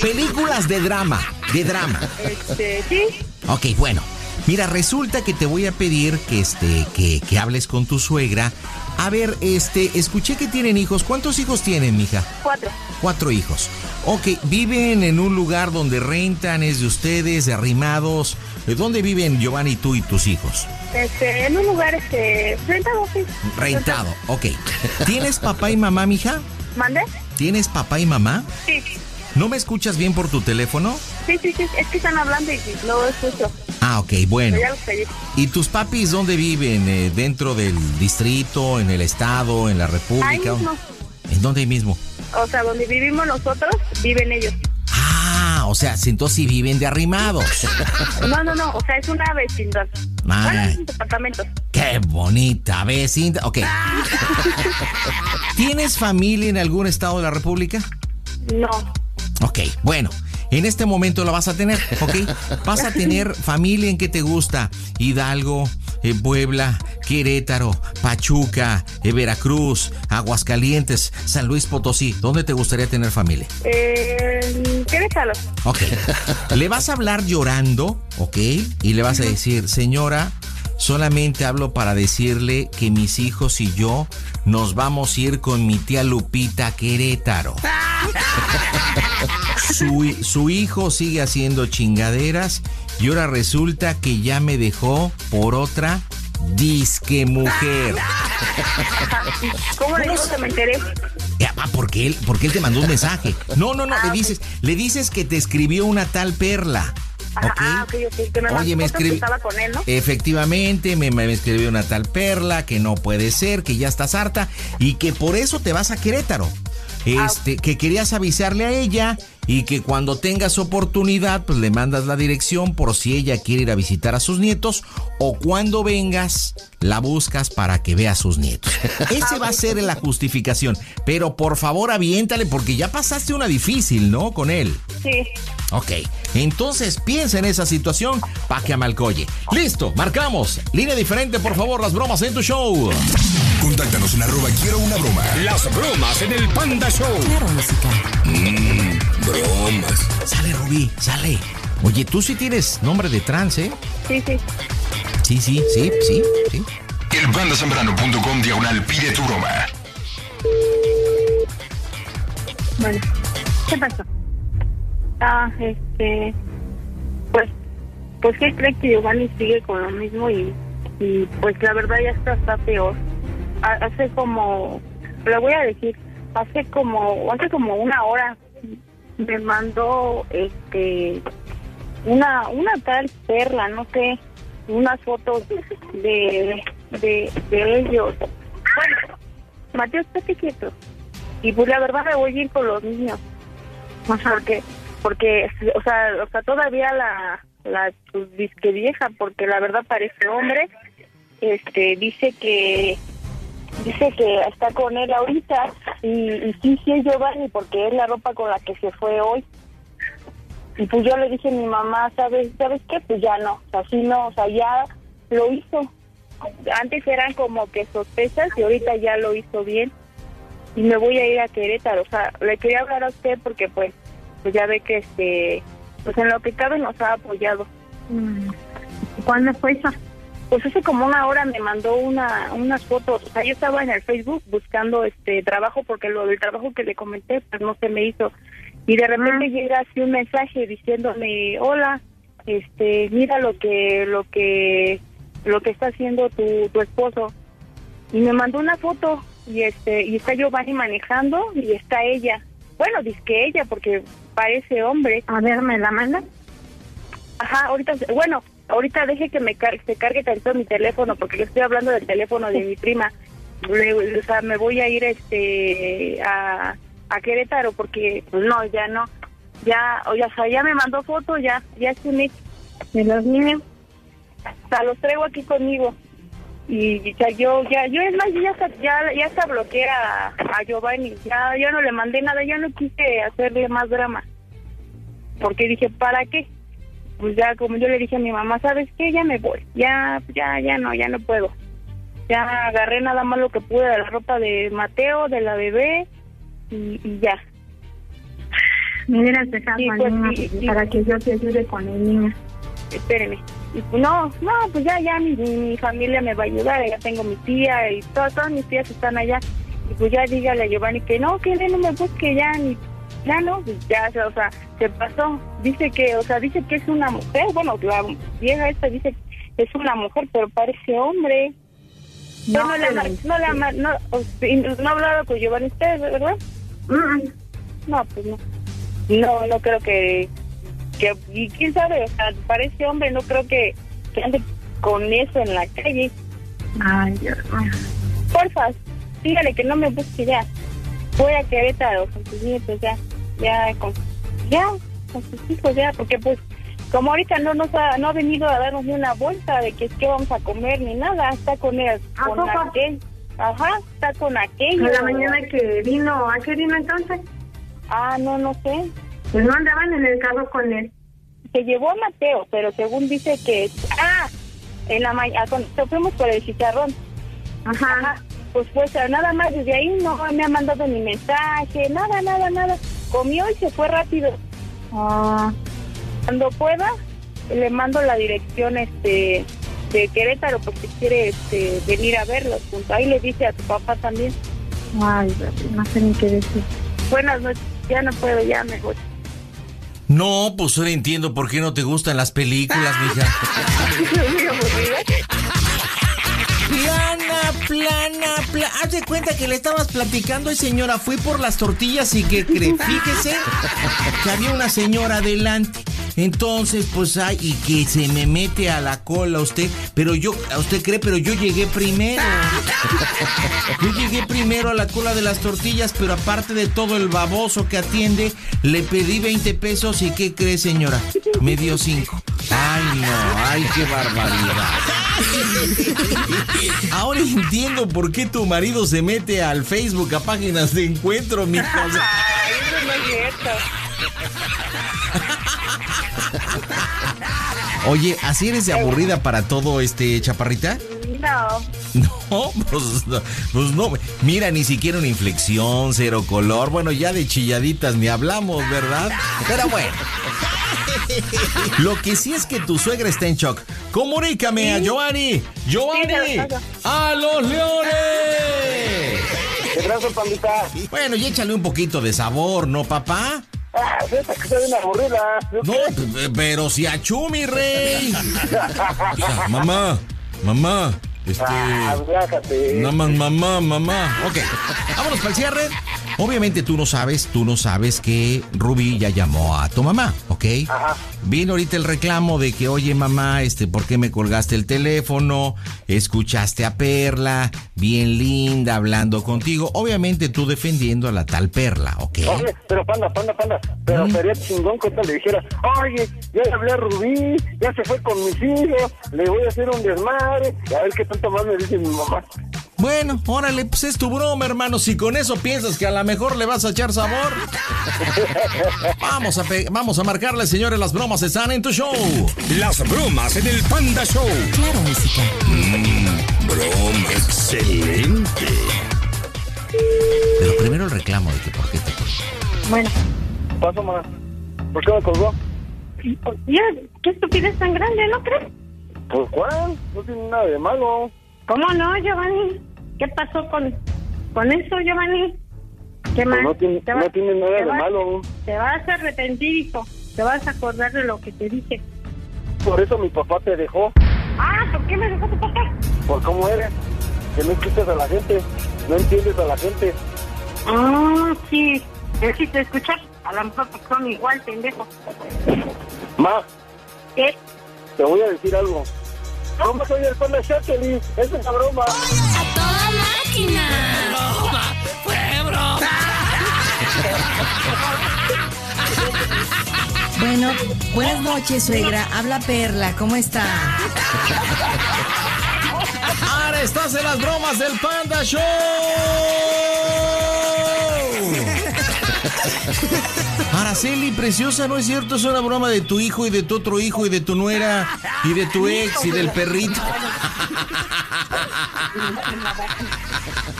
[LAUGHS] Películas de drama, de drama. Este, sí, Ok, bueno. Mira, resulta que te voy a pedir que este, que, que hables con tu suegra A ver, este, escuché que tienen hijos. ¿Cuántos hijos tienen, mija? Cuatro. Cuatro hijos. Ok, viven en un lugar donde rentan, es de ustedes, de arrimados. ¿De ¿Dónde viven Giovanni, tú y tus hijos? Este, en un lugar, este, rentado, sí. Rentado, ok. ¿Tienes papá y mamá, mija? ¿Mande? ¿Tienes papá y mamá? Sí. ¿No me escuchas bien por tu teléfono? Sí, sí, sí, es que están hablando y no escucho. Ah, ok, bueno. ¿Y tus papis dónde viven? Eh, ¿Dentro del distrito, en el estado, en la Ahí república? mismo. ¿En dónde mismo? O sea, donde vivimos nosotros, viven ellos. Ah, o sea, si entonces sí viven de arrimados. [LAUGHS] No, no, no, o sea, es una vecindad. Ah. Bueno, es un departamento. Qué bonita vecina. Ok. [LAUGHS] ¿Tienes familia en algún estado de la república? No. Ok, bueno. En este momento la vas a tener, ¿ok? Vas a tener [LAUGHS] familia en que te gusta. Hidalgo, eh, Puebla, Querétaro, Pachuca, eh, Veracruz, Aguascalientes, San Luis Potosí. ¿Dónde te gustaría tener familia? Eh, Querétaro. Ok. Le vas a hablar llorando, ¿ok? Y le vas a decir, señora, solamente hablo para decirle que mis hijos y yo nos vamos a ir con mi tía Lupita a Querétaro. [LAUGHS] Su, su hijo sigue haciendo chingaderas y ahora resulta que ya me dejó por otra disque mujer. [LAUGHS] ¿Cómo le digo que me enteré? Ya, ah, porque él, porque él te mandó un mensaje. No, no, no, le dices, le dices que te escribió una tal perla. Ajá, ¿ok? Ah, ok, ok, que me Oye, me él, ¿no? Efectivamente, me, me escribió una tal perla que no puede ser, que ya estás harta y que por eso te vas a Querétaro. Este, que querías avisarle a ella y que cuando tengas oportunidad, pues le mandas la dirección por si ella quiere ir a visitar a sus nietos o cuando vengas, la buscas para que vea a sus nietos. [LAUGHS] Ese va a ser la justificación. Pero por favor, aviéntale porque ya pasaste una difícil, ¿no? Con él. Sí. Ok, entonces piensa en esa situación para que amalcoye. Listo, marcamos. Línea diferente, por favor, las bromas en tu show. Contáctanos en arroba quiero una broma. Las bromas en el Panda Show. Claro, música. Mmm, bromas. Sale, Rubí, sale. Oye, tú sí tienes nombre de trans, ¿eh? Sí, sí. Sí, sí, sí, sí, sí. Elbandasembrano.com diagonal pide tu broma. Bueno, ¿qué pasó? Ah, este, pues, pues ¿qué cree que Giovanni sigue con lo mismo y, y pues la verdad ya está, está peor. Ha- Hace como, le voy a decir, hace como, hace como una hora me mandó, este, una, una tal perla, no sé, unas fotos de, de, de ellos. Bueno, Mateo, estate quieto. Y pues la verdad me voy a ir con los niños. O sea, porque, porque, o sea, o sea todavía la, la pues, disque vieja, porque la verdad parece hombre, este, dice que, dice que está con él ahorita, y, sí, sí es Giovanni, porque es la ropa con la que se fue hoy. Y pues yo le dije a mi mamá, ¿sabes, ¿sabes qué? Pues ya no, o sea, sí no, o sea, ya lo hizo. Antes eran como que sospechas y ahorita ya lo hizo bien y me voy a ir a Querétaro. O sea, le quería hablar a usted porque pues, pues ya ve que este, pues en lo que cabe nos ha apoyado. ¿Cuándo fue eso? Pues hace como una hora me mandó una unas fotos. O sea, yo estaba en el Facebook buscando este trabajo porque lo del trabajo que le comenté pues no se me hizo. Y de repente llega así un mensaje diciéndome, hola, este, mira lo que lo que lo que está haciendo tu, tu esposo y me mandó una foto y este y está Giovanni manejando y está ella. Bueno dice que ella porque parece hombre. A ver me la manda ajá ahorita bueno ahorita deje que me car se cargue tanto mi teléfono porque le estoy hablando del teléfono de mi prima. Le- o sea me voy a ir este a, a Querétaro porque pues no ya no. Ya o sea, ya me mandó foto ya ya es un de los niños o sea, los traigo aquí conmigo. Y ya yo ya yo es más ya hasta, ya ya hasta bloqueé a, a Giovanni. Ya yo no le mandé nada ya no quise hacerle más drama. Porque dije para qué pues ya como yo le dije a mi mamá sabes qué ya me voy ya ya ya no ya no puedo ya agarré nada más lo que pude de la ropa de Mateo de la bebé y, y ya Me hubieras dejado Sí, pues, niño sí, sí. para que yo te ayude con el niño. Espéreme. Y pues no, no, pues ya, ya mi, mi familia me va a ayudar, ya tengo mi tía y todas, todas mis tías están allá. Y pues ya dígale a Giovanni que no, que no me busque ya, ni, ya no, ya, o sea, se pasó. Dice que, o sea, dice que es una mujer, bueno, la vieja esta dice que es una mujer, pero parece hombre. No, No, mar- no, mar- no, no ha hablado con Giovanni usted, ¿verdad? No, pues no. No, no creo que, que, y quién sabe, o sea, parece hombre, no creo que, que ande con eso en la calle. Ay, Dios mío. Porfa, dígale que no me busque ya. Voy a Querétaro con sus nietos ya, ya con, ya, con sus hijos ya, porque pues, como ahorita no nos ha, no ha venido a darnos ni una vuelta de que qué vamos a comer ni nada, está con él, ¿A con aquel, ajá, está con aquello. En la mañana que vino, ¿a qué vino entonces? Ah, no, no sé. Pues no andaban en el carro con él. Se llevó a Mateo, pero según dice que... Ah, en la mañana, fuimos por el chicharrón. Ajá. Pues pues nada más desde ahí no me ha mandado ni mensaje, nada, nada, nada. Comió y se fue rápido. Ah. Cuando pueda, le mando la dirección este de Querétaro porque quiere este, venir a verlos. junto. Ahí le dice a tu papá también. Ay, no sé ni qué decir. Buenas noches, ya no puedo, ya me voy. No, pues ahora entiendo por qué no te gustan las películas, mija. [LAUGHS] Plana, plana, plana. Haz de cuenta que le estabas platicando y señora, fui por las tortillas y que cree, fíjese [LAUGHS] que había una señora adelante. Entonces, pues ay, y que se me mete a la cola usted, pero yo, a usted cree, pero yo llegué primero. [LAUGHS] Yo llegué primero a la cola de las tortillas, pero aparte de todo el baboso que atiende, le pedí 20 pesos y ¿qué cree, señora? Me dio 5. Ay, no, ay, qué barbaridad. Ahora entiendo por qué tu marido se mete al Facebook a páginas de encuentro, mi cosa. Oye, ¿así eres de aburrida para todo, este, chaparrita? No. [LAUGHS] No, pues, no, pues no. Mira, ni siquiera una inflexión, cero color. Bueno, ya de chilladitas ni hablamos, ¿verdad? Pero bueno. [LAUGHS] Lo que sí es que tu suegra está en shock. Comunícame a Giovanni. Giovanni. ¡A los leones! [LAUGHS] Gracias, pandita. Bueno, y échale un poquito de sabor, ¿no, papá? Ah, esa que está bien aburrida. ¿Yo No, pero si a mi rey. O sea, mamá, mamá, este. Ah. Nada más mamá, mamá. Ok, vámonos para el cierre. Obviamente tú no sabes, tú no sabes que Ruby ya llamó a tu mamá, ¿ok? Viene ahorita el reclamo de que, oye mamá, este, ¿por qué me colgaste el teléfono? Escuchaste a Perla, bien linda, hablando contigo. Obviamente tú defendiendo a la tal Perla, ¿ok? Oye, pero panda, panda, panda. Pero sería chingón que le dijera, oye, ya le hablé a Rubí, ya se fue con mis hijos, le voy a hacer un desmadre, a ver qué tanto más me dice mi mamá. Bueno, órale, pues es tu broma, hermano. Si con eso piensas que a lo mejor le vas a echar sabor. Vamos a, vamos a marcarle, señores, las bromas están en tu show. Las bromas en el Panda Show. Claro, música. Mmm, broma excelente. Pero primero el reclamo de que por qué te colgó. Bueno. Paso más. ¿Por qué me colgó? Qué estupidez tan grande, ¿no crees? Pues cuál, no tiene nada de malo. ¿Cómo no, Giovanni? ¿Qué pasó con, con eso, Giovanni? ¿Qué Pues más? no tiene, Te no tiene nada te de vas- malo. Te vas a arrepentir, hijo. Te vas a acordar de lo que te dije. Por eso mi papá te dejó. Ah, ¿por qué me dejó tu papá? Por cómo eres. Que no escuchas a la gente, no entiendes a la gente. Ah, sí. Necesito escuchar. A lo mejor son igual, pendejo. Ma, ¿Qué? te voy a decir algo. ¿Cómo soy el panda Shakely? Es una broma. ¡A toda máquina! ¡Broma! ¡Fue broma! Bueno, buenas noches, suegra. Habla Perla, ¿cómo está? Ahora estás en las bromas del Panda Show. [LAUGHS] Araceli, preciosa, ¿no es cierto? Es una broma de tu hijo y de tu otro hijo y de tu nuera y de tu ex y del perrito.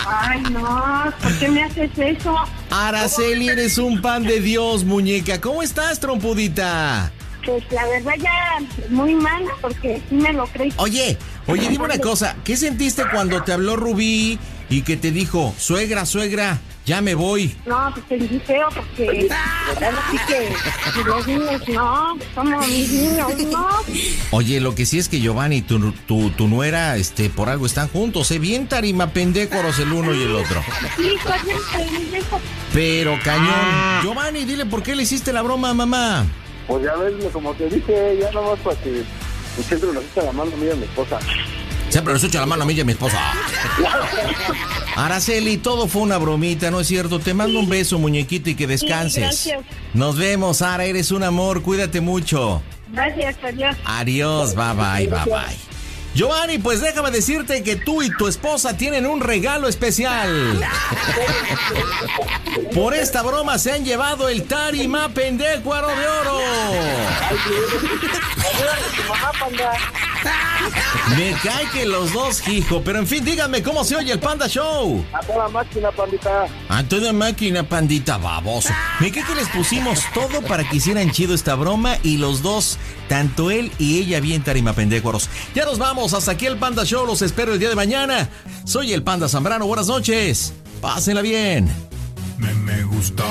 Ay, no. ¿Por qué me haces eso? Araceli, eres un pan de Dios, muñeca. ¿Cómo estás, trompudita? pues la verdad ya muy mal porque sí me lo creí. Oye, oye, dime una cosa, ¿qué sentiste cuando te habló Rubí y que te dijo, suegra, suegra, ya me voy? No, pues sentí feo porque que los niños no, somos mis niños, no. Oye, lo que sí es que Giovanni y tu, tu, tu nuera, este, por algo están juntos, ¿eh? Bien tarima pendécoros el uno y el otro. Sí, pues. Pero cañón. Giovanni, dile por qué le hiciste la broma a mamá. Pues ya ves, como te dije, ya nomás para que siempre nos echa la mano a mí y a mi esposa. Siempre nos echa la mano a mí y a mi esposa. [LAUGHS] Araceli, todo fue una bromita, ¿no es cierto? Te mando un beso, muñequito, y que descanses. gracias. Nos vemos, Ara, eres un amor, cuídate mucho. Gracias, adiós. Adiós, bye bye, bye bye. Giovanni, pues déjame decirte que tú y tu esposa tienen un regalo especial. Por esta broma se han llevado el Tarima Pendécuaro de Oro. Me cae que los dos, hijo. Pero en fin, díganme cómo se oye el Panda Show. A toda máquina, pandita. A toda máquina, pandita baboso. Me cae que les pusimos todo para que hicieran chido esta broma y los dos, tanto él y ella, bien tarima pendécuaros. Ya nos vamos, hasta aquí el Panda Show. Los espero el día de mañana. Soy el Panda Zambrano. Buenas noches. Pásenla bien. Me, gusta.